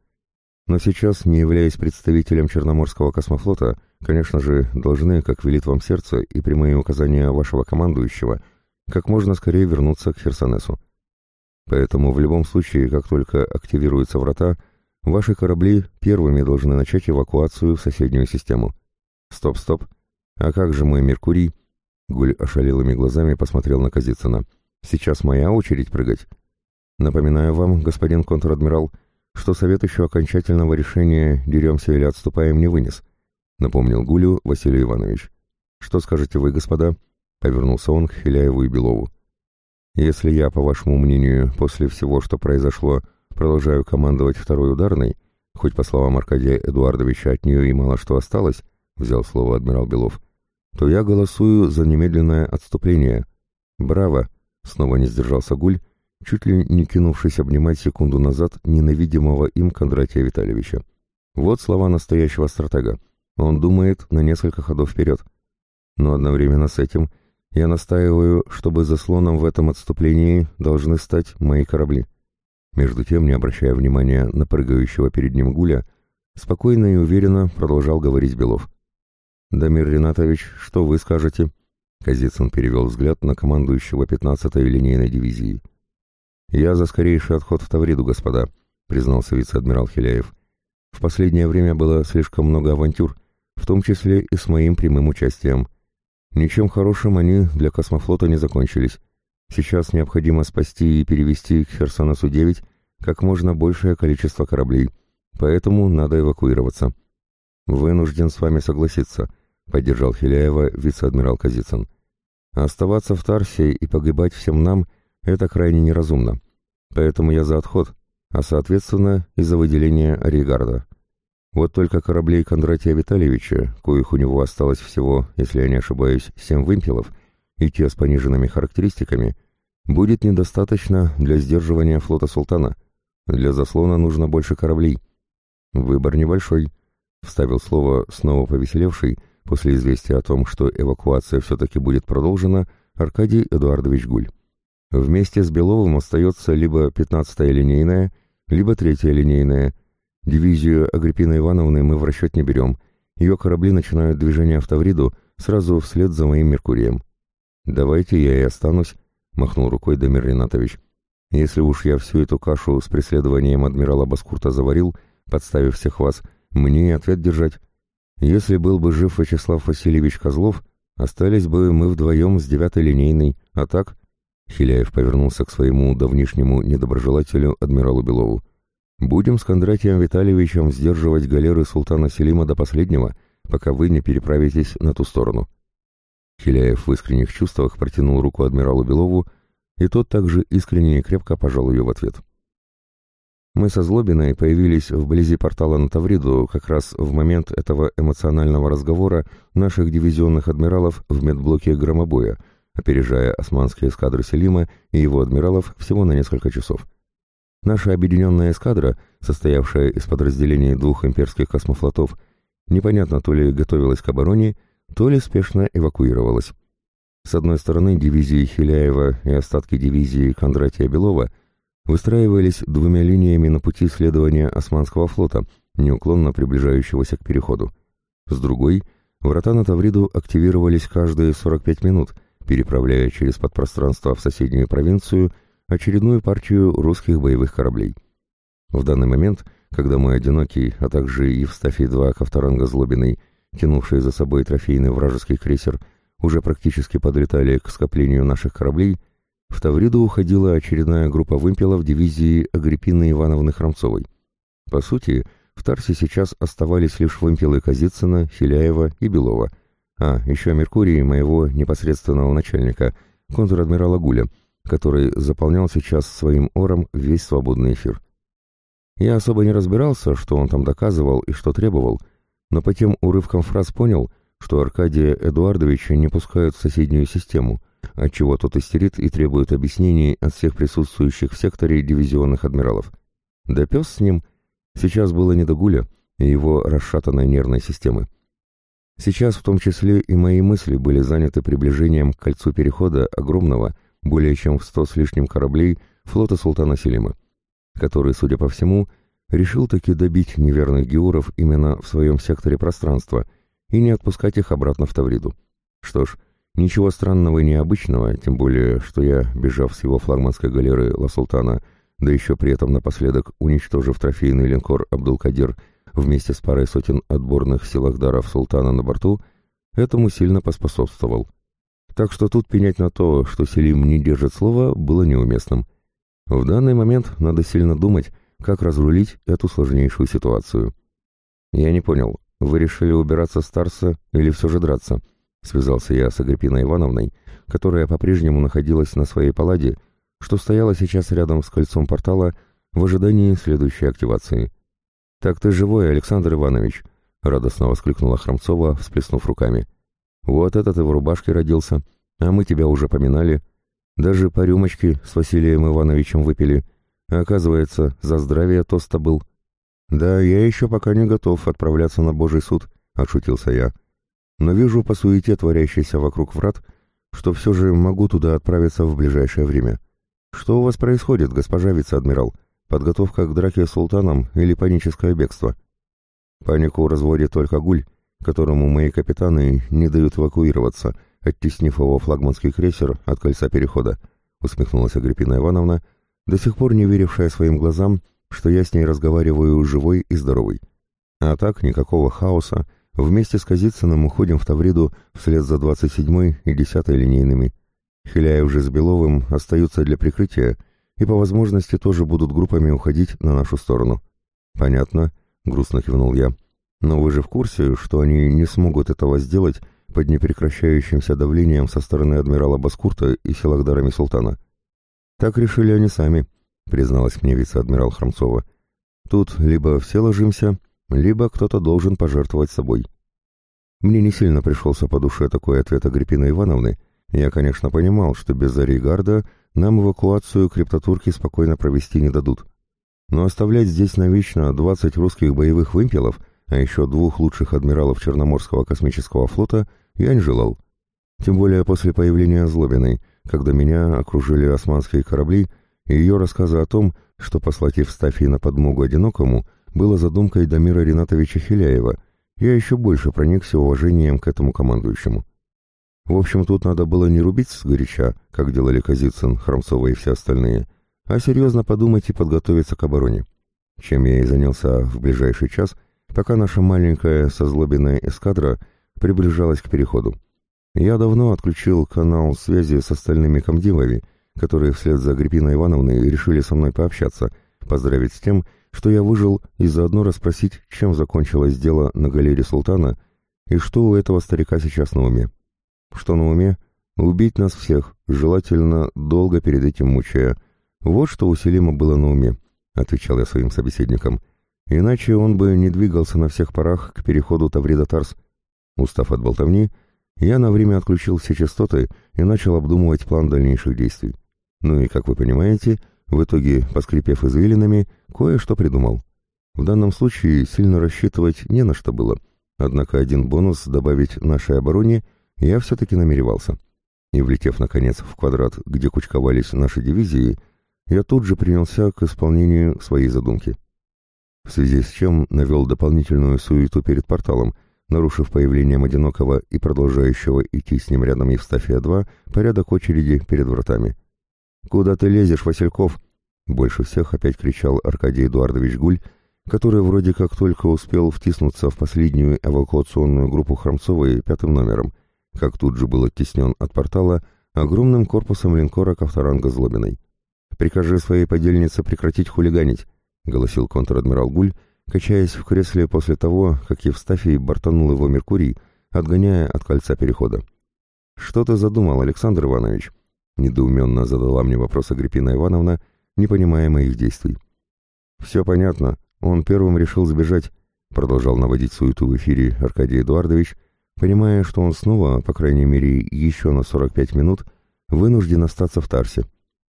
Но сейчас, не являясь представителем Черноморского космофлота, конечно же, должны, как велит вам сердце и прямые указания вашего командующего, как можно скорее вернуться к Херсонесу. Поэтому в любом случае, как только активируются врата, ваши корабли первыми должны начать эвакуацию в соседнюю систему. Стоп, стоп. А как же мой Меркурий? Гуль ошалелыми глазами посмотрел на Казицына. Сейчас моя очередь прыгать. Напоминаю вам, господин контр-адмирал, что совет еще окончательного решения «деремся или отступаем» не вынес, напомнил Гулю Василий Иванович. Что скажете вы, господа? Повернулся он к Хиляеву и Белову. Если я, по вашему мнению, после всего, что произошло, продолжаю командовать второй ударной, хоть, по словам Аркадия Эдуардовича, от нее и мало что осталось, взял слово адмирал Белов, то я голосую за немедленное отступление. Браво! Снова не сдержался Гуль чуть ли не кинувшись обнимать секунду назад ненавидимого им Кондратия Витальевича. Вот слова настоящего стратега. Он думает на несколько ходов вперед. Но одновременно с этим я настаиваю, чтобы заслоном в этом отступлении должны стать мои корабли. Между тем, не обращая внимания на прыгающего перед ним гуля, спокойно и уверенно продолжал говорить Белов. «Дамир Ринатович, что вы скажете?» Казицын перевел взгляд на командующего 15-й линейной дивизии. «Я за скорейший отход в Тавриду, господа», — признался вице-адмирал Хиляев. «В последнее время было слишком много авантюр, в том числе и с моим прямым участием. Ничем хорошим они для космофлота не закончились. Сейчас необходимо спасти и перевести к Херсонесу-9 как можно большее количество кораблей, поэтому надо эвакуироваться». «Вынужден с вами согласиться», — поддержал Хиляева вице-адмирал Казицын. «Оставаться в Тарсе и погибать всем нам — это крайне неразумно. Поэтому я за отход, а соответственно и за выделение Оригарда. Вот только кораблей Кондратия Витальевича, коих у него осталось всего, если я не ошибаюсь, семь вымпелов, и те с пониженными характеристиками, будет недостаточно для сдерживания флота султана. Для заслона нужно больше кораблей. Выбор небольшой, вставил слово снова повеселевший, после известия о том, что эвакуация все-таки будет продолжена, Аркадий Эдуардович Гуль. Вместе с Беловым остается либо 15-я линейная, либо 3-я линейная. Дивизию Агриппины Ивановны мы в расчет не берем. Ее корабли начинают движение в Тавриду сразу вслед за моим Меркурием. «Давайте я и останусь», — махнул рукой Дамир Ринатович. «Если уж я всю эту кашу с преследованием адмирала Баскурта заварил, подставив всех вас, мне и ответ держать. Если был бы жив Вячеслав Васильевич Козлов, остались бы мы вдвоем с девятой линейной, а так Хиляев повернулся к своему давнишнему недоброжелателю адмиралу Белову. «Будем с Кондратием Витальевичем сдерживать галеры султана Селима до последнего, пока вы не переправитесь на ту сторону». Хиляев в искренних чувствах протянул руку адмиралу Белову, и тот также искренне и крепко пожал ее в ответ. Мы со Злобиной появились вблизи портала на Тавриду как раз в момент этого эмоционального разговора наших дивизионных адмиралов в медблоке громобоя — опережая османские эскадры Селима и его адмиралов всего на несколько часов. Наша объединенная эскадра, состоявшая из подразделений двух имперских космофлотов, непонятно то ли готовилась к обороне, то ли спешно эвакуировалась. С одной стороны, дивизии Хиляева и остатки дивизии Кондратия Белова выстраивались двумя линиями на пути следования Османского флота, неуклонно приближающегося к переходу. С другой, врата на Тавриду активировались каждые 45 минут – переправляя через подпространство в соседнюю провинцию очередную партию русских боевых кораблей. В данный момент, когда мой одинокий, а также Евстафий-2 Ковторанга Злобиный, тянувший за собой трофейный вражеский крейсер, уже практически подлетали к скоплению наших кораблей, в Тавриду уходила очередная группа вымпелов дивизии Агриппины Ивановны Хромцовой. По сути, в Тарсе сейчас оставались лишь вымпелы Казицына, Филяева и Белова, а еще Меркурий моего непосредственного начальника, контр-адмирала Гуля, который заполнял сейчас своим ором весь свободный эфир. Я особо не разбирался, что он там доказывал и что требовал, но по тем урывкам фраз понял, что Аркадия Эдуардовича не пускают в соседнюю систему, отчего тот истерит и требует объяснений от всех присутствующих в секторе дивизионных адмиралов. Да пес с ним. Сейчас было не до Гуля и его расшатанной нервной системы. Сейчас в том числе и мои мысли были заняты приближением к кольцу перехода огромного, более чем в сто с лишним кораблей флота султана Селима, который, судя по всему, решил таки добить неверных геуров именно в своем секторе пространства и не отпускать их обратно в Тавриду. Что ж, ничего странного и необычного, тем более, что я, бежав с его флагманской галеры Ла Султана, да еще при этом напоследок уничтожив трофейный линкор Абдул-Кадир вместе с парой сотен отборных силахдаров султана на борту, этому сильно поспособствовал. Так что тут пенять на то, что Селим не держит слова, было неуместным. В данный момент надо сильно думать, как разрулить эту сложнейшую ситуацию. «Я не понял, вы решили убираться с Тарса или все же драться?» Связался я с Агриппиной Ивановной, которая по-прежнему находилась на своей паладе, что стояла сейчас рядом с кольцом портала в ожидании следующей активации. «Так ты живой, Александр Иванович!» — радостно воскликнула Хромцова, всплеснув руками. «Вот это ты в рубашке родился, а мы тебя уже поминали. Даже по рюмочке с Василием Ивановичем выпили. Оказывается, за здравие тоста был». «Да, я еще пока не готов отправляться на Божий суд», — отшутился я. «Но вижу по суете, творящейся вокруг врат, что все же могу туда отправиться в ближайшее время. Что у вас происходит, госпожа вице-адмирал?» Подготовка к драке с султаном или паническое бегство? Панику разводит только гуль, которому мои капитаны не дают эвакуироваться, оттеснив его флагманский крейсер от кольца перехода, усмехнулась Агриппина Ивановна, до сих пор не верившая своим глазам, что я с ней разговариваю живой и здоровой. А так, никакого хаоса, вместе с Казицыным уходим в Тавриду вслед за 27-й и 10-й линейными. Хиляев же с Беловым остаются для прикрытия, и по возможности тоже будут группами уходить на нашу сторону. Понятно, грустно кивнул я. Но вы же в курсе, что они не смогут этого сделать под непрекращающимся давлением со стороны адмирала Баскурта и силахдарами султана. Так решили они сами, призналась мне вице-адмирал Хромцова. Тут либо все ложимся, либо кто-то должен пожертвовать собой. Мне не сильно пришелся по душе такой ответ Агриппины Ивановны. Я, конечно, понимал, что без Аригарда нам эвакуацию криптотурки спокойно провести не дадут. Но оставлять здесь навечно 20 русских боевых вымпелов, а еще двух лучших адмиралов Черноморского космического флота, я не желал. Тем более после появления Злобиной, когда меня окружили османские корабли, и ее рассказы о том, что послать Евстафий на подмогу одинокому, было задумкой Дамира Ринатовича Хиляева, я еще больше проникся уважением к этому командующему. В общем, тут надо было не рубить сгоряча, как делали Казицын, Хромцова и все остальные, а серьезно подумать и подготовиться к обороне. Чем я и занялся в ближайший час, пока наша маленькая созлобенная эскадра приближалась к переходу. Я давно отключил канал связи с остальными комдивами, которые вслед за Агриппиной Ивановной решили со мной пообщаться, поздравить с тем, что я выжил, и заодно расспросить, чем закончилось дело на галере султана и что у этого старика сейчас на уме. Что на уме? Убить нас всех, желательно долго перед этим мучая. Вот что у Селима было на уме, отвечал я своим собеседникам. Иначе он бы не двигался на всех парах к переходу Таврида-Тарс. Устав от болтовни, я на время отключил все частоты и начал обдумывать план дальнейших действий. Ну и, как вы понимаете, в итоге, поскрипев извилинами, кое-что придумал. В данном случае сильно рассчитывать не на что было, однако один бонус добавить нашей обороне – я все-таки намеревался. И, влетев, наконец, в квадрат, где кучковались наши дивизии, я тут же принялся к исполнению своей задумки. В связи с чем навел дополнительную суету перед порталом, нарушив появлением одинокого и продолжающего идти с ним рядом Евстафия-2 порядок очереди перед вратами. «Куда ты лезешь, Васильков?» Больше всех опять кричал Аркадий Эдуардович Гуль, который вроде как только успел втиснуться в последнюю эвакуационную группу Хромцовой пятым номером, как тут же был оттеснен от портала огромным корпусом линкора Ковторанга Злобиной. «Прикажи своей подельнице прекратить хулиганить», — голосил контр-адмирал Гуль, качаясь в кресле после того, как Евстафий бортанул его Меркурий, отгоняя от кольца перехода. «Что ты задумал, Александр Иванович?» — недоуменно задала мне вопрос Агриппина Ивановна, не понимая моих действий. «Все понятно. Он первым решил сбежать», — продолжал наводить суету в эфире Аркадий Эдуардович, понимая, что он снова, по крайней мере, еще на 45 минут, вынужден остаться в Тарсе.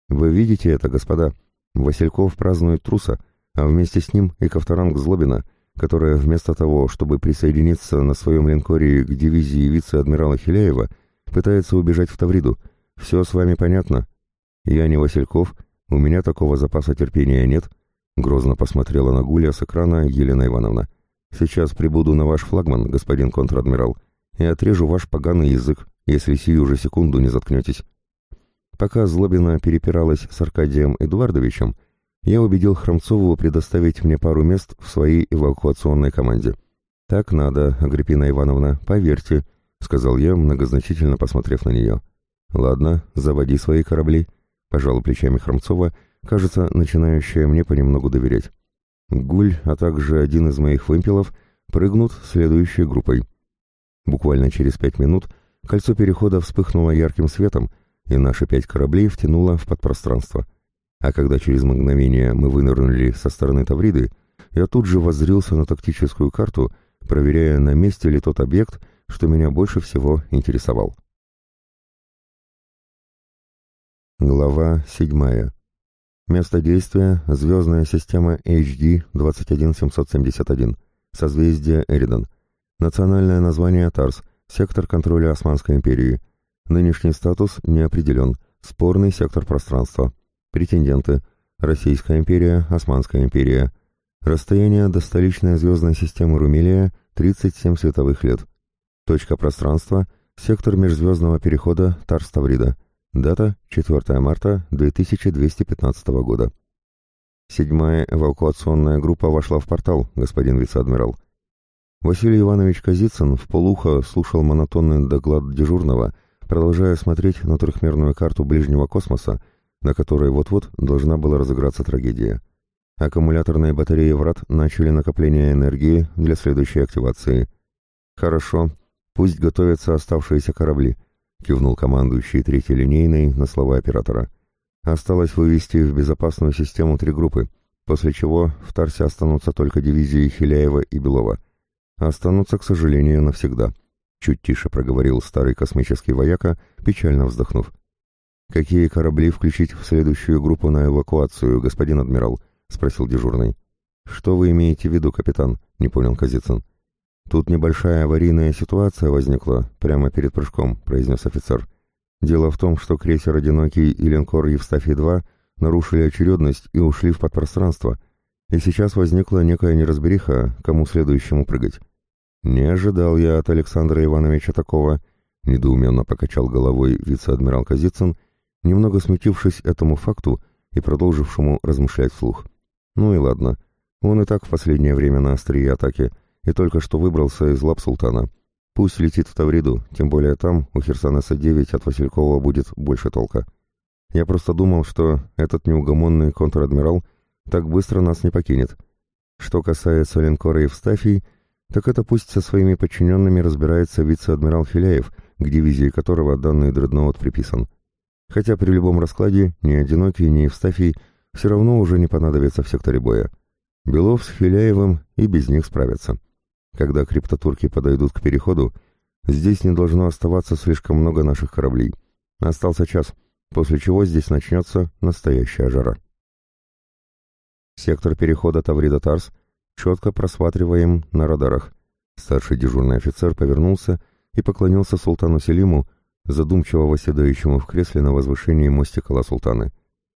«Вы видите это, господа? Васильков празднует труса, а вместе с ним и Ковторанг Злобина, которая вместо того, чтобы присоединиться на своем линкоре к дивизии вице-адмирала Хиляева, пытается убежать в Тавриду. Все с вами понятно? Я не Васильков, у меня такого запаса терпения нет, грозно посмотрела на Гуля с экрана Елена Ивановна. Сейчас прибуду на ваш флагман, господин контр-адмирал, и отрежу ваш поганый язык, если сию же секунду не заткнетесь. Пока Злобина перепиралась с Аркадием Эдуардовичем, я убедил Хромцову предоставить мне пару мест в своей эвакуационной команде. «Так надо, Агриппина Ивановна, поверьте», — сказал я, многозначительно посмотрев на нее. «Ладно, заводи свои корабли», — пожал плечами Хромцова, кажется, начинающая мне понемногу доверять. Гуль, а также один из моих вымпелов прыгнут следующей группой. Буквально через пять минут кольцо перехода вспыхнуло ярким светом, и наши пять кораблей втянуло в подпространство — а когда через мгновение мы вынырнули со стороны Тавриды, я тут же воззрился на тактическую карту, проверяя, на месте ли тот объект, что меня больше всего интересовал. Глава 7. Место действия – звездная система HD 21771, созвездие Эридан. Национальное название Тарс, сектор контроля Османской империи. Нынешний статус не определен, спорный сектор пространства. Претенденты. Российская империя, Османская империя. Расстояние до столичной звездной системы Румелия – 37 световых лет. Точка пространства – сектор межзвездного перехода Тарставрида. Дата – 4 марта 2215 года. Седьмая эвакуационная группа вошла в портал, господин вице-адмирал. Василий Иванович Казицын в полухо слушал монотонный доклад дежурного, продолжая смотреть на трехмерную карту ближнего космоса, на которой вот-вот должна была разыграться трагедия. Аккумуляторные батареи врат начали накопление энергии для следующей активации. «Хорошо, пусть готовятся оставшиеся корабли», — кивнул командующий третьей линейной на слова оператора. «Осталось вывести в безопасную систему три группы, после чего в Тарсе останутся только дивизии Хиляева и Белова. Останутся, к сожалению, навсегда», — чуть тише проговорил старый космический вояка, печально вздохнув. «Какие корабли включить в следующую группу на эвакуацию, господин адмирал?» — спросил дежурный. «Что вы имеете в виду, капитан?» — не понял Казицын. «Тут небольшая аварийная ситуация возникла прямо перед прыжком», — произнес офицер. «Дело в том, что крейсер «Одинокий» и линкор «Евстафий-2» нарушили очередность и ушли в подпространство, и сейчас возникла некая неразбериха, кому следующему прыгать». «Не ожидал я от Александра Ивановича такого», — недоуменно покачал головой вице-адмирал Казицын немного смутившись этому факту и продолжившему размышлять вслух. Ну и ладно, он и так в последнее время на острие атаки и только что выбрался из лап султана. Пусть летит в Тавриду, тем более там у Херсонеса-9 от Василькова будет больше толка. Я просто думал, что этот неугомонный контр-адмирал так быстро нас не покинет. Что касается линкора Евстафий, так это пусть со своими подчиненными разбирается вице-адмирал Хиляев, к дивизии которого данный дредноут приписан. Хотя при любом раскладе ни Одинокий, ни Евстафий все равно уже не понадобятся в секторе боя. Белов с Филяевым и без них справятся. Когда криптотурки подойдут к переходу, здесь не должно оставаться слишком много наших кораблей. Остался час, после чего здесь начнется настоящая жара. Сектор перехода Таврида-Тарс четко просматриваем на радарах. Старший дежурный офицер повернулся и поклонился султану Селиму, задумчиво восседающему в кресле на возвышении мостика Ла Султаны.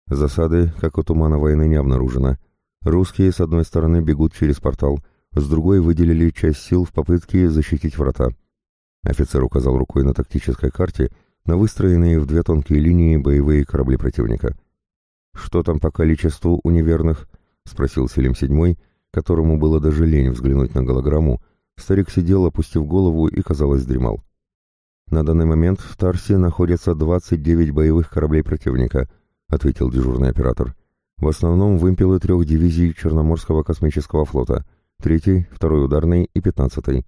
Засады, как у тумана войны, не обнаружено. Русские, с одной стороны, бегут через портал, с другой выделили часть сил в попытке защитить врата. Офицер указал рукой на тактической карте на выстроенные в две тонкие линии боевые корабли противника. «Что там по количеству у неверных?» — спросил Селим Седьмой, которому было даже лень взглянуть на голограмму. Старик сидел, опустив голову, и, казалось, дремал. «На данный момент в Тарсе находятся 29 боевых кораблей противника», — ответил дежурный оператор. «В основном вымпелы трех дивизий Черноморского космического флота, третий, второй ударный и пятнадцатый.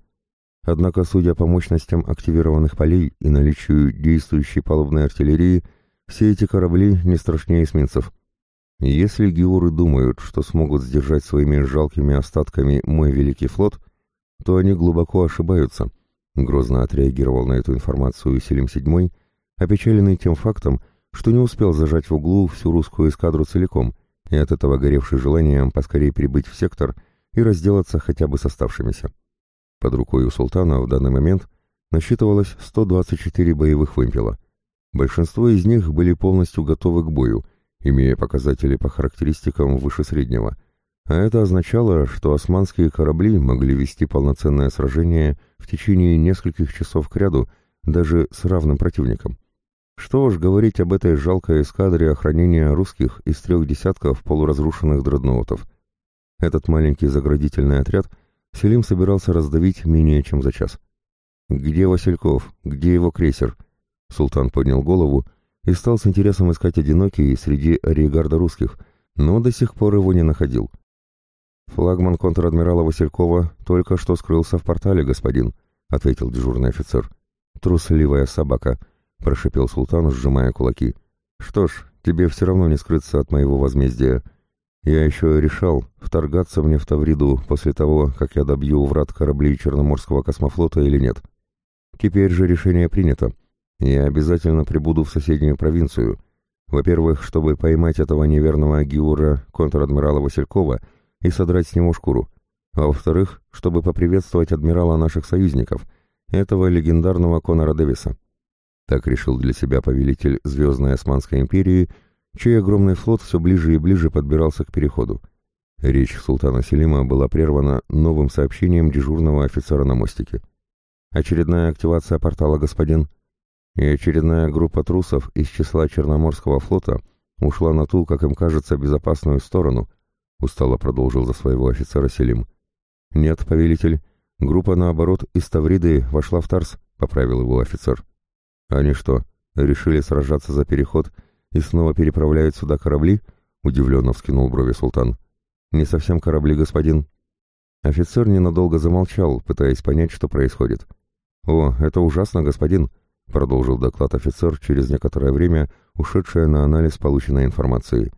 Однако, судя по мощностям активированных полей и наличию действующей палубной артиллерии, все эти корабли не страшнее эсминцев. Если геуры думают, что смогут сдержать своими жалкими остатками мой великий флот, то они глубоко ошибаются, — грозно отреагировал на эту информацию Селим VII, опечаленный тем фактом, что не успел зажать в углу всю русскую эскадру целиком, и от этого горевший желанием поскорее прибыть в сектор и разделаться хотя бы с оставшимися. Под рукой у султана в данный момент насчитывалось 124 боевых вымпела. Большинство из них были полностью готовы к бою, имея показатели по характеристикам выше среднего, а это означало, что османские корабли могли вести полноценное сражение в течение нескольких часов кряду даже с равным противником. Что уж говорить об этой жалкой эскадре охранения русских из трех десятков полуразрушенных дредноутов. Этот маленький заградительный отряд Селим собирался раздавить менее чем за час. «Где Васильков? Где его крейсер?» Султан поднял голову и стал с интересом искать одинокий среди ариегарда русских, но до сих пор его не находил. «Флагман контр-адмирала Василькова только что скрылся в портале, господин», — ответил дежурный офицер. «Трусливая собака», — прошипел султан, сжимая кулаки. «Что ж, тебе все равно не скрыться от моего возмездия. Я еще решал, вторгаться мне в Тавриду после того, как я добью врат кораблей Черноморского космофлота или нет. Теперь же решение принято. Я обязательно прибуду в соседнюю провинцию. Во-первых, чтобы поймать этого неверного агиура контр-адмирала Василькова и содрать с него шкуру. А во-вторых, чтобы поприветствовать адмирала наших союзников, этого легендарного Конора Дэвиса. Так решил для себя повелитель Звездной Османской империи – чей огромный флот все ближе и ближе подбирался к переходу. Речь султана Селима была прервана новым сообщением дежурного офицера на мостике. «Очередная активация портала, господин», и очередная группа трусов из числа Черноморского флота ушла на ту, как им кажется, безопасную сторону, устало продолжил за своего офицера Селим. «Нет, повелитель, группа, наоборот, из Тавриды вошла в Тарс», — поправил его офицер. «Они что, решили сражаться за переход и снова переправляют сюда корабли?» — удивленно вскинул брови султан. «Не совсем корабли, господин». Офицер ненадолго замолчал, пытаясь понять, что происходит. «О, это ужасно, господин», — продолжил доклад офицер через некоторое время, ушедшее на анализ полученной информации.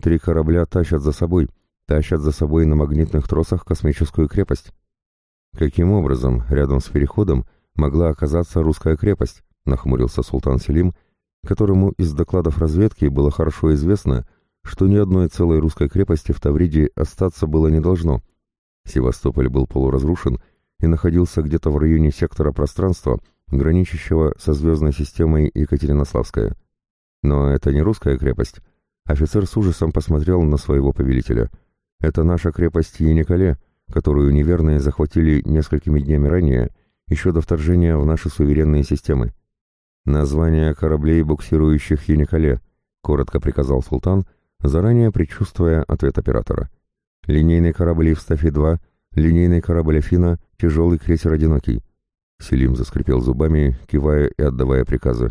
«Три корабля тащат за собой, тащат за собой на магнитных тросах космическую крепость». «Каким образом рядом с переходом могла оказаться русская крепость?» — нахмурился султан Селим — которому из докладов разведки было хорошо известно, что ни одной целой русской крепости в Тавриде остаться было не должно. Севастополь был полуразрушен и находился где-то в районе сектора пространства, граничащего со звездной системой Екатеринославская. Но это не русская крепость. Офицер с ужасом посмотрел на своего повелителя. Это наша крепость Еникале, которую неверные захватили несколькими днями ранее, еще до вторжения в наши суверенные системы. «Название кораблей, буксирующих Еникале», — коротко приказал султан, заранее предчувствуя ответ оператора. «Линейный корабль Евстафи-2, линейный корабль Афина, тяжелый крейсер «Одинокий». Селим заскрипел зубами, кивая и отдавая приказы.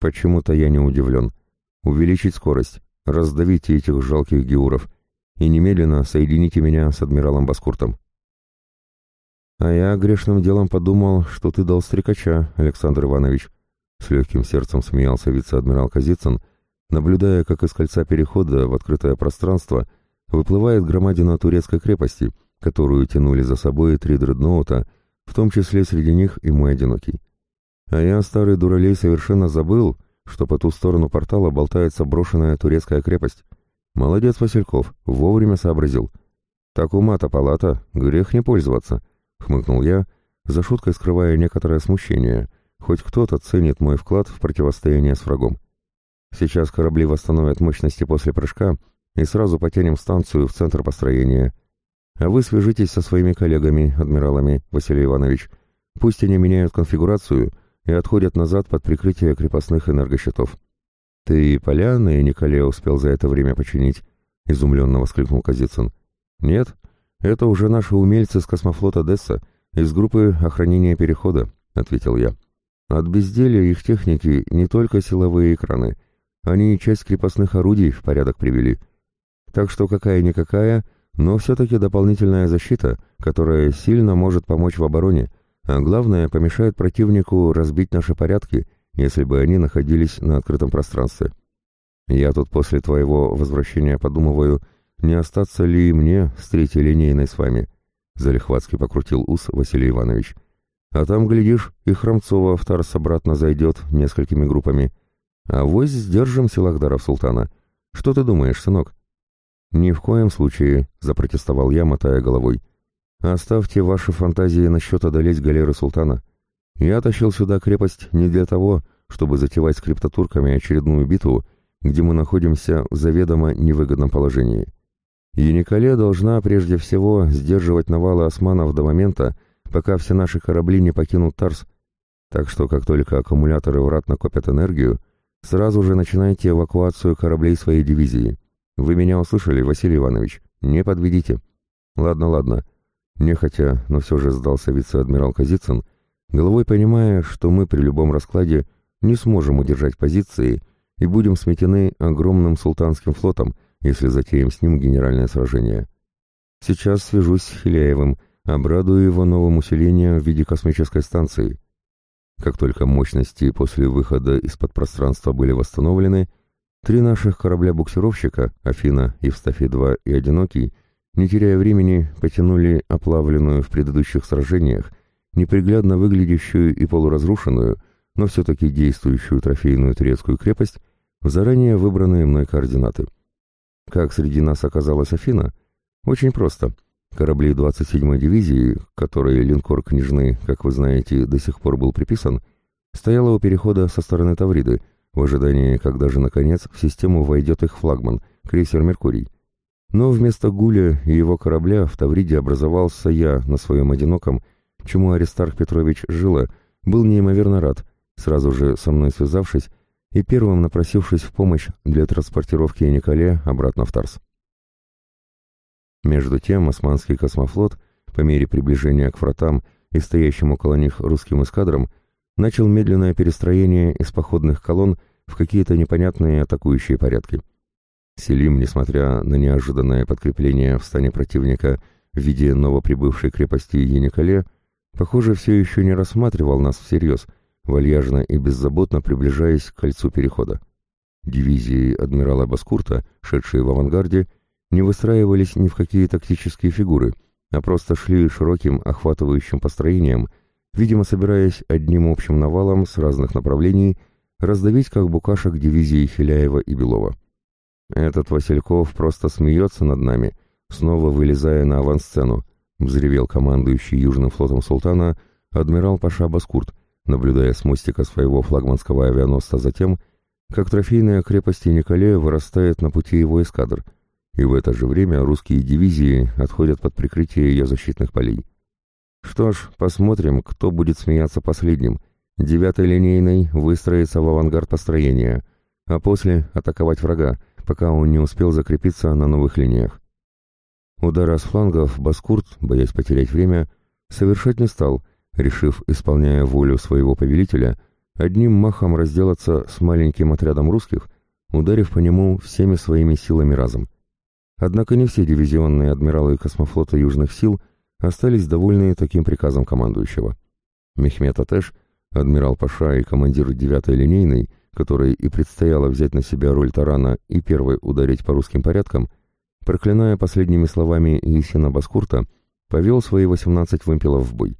«Почему-то я не удивлен. Увеличить скорость, раздавите этих жалких геуров и немедленно соедините меня с адмиралом Баскуртом». «А я грешным делом подумал, что ты дал стрекача, Александр Иванович», с легким сердцем смеялся вице-адмирал Казицын, наблюдая, как из кольца перехода в открытое пространство выплывает громадина турецкой крепости, которую тянули за собой три дредноута, в том числе среди них и мой одинокий. А я, старый дуралей, совершенно забыл, что по ту сторону портала болтается брошенная турецкая крепость. Молодец, Васильков, вовремя сообразил. Так ума-то палата, грех не пользоваться, — хмыкнул я, за шуткой скрывая некоторое смущение — Хоть кто-то ценит мой вклад в противостояние с врагом. Сейчас корабли восстановят мощности после прыжка и сразу потянем станцию в центр построения. А вы свяжитесь со своими коллегами, адмиралами, Василий Иванович. Пусть они меняют конфигурацию и отходят назад под прикрытие крепостных энергощитов. Ты и Поляна, и Николе успел за это время починить, — изумленно воскликнул Казицын. Нет, это уже наши умельцы с космофлота Десса из группы охранения перехода, — ответил я. От безделия их техники не только силовые экраны, они и часть крепостных орудий в порядок привели. Так что какая-никакая, но все-таки дополнительная защита, которая сильно может помочь в обороне, а главное, помешает противнику разбить наши порядки, если бы они находились на открытом пространстве. Я тут после твоего возвращения подумываю, не остаться ли мне с третьей линейной с вами, — залихватски покрутил ус Василий Иванович. — а там, глядишь, и Хромцова в Тарс обратно зайдет несколькими группами. А вось сдержим Силахдаров Султана. Что ты думаешь, сынок? Ни в коем случае, запротестовал я, мотая головой. Оставьте ваши фантазии насчет одолеть галеры Султана. Я тащил сюда крепость не для того, чтобы затевать с криптотурками очередную битву, где мы находимся в заведомо невыгодном положении. Яникале должна прежде всего сдерживать навалы османов до момента, пока все наши корабли не покинут Тарс. Так что, как только аккумуляторы врат накопят энергию, сразу же начинайте эвакуацию кораблей своей дивизии. Вы меня услышали, Василий Иванович? Не подведите. Ладно, ладно. Нехотя, но все же сдался вице-адмирал Казицын, головой понимая, что мы при любом раскладе не сможем удержать позиции и будем сметены огромным султанским флотом, если затеем с ним генеральное сражение. Сейчас свяжусь с Хиляевым обрадую его новым усилением в виде космической станции. Как только мощности после выхода из-под пространства были восстановлены, три наших корабля-буксировщика, Афина, Евстафий-2 и Одинокий, не теряя времени, потянули оплавленную в предыдущих сражениях, неприглядно выглядящую и полуразрушенную, но все-таки действующую трофейную турецкую крепость в заранее выбранные мной координаты. Как среди нас оказалась Афина? Очень просто — Корабли 27-й дивизии, которой линкор «Княжны», как вы знаете, до сих пор был приписан, стояла у перехода со стороны Тавриды, в ожидании, когда же, наконец, в систему войдет их флагман, крейсер «Меркурий». Но вместо Гуля и его корабля в Тавриде образовался я на своем одиноком, чему Аристарх Петрович Жила был неимоверно рад, сразу же со мной связавшись и первым напросившись в помощь для транспортировки Николе обратно в Тарс. Между тем османский космофлот, по мере приближения к вратам и стоящим около них русским эскадрам, начал медленное перестроение из походных колонн в какие-то непонятные атакующие порядки. Селим, несмотря на неожиданное подкрепление в стане противника в виде новоприбывшей крепости Яникале, похоже, все еще не рассматривал нас всерьез, вальяжно и беззаботно приближаясь к кольцу перехода. Дивизии адмирала Баскурта, шедшие в авангарде, не выстраивались ни в какие тактические фигуры, а просто шли широким охватывающим построением, видимо, собираясь одним общим навалом с разных направлений раздавить как букашек дивизии Хиляева и Белова. «Этот Васильков просто смеется над нами, снова вылезая на авансцену», взревел командующий Южным флотом султана адмирал Паша Баскурт, наблюдая с мостика своего флагманского авианосца за тем, как трофейная крепость Николея вырастает на пути его эскадр — и в это же время русские дивизии отходят под прикрытие ее защитных полей. Что ж, посмотрим, кто будет смеяться последним. Девятой линейной выстроится в авангард построения, а после атаковать врага, пока он не успел закрепиться на новых линиях. Удара с флангов Баскурт, боясь потерять время, совершать не стал, решив, исполняя волю своего повелителя, одним махом разделаться с маленьким отрядом русских, ударив по нему всеми своими силами разом. Однако не все дивизионные адмиралы космофлота Южных сил остались довольны таким приказом командующего. Мехмед Атеш, адмирал Паша и командир 9-й линейной, которой и предстояло взять на себя роль тарана и первой ударить по русским порядкам, проклиная последними словами Есина Баскурта, повел свои 18 вымпелов в бой.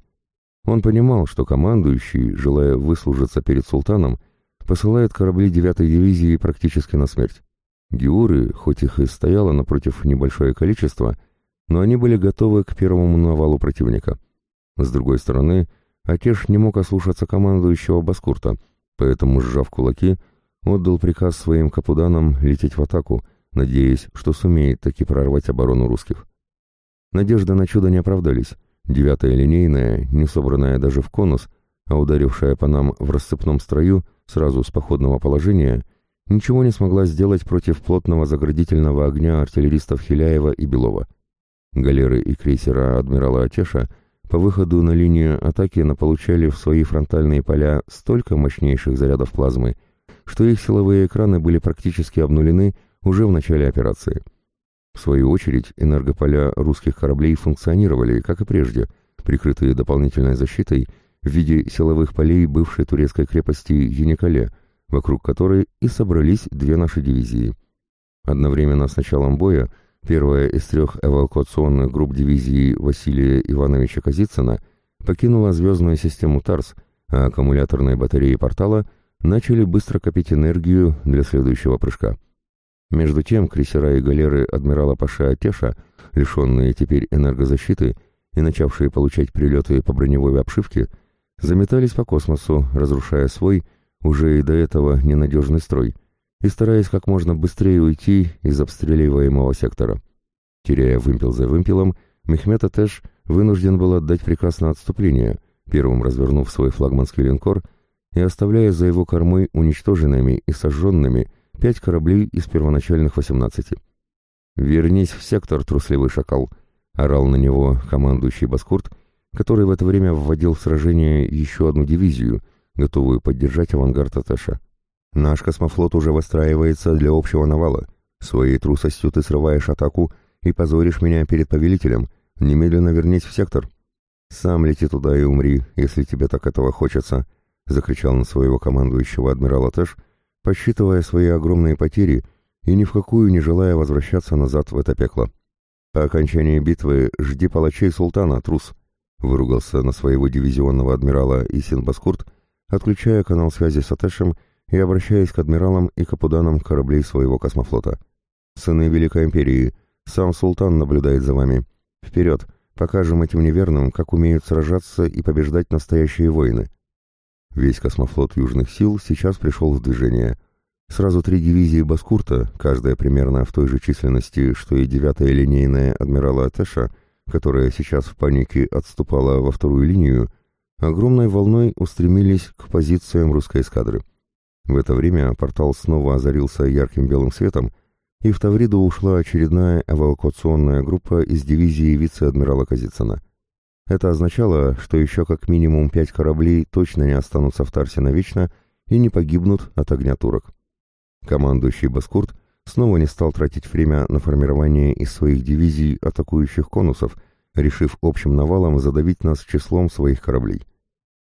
Он понимал, что командующий, желая выслужиться перед султаном, посылает корабли 9-й дивизии практически на смерть. Геуры, хоть их и стояло напротив небольшое количество, но они были готовы к первому навалу противника. С другой стороны, Атеш не мог ослушаться командующего Баскурта, поэтому, сжав кулаки, отдал приказ своим капуданам лететь в атаку, надеясь, что сумеет таки прорвать оборону русских. Надежды на чудо не оправдались. Девятая линейная, не собранная даже в конус, а ударившая по нам в рассыпном строю сразу с походного положения, ничего не смогла сделать против плотного заградительного огня артиллеристов Хиляева и Белова. Галеры и крейсера адмирала Атеша по выходу на линию атаки наполучали в свои фронтальные поля столько мощнейших зарядов плазмы, что их силовые экраны были практически обнулены уже в начале операции. В свою очередь, энергополя русских кораблей функционировали, как и прежде, прикрытые дополнительной защитой в виде силовых полей бывшей турецкой крепости Юникале, вокруг которой и собрались две наши дивизии. Одновременно с началом боя первая из трех эвакуационных групп дивизии Василия Ивановича Казицына покинула звездную систему ТАРС, а аккумуляторные батареи портала начали быстро копить энергию для следующего прыжка. Между тем крейсера и галеры адмирала Паша Атеша, лишенные теперь энергозащиты и начавшие получать прилеты по броневой обшивке, заметались по космосу, разрушая свой, уже и до этого ненадежный строй, и стараясь как можно быстрее уйти из обстреливаемого сектора. Теряя вымпел за вымпелом, Мехмед Атеш вынужден был отдать приказ на отступление, первым развернув свой флагманский линкор и оставляя за его кормой уничтоженными и сожженными пять кораблей из первоначальных восемнадцати. «Вернись в сектор, трусливый шакал!» — орал на него командующий Баскурт, который в это время вводил в сражение еще одну дивизию, готовую поддержать авангард Атеша. «Наш космофлот уже выстраивается для общего навала. Своей трусостью ты срываешь атаку и позоришь меня перед повелителем. Немедленно вернись в сектор». «Сам лети туда и умри, если тебе так этого хочется», — закричал на своего командующего адмирал Атэш, подсчитывая свои огромные потери и ни в какую не желая возвращаться назад в это пекло. «По окончании битвы жди палачей султана, трус», — выругался на своего дивизионного адмирала Исин Баскурт, отключая канал связи с Атэшем и обращаясь к адмиралам и капуданам кораблей своего космофлота. «Сыны Великой Империи, сам султан наблюдает за вами. Вперед, покажем этим неверным, как умеют сражаться и побеждать настоящие воины». Весь космофлот Южных сил сейчас пришел в движение. Сразу три дивизии Баскурта, каждая примерно в той же численности, что и девятая линейная адмирала Атэша, которая сейчас в панике отступала во вторую линию, огромной волной устремились к позициям русской эскадры. В это время портал снова озарился ярким белым светом, и в Тавриду ушла очередная эвакуационная группа из дивизии вице-адмирала Казицына. Это означало, что еще как минимум пять кораблей точно не останутся в Тарсе навечно и не погибнут от огня турок. Командующий Баскурт снова не стал тратить время на формирование из своих дивизий атакующих конусов, решив общим навалом задавить нас числом своих кораблей.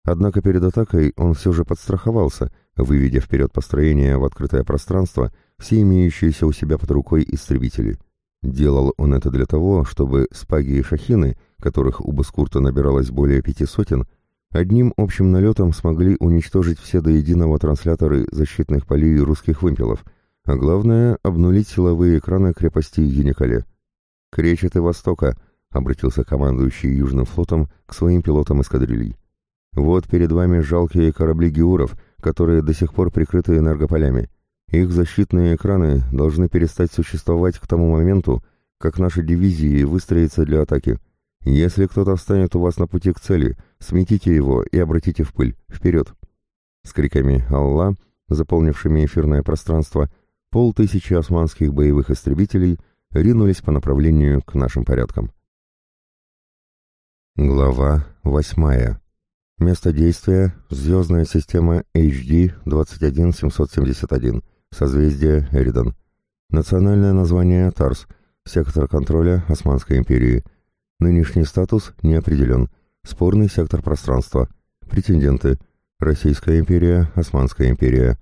Однако перед атакой он все же подстраховался, выведя вперед построение в открытое пространство все имеющиеся у себя под рукой истребители. Делал он это для того, чтобы спаги и шахины, которых у Баскурта набиралось более пяти сотен, одним общим налетом смогли уничтожить все до единого трансляторы защитных полей русских вымпелов, а главное — обнулить силовые экраны крепости Еникале. «Кречеты Востока», — обратился командующий Южным флотом к своим пилотам эскадрилий. «Вот перед вами жалкие корабли Геуров, которые до сих пор прикрыты энергополями. Их защитные экраны должны перестать существовать к тому моменту, как наши дивизии выстроятся для атаки. Если кто-то встанет у вас на пути к цели, сметите его и обратите в пыль. Вперед!» С криками «Алла», заполнившими эфирное пространство, полтысячи османских боевых истребителей ринулись по направлению к нашим порядкам. Глава восьмая. Место действия – звездная система HD 21771. Созвездие Эридан. Национальное название Тарс. Сектор контроля Османской империи. Нынешний статус не определен. Спорный сектор пространства. Претенденты. Российская империя, Османская империя.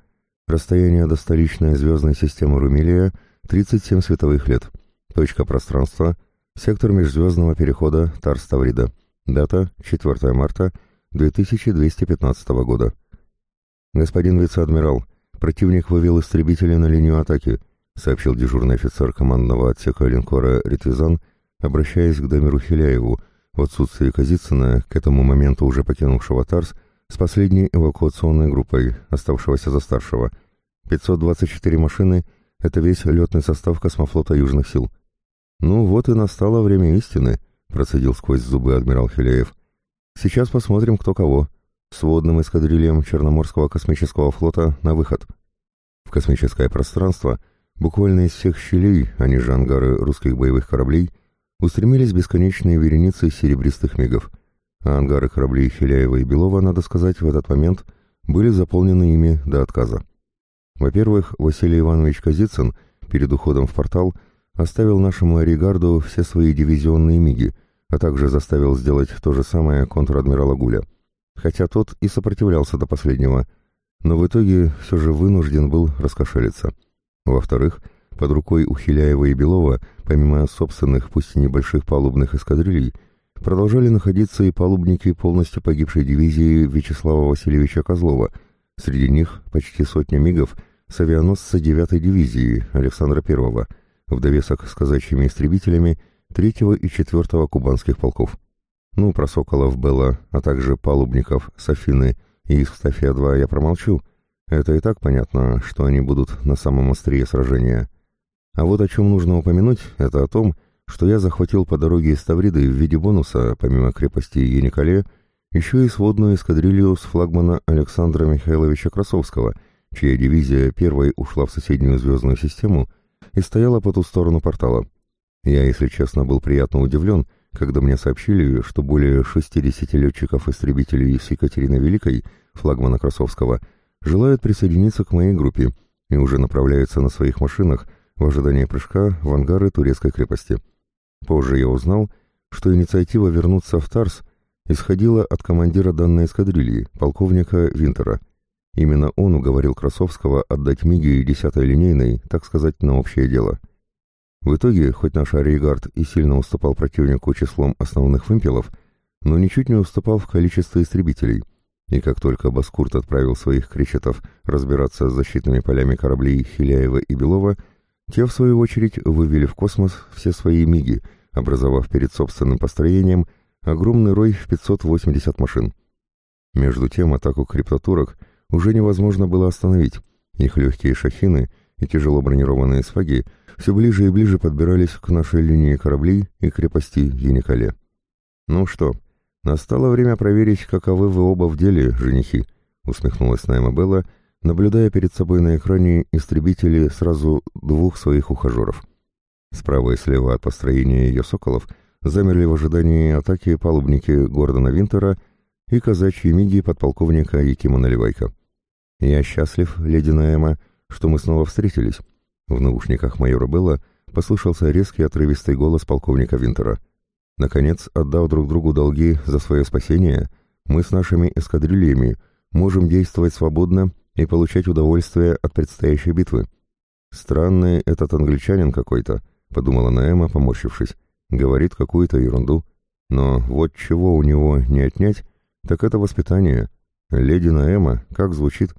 Расстояние до столичной звездной системы Румилия – 37 световых лет. Точка пространства – сектор межзвездного перехода Тарс-Таврида. Дата – 4 марта 2215 года. Господин вице-адмирал, Противник вывел истребители на линию атаки, сообщил дежурный офицер командного отсека линкора «Ретвизан», обращаясь к Дамиру Хиляеву, в отсутствие Казицына, к этому моменту уже покинувшего Тарс, с последней эвакуационной группой, оставшегося за старшего. 524 машины — это весь летный состав космофлота Южных сил. Ну вот и настало время истины, процедил сквозь зубы адмирал Хиляев. «Сейчас посмотрим, кто кого. Сводным эскадрильем Черноморского космического флота на выход». В космическое пространство, буквально из всех щелей, они же ангары русских боевых кораблей, устремились бесконечные вереницы серебристых мигов, а ангары кораблей Хиляева и Белова, надо сказать, в этот момент были заполнены ими до отказа. Во-первых, Василий Иванович Казицын перед уходом в портал оставил нашему Оригарду все свои дивизионные миги, а также заставил сделать то же самое контр-адмирала Гуля. Хотя тот и сопротивлялся до последнего, но в итоге все же вынужден был раскошелиться. Во-вторых, под рукой у Хиляева и Белова, помимо собственных, пусть и небольших палубных эскадрилей, продолжали находиться и палубники полностью погибшей дивизии Вячеслава Васильевича Козлова. Среди них почти сотня мигов с авианосца 9-й дивизии Александра I, в довесок с казачьими истребителями 3 и 4 кубанских полков. Ну, про Соколов, Белла, а также палубников Софины и из Стафия-2 я промолчу. Это и так понятно, что они будут на самом острие сражения. А вот о чем нужно упомянуть, это о том, что я захватил по дороге из Тавриды в виде бонуса, помимо крепости Еникале, еще и сводную эскадрилью с флагмана Александра Михайловича Красовского, чья дивизия первой ушла в соседнюю звездную систему и стояла по ту сторону портала. Я, если честно, был приятно удивлен, когда мне сообщили, что более 60 летчиков-истребителей с Екатерины Великой, флагмана Красовского, желают присоединиться к моей группе и уже направляются на своих машинах в ожидании прыжка в ангары турецкой крепости. Позже я узнал, что инициатива вернуться в Тарс исходила от командира данной эскадрильи, полковника Винтера. Именно он уговорил Красовского отдать Миги 10-й линейной, так сказать, на общее дело. В итоге, хоть наш Ариегард и сильно уступал противнику числом основных вымпелов, но ничуть не уступал в количестве истребителей. И как только Баскурт отправил своих кречетов разбираться с защитными полями кораблей Хиляева и Белова, те, в свою очередь, вывели в космос все свои МИГи, образовав перед собственным построением огромный рой в 580 машин. Между тем, атаку криптотурок уже невозможно было остановить. Их легкие шахины и тяжело бронированные сфаги все ближе и ближе подбирались к нашей линии кораблей и крепости Еникале. «Ну что, настало время проверить, каковы вы оба в деле, женихи», усмехнулась Найма Белла, наблюдая перед собой на экране истребители сразу двух своих ухажеров. Справа и слева от построения ее соколов замерли в ожидании атаки палубники Гордона Винтера и казачьи миги подполковника Якима Наливайка. «Я счастлив, леди Наэма, что мы снова встретились», в наушниках майора Белла послышался резкий отрывистый голос полковника Винтера. Наконец, отдав друг другу долги за свое спасение, мы с нашими эскадрильями можем действовать свободно и получать удовольствие от предстоящей битвы. «Странный этот англичанин какой-то», — подумала Наэма, поморщившись. «Говорит какую-то ерунду. Но вот чего у него не отнять, так это воспитание. Леди Наэма, как звучит?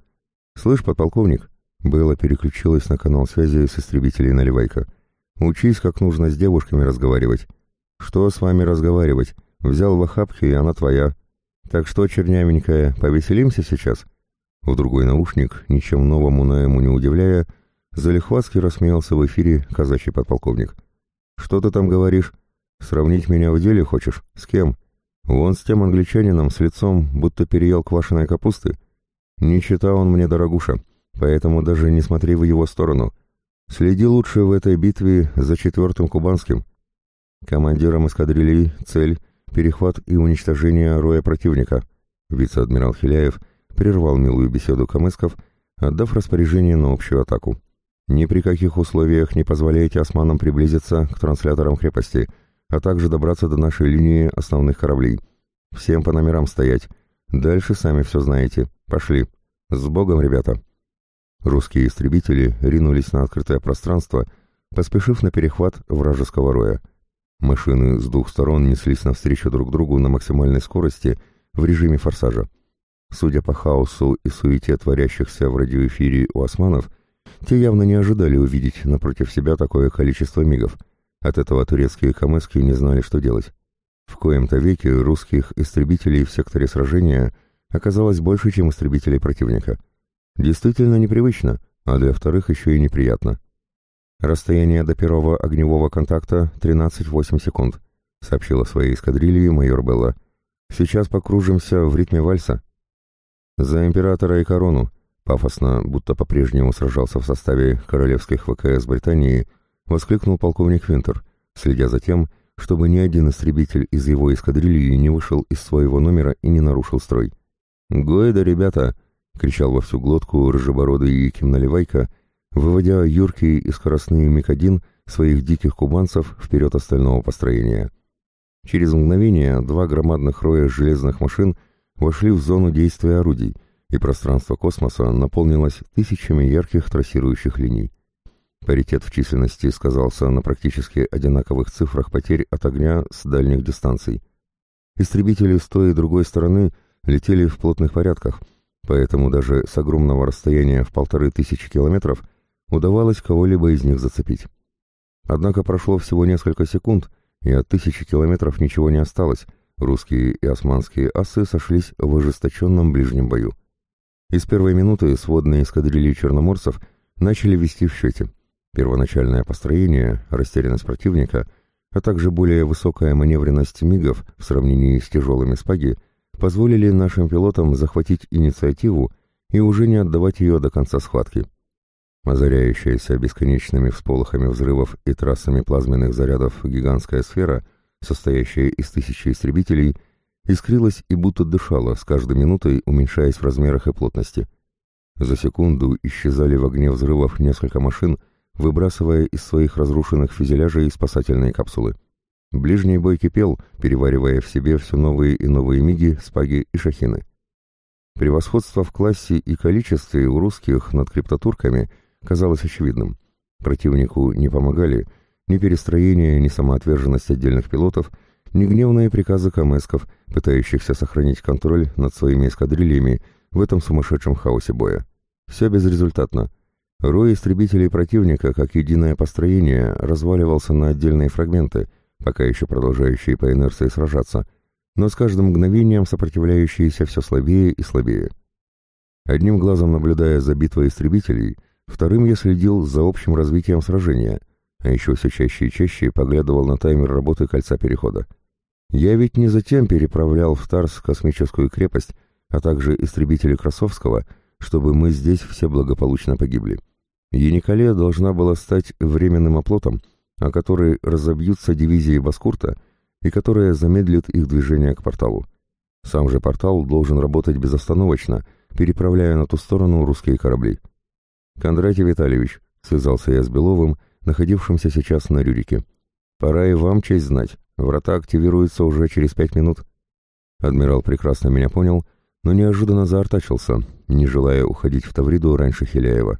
Слышь, подполковник, Белла переключилась на канал связи с истребителей Наливайка. «Учись, как нужно с девушками разговаривать». «Что с вами разговаривать? Взял в охапке, и она твоя. Так что, чернявенькая, повеселимся сейчас?» В другой наушник, ничем новому на ему не удивляя, залихватски рассмеялся в эфире казачий подполковник. «Что ты там говоришь? Сравнить меня в деле хочешь? С кем? Вон с тем англичанином с лицом, будто переел квашеной капусты. Не чита он мне, дорогуша поэтому даже не смотри в его сторону. Следи лучше в этой битве за четвертым кубанским. Командиром эскадрильи цель — перехват и уничтожение роя противника. Вице-адмирал Хиляев прервал милую беседу камысков, отдав распоряжение на общую атаку. Ни при каких условиях не позволяйте османам приблизиться к трансляторам крепости, а также добраться до нашей линии основных кораблей. Всем по номерам стоять. Дальше сами все знаете. Пошли. С Богом, ребята!» Русские истребители ринулись на открытое пространство, поспешив на перехват вражеского роя. Машины с двух сторон неслись навстречу друг другу на максимальной скорости в режиме форсажа. Судя по хаосу и суете творящихся в радиоэфире у османов, те явно не ожидали увидеть напротив себя такое количество мигов. От этого турецкие камески не знали, что делать. В коем-то веке русских истребителей в секторе сражения оказалось больше, чем истребителей противника — Действительно непривычно, а для вторых еще и неприятно. Расстояние до первого огневого контакта 13,8 секунд. — сообщила своей эскадрильи майор Белла. «Сейчас покружимся в ритме вальса». «За императора и корону», — пафосно, будто по-прежнему сражался в составе королевских ВКС Британии, воскликнул полковник Винтер, следя за тем, чтобы ни один истребитель из его эскадрильи не вышел из своего номера и не нарушил строй. «Гойда, ребята!» — кричал во всю глотку рыжебородый Яким Наливайка, выводя юркие и скоростные МиГ-1 своих диких кубанцев вперед остального построения. Через мгновение два громадных роя железных машин вошли в зону действия орудий, и пространство космоса наполнилось тысячами ярких трассирующих линий. Паритет в численности сказался на практически одинаковых цифрах потерь от огня с дальних дистанций. Истребители с той и другой стороны летели в плотных порядках, поэтому даже с огромного расстояния в полторы тысячи километров удавалось кого-либо из них зацепить. Однако прошло всего несколько секунд, и от тысячи километров ничего не осталось, русские и османские асы сошлись в ожесточенном ближнем бою. Из первой минуты сводные эскадрильи черноморцев начали вести в счете. Первоначальное построение, растерянность противника, а также более высокая маневренность мигов в сравнении с тяжелыми спаги позволили нашим пилотам захватить инициативу и уже не отдавать ее до конца схватки. Озаряющаяся бесконечными всполохами взрывов и трассами плазменных зарядов гигантская сфера, состоящая из тысячи истребителей, искрилась и будто дышала, с каждой минутой уменьшаясь в размерах и плотности. За секунду исчезали в огне взрывов несколько машин, выбрасывая из своих разрушенных фюзеляжей спасательные капсулы. Ближний бой кипел, переваривая в себе все новые и новые миги, спаги и шахины. Превосходство в классе и количестве у русских над криптотурками казалось очевидным. Противнику не помогали ни перестроение, ни самоотверженность отдельных пилотов, ни гневные приказы камэсков, пытающихся сохранить контроль над своими эскадрильями в этом сумасшедшем хаосе боя. Все безрезультатно. Рой истребителей противника, как единое построение, разваливался на отдельные фрагменты, пока еще продолжающие по инерции сражаться, но с каждым мгновением сопротивляющиеся все слабее и слабее. Одним глазом наблюдая за битвой истребителей, вторым я следил за общим развитием сражения, а еще все чаще и чаще поглядывал на таймер работы кольца перехода. Я ведь не затем переправлял в Тарс космическую крепость, а также истребители Красовского, чтобы мы здесь все благополучно погибли. Яникале должна была стать временным оплотом, о которой разобьются дивизии Баскурта и которая замедлит их движение к порталу. Сам же портал должен работать безостановочно, переправляя на ту сторону русские корабли. «Кондратий Витальевич», — связался я с Беловым, находившимся сейчас на Рюрике. «Пора и вам честь знать. Врата активируются уже через пять минут». Адмирал прекрасно меня понял, но неожиданно заортачился, не желая уходить в Тавриду раньше Хиляева.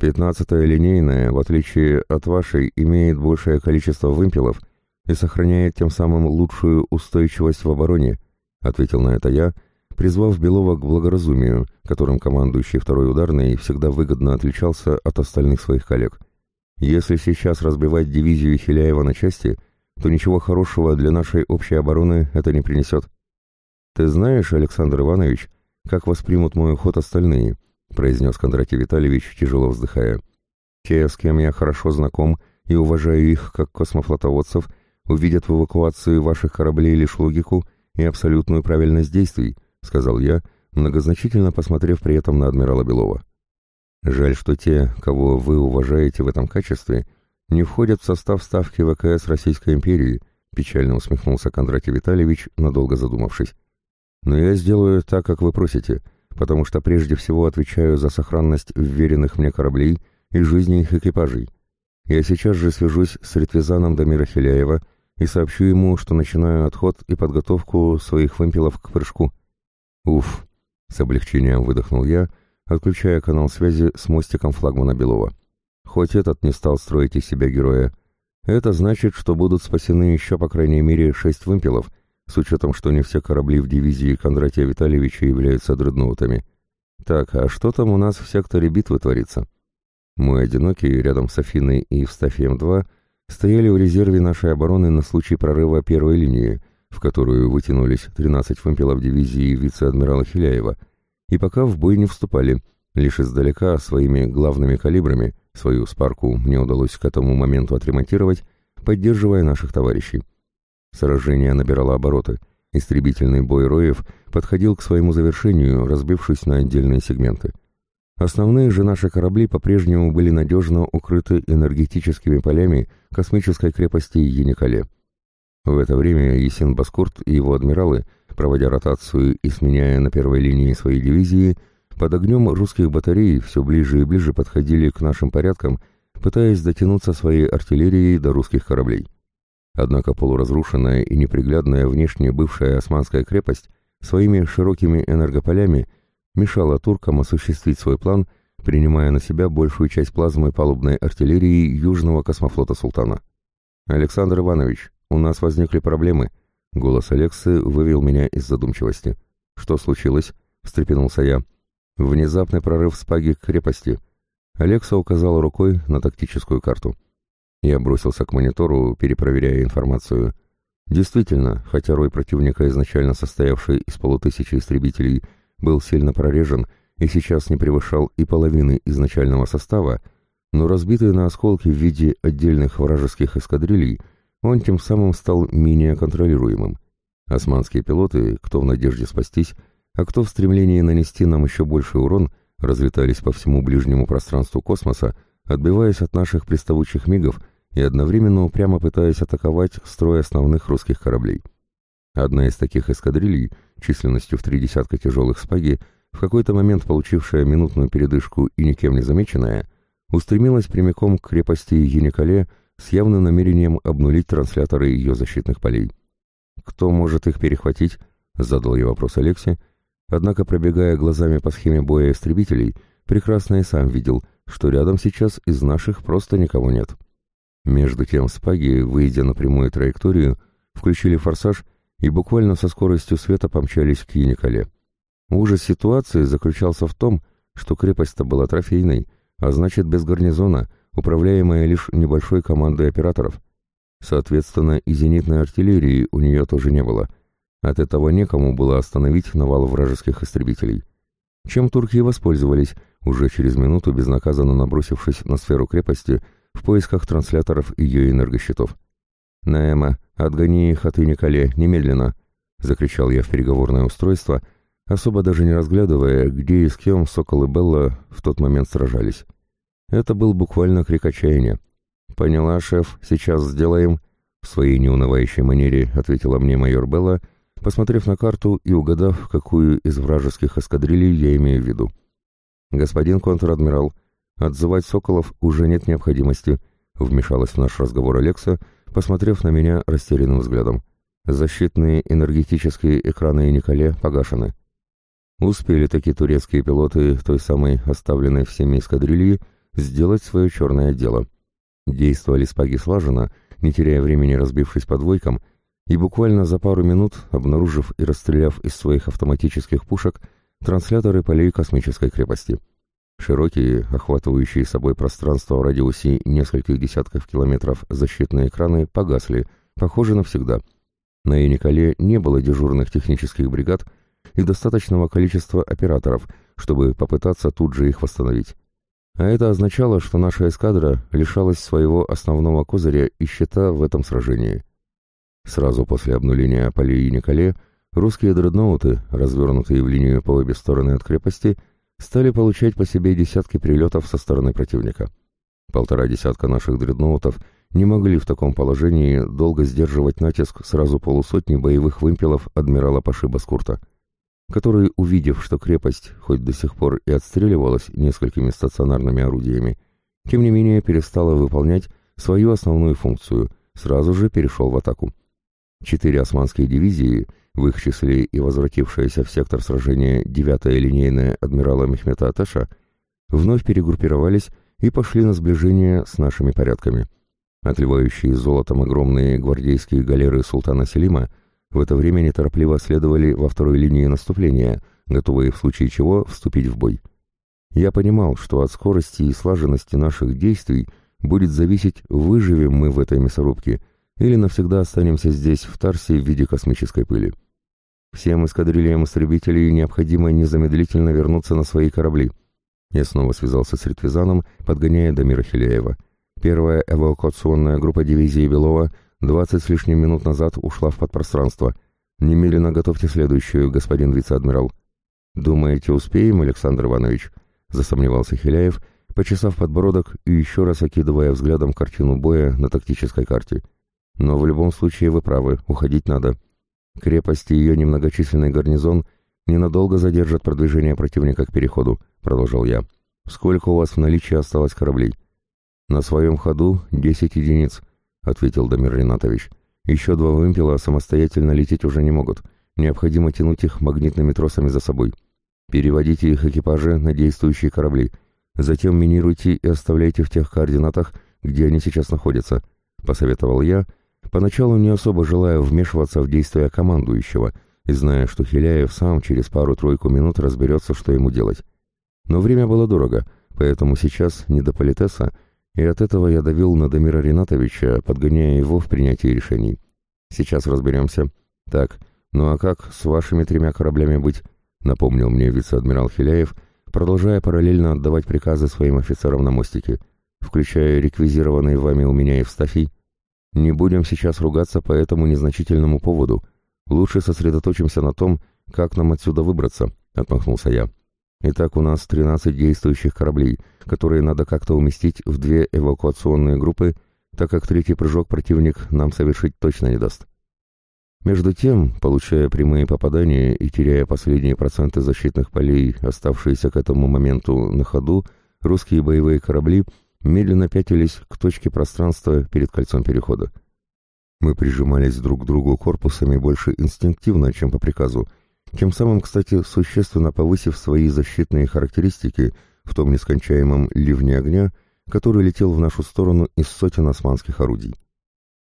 Пятнадцатая линейная, в отличие от вашей, имеет большее количество вымпелов и сохраняет тем самым лучшую устойчивость в обороне, ответил на это я, призвав Белова к благоразумию, которым командующий второй ударной всегда выгодно отличался от остальных своих коллег. Если сейчас разбивать дивизию Хиляева на части, то ничего хорошего для нашей общей обороны это не принесет. Ты знаешь, Александр Иванович, как воспримут мой уход остальные? — произнес Кондратий Витальевич, тяжело вздыхая. «Те, с кем я хорошо знаком и уважаю их как космофлотоводцев, увидят в эвакуации ваших кораблей лишь логику и абсолютную правильность действий», — сказал я, многозначительно посмотрев при этом на адмирала Белова. «Жаль, что те, кого вы уважаете в этом качестве, не входят в состав ставки ВКС Российской империи», — печально усмехнулся Кондратий Витальевич, надолго задумавшись. «Но я сделаю так, как вы просите», — потому что прежде всего отвечаю за сохранность вверенных мне кораблей и жизни их экипажей. Я сейчас же свяжусь с Ретвизаном Дамира Хиляева и сообщу ему, что начинаю отход и подготовку своих вымпелов к прыжку. Уф, с облегчением выдохнул я, отключая канал связи с мостиком флагмана Белова. Хоть этот не стал строить из себя героя. Это значит, что будут спасены еще по крайней мере шесть вымпелов — с учетом, что не все корабли в дивизии Кондратия Витальевича являются дредноутами. Так, а что там у нас в секторе битвы творится? Мой одинокий рядом с Афиной и Евстафием-2 стояли в резерве нашей обороны на случай прорыва первой линии, в которую вытянулись 13 вымпелов дивизии вице-адмирала Хиляева, и пока в бой не вступали, лишь издалека своими главными калибрами, свою спарку мне удалось к этому моменту отремонтировать, поддерживая наших товарищей. Сражение набирало обороты. Истребительный бой Роев подходил к своему завершению, разбившись на отдельные сегменты. Основные же наши корабли по-прежнему были надежно укрыты энергетическими полями космической крепости Яникале. В это время Есен Баскурт и его адмиралы, проводя ротацию и сменяя на первой линии свои дивизии, под огнем русских батарей все ближе и ближе подходили к нашим порядкам, пытаясь дотянуться своей артиллерией до русских кораблей. Однако полуразрушенная и неприглядная внешне бывшая османская крепость своими широкими энергополями мешала туркам осуществить свой план, принимая на себя большую часть плазмы палубной артиллерии Южного космофлота «Султана». «Александр Иванович, у нас возникли проблемы», — голос Алексы вывел меня из задумчивости. «Что случилось?» — встрепенулся я. «Внезапный прорыв спаги к крепости». Алекса указала рукой на тактическую карту. Я бросился к монитору, перепроверяя информацию. Действительно, хотя рой противника, изначально состоявший из полутысячи истребителей, был сильно прорежен и сейчас не превышал и половины изначального состава, но разбитый на осколки в виде отдельных вражеских эскадрилей, он тем самым стал менее контролируемым. Османские пилоты, кто в надежде спастись, а кто в стремлении нанести нам еще больший урон, разлетались по всему ближнему пространству космоса, отбиваясь от наших приставучих мигов и одновременно упрямо пытаясь атаковать строй основных русских кораблей. Одна из таких эскадрилей, численностью в три десятка тяжелых спаги, в какой-то момент получившая минутную передышку и никем не замеченная, устремилась прямиком к крепости Еникале с явным намерением обнулить трансляторы ее защитных полей. «Кто может их перехватить?» — задал я вопрос Алексе, однако, пробегая глазами по схеме боя истребителей, прекрасно и сам видел, что рядом сейчас из наших просто никого нет. Между тем спаги, выйдя на прямую траекторию, включили форсаж и буквально со скоростью света помчались к Яникале. Ужас ситуации заключался в том, что крепость-то была трофейной, а значит без гарнизона, управляемая лишь небольшой командой операторов. Соответственно, и зенитной артиллерии у нее тоже не было. От этого некому было остановить навал вражеских истребителей. Чем турки воспользовались, уже через минуту безнаказанно набросившись на сферу крепости в поисках трансляторов ее энергощитов. «Наэма, отгони их от Иникале, немедленно!» — закричал я в переговорное устройство, особо даже не разглядывая, где и с кем Сокол и Белла в тот момент сражались. Это был буквально крик отчаяния. «Поняла, шеф, сейчас сделаем», — в своей неунывающей манере ответила мне майор Белла, посмотрев на карту и угадав, какую из вражеских эскадрилей я имею в виду. «Господин контр-адмирал, отзывать Соколов уже нет необходимости», — вмешалась в наш разговор Алекса, посмотрев на меня растерянным взглядом. «Защитные энергетические экраны Николе погашены». Успели такие турецкие пилоты той самой оставленной всеми эскадрильи сделать свое черное дело. Действовали спаги слаженно, не теряя времени разбившись по двойкам, и буквально за пару минут, обнаружив и расстреляв из своих автоматических пушек, трансляторы полей космической крепости. Широкие, охватывающие собой пространство в радиусе нескольких десятков километров защитные экраны погасли, похоже навсегда. На Яникале не было дежурных технических бригад и достаточного количества операторов, чтобы попытаться тут же их восстановить. А это означало, что наша эскадра лишалась своего основного козыря и щита в этом сражении. Сразу после обнуления полей Николе русские дредноуты, развернутые в линию по обе стороны от крепости, стали получать по себе десятки прилетов со стороны противника. Полтора десятка наших дредноутов не могли в таком положении долго сдерживать натиск сразу полусотни боевых вымпелов адмирала Паши Баскурта, который, увидев, что крепость хоть до сих пор и отстреливалась несколькими стационарными орудиями, тем не менее перестала выполнять свою основную функцию, сразу же перешел в атаку. Четыре османские дивизии — в их числе и возвратившаяся в сектор сражения девятая линейная адмирала Мехмета Аташа, вновь перегруппировались и пошли на сближение с нашими порядками. Отливающие золотом огромные гвардейские галеры султана Селима в это время неторопливо следовали во второй линии наступления, готовые в случае чего вступить в бой. Я понимал, что от скорости и слаженности наших действий будет зависеть, выживем мы в этой мясорубке или навсегда останемся здесь, в Тарсе, в виде космической пыли. Всем эскадрильям истребителей необходимо незамедлительно вернуться на свои корабли. Я снова связался с Ритвизаном, подгоняя Дамира Хиляева. Первая эвакуационная группа дивизии Белова Двадцать с лишним минут назад ушла в подпространство. Немедленно готовьте следующую, господин вице-адмирал. Думаете, успеем, Александр Иванович? Засомневался Хиляев, почесав подбородок и еще раз окидывая взглядом картину боя на тактической карте. Но в любом случае вы правы, уходить надо. Крепость и ее немногочисленный гарнизон ненадолго задержат продвижение противника к переходу, продолжал я. Сколько у вас в наличии осталось кораблей? На своем ходу десять единиц, ответил Дамир Ринатович. Еще два вымпела самостоятельно лететь уже не могут. Необходимо тянуть их магнитными тросами за собой. Переводите их экипажи на действующие корабли. Затем минируйте и оставляйте в тех координатах, где они сейчас находятся, посоветовал я, поначалу не особо желая вмешиваться в действия командующего и зная, что Хиляев сам через пару-тройку минут разберется, что ему делать. Но время было дорого, поэтому сейчас не до политеса, и от этого я давил на Дамира Ринатовича, подгоняя его в принятии решений. Сейчас разберемся. Так, ну а как с вашими тремя кораблями быть? Напомнил мне вице-адмирал Хиляев, продолжая параллельно отдавать приказы своим офицерам на мостике, включая реквизированные вами у меня Евстафий. Не будем сейчас ругаться по этому незначительному поводу. Лучше сосредоточимся на том, как нам отсюда выбраться, отмахнулся я. Итак, у нас 13 действующих кораблей, которые надо как-то уместить в две эвакуационные группы, так как третий прыжок противник нам совершить точно не даст. Между тем, получая прямые попадания и теряя последние проценты защитных полей, оставшиеся к этому моменту на ходу, русские боевые корабли медленно пятились к точке пространства перед кольцом перехода. Мы прижимались друг к другу корпусами больше инстинктивно, чем по приказу, тем самым, кстати, существенно повысив свои защитные характеристики в том нескончаемом ливне огня, который летел в нашу сторону из сотен османских орудий.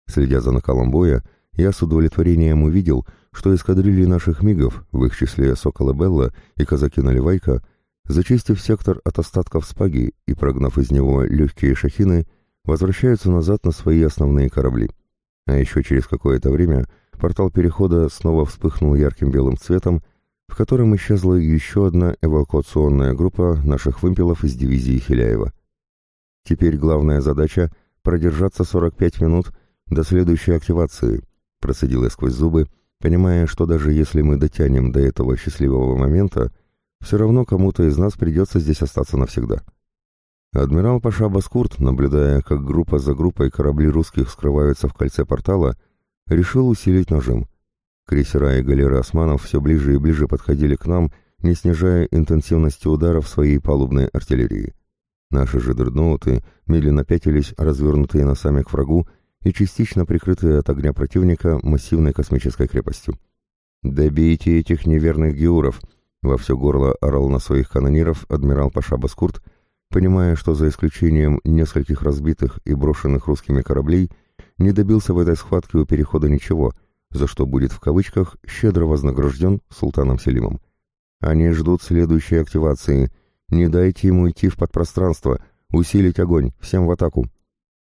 Следя за накалом боя, я с удовлетворением увидел, что эскадрильи наших мигов, в их числе Сокола Белла и казаки Наливайка, зачистив сектор от остатков спаги и прогнав из него легкие шахины, возвращаются назад на свои основные корабли. А еще через какое-то время Портал перехода снова вспыхнул ярким белым цветом, в котором исчезла еще одна эвакуационная группа наших вымпелов из дивизии Хиляева. Теперь главная задача — продержаться 45 минут до следующей активации, процедил я сквозь зубы, понимая, что даже если мы дотянем до этого счастливого момента, все равно кому-то из нас придется здесь остаться навсегда. Адмирал Паша Баскурт, наблюдая, как группа за группой корабли русских скрываются в кольце портала, решил усилить нажим. Крейсера и галеры османов все ближе и ближе подходили к нам, не снижая интенсивности ударов своей палубной артиллерии. Наши же дредноуты медленно пятились, развернутые носами к врагу и частично прикрытые от огня противника массивной космической крепостью. «Добейте этих неверных геуров!» — во все горло орал на своих канониров адмирал Паша Баскурт, понимая, что за исключением нескольких разбитых и брошенных русскими кораблей — не добился в этой схватке у перехода ничего, за что будет в кавычках щедро вознагражден султаном Селимом. Они ждут следующей активации. Не дайте ему идти в подпространство, усилить огонь, всем в атаку.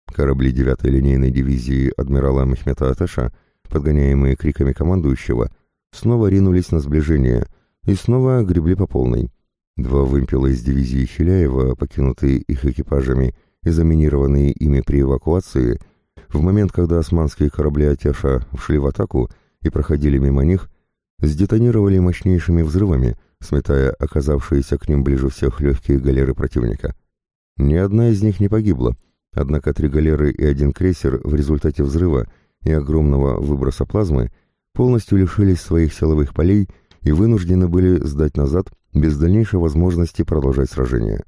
Корабли 9-й линейной дивизии адмирала Мехмета Атеша, подгоняемые криками командующего, снова ринулись на сближение и снова гребли по полной. Два вымпела из дивизии Хиляева, покинутые их экипажами и заминированные ими при эвакуации – в момент, когда османские корабли «Атеша» вшли в атаку и проходили мимо них, сдетонировали мощнейшими взрывами, сметая оказавшиеся к ним ближе всех легкие галеры противника. Ни одна из них не погибла, однако три галеры и один крейсер в результате взрыва и огромного выброса плазмы полностью лишились своих силовых полей и вынуждены были сдать назад без дальнейшей возможности продолжать сражение.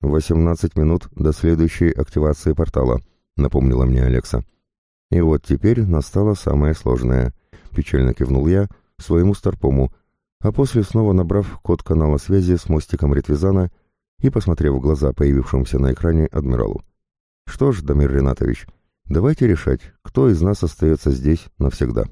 18 минут до следующей активации портала — напомнила мне Алекса. И вот теперь настало самое сложное. Печально кивнул я своему старпому, а после снова набрав код канала связи с мостиком Ретвизана и посмотрев в глаза появившемуся на экране адмиралу. Что ж, Дамир Ренатович, давайте решать, кто из нас остается здесь навсегда.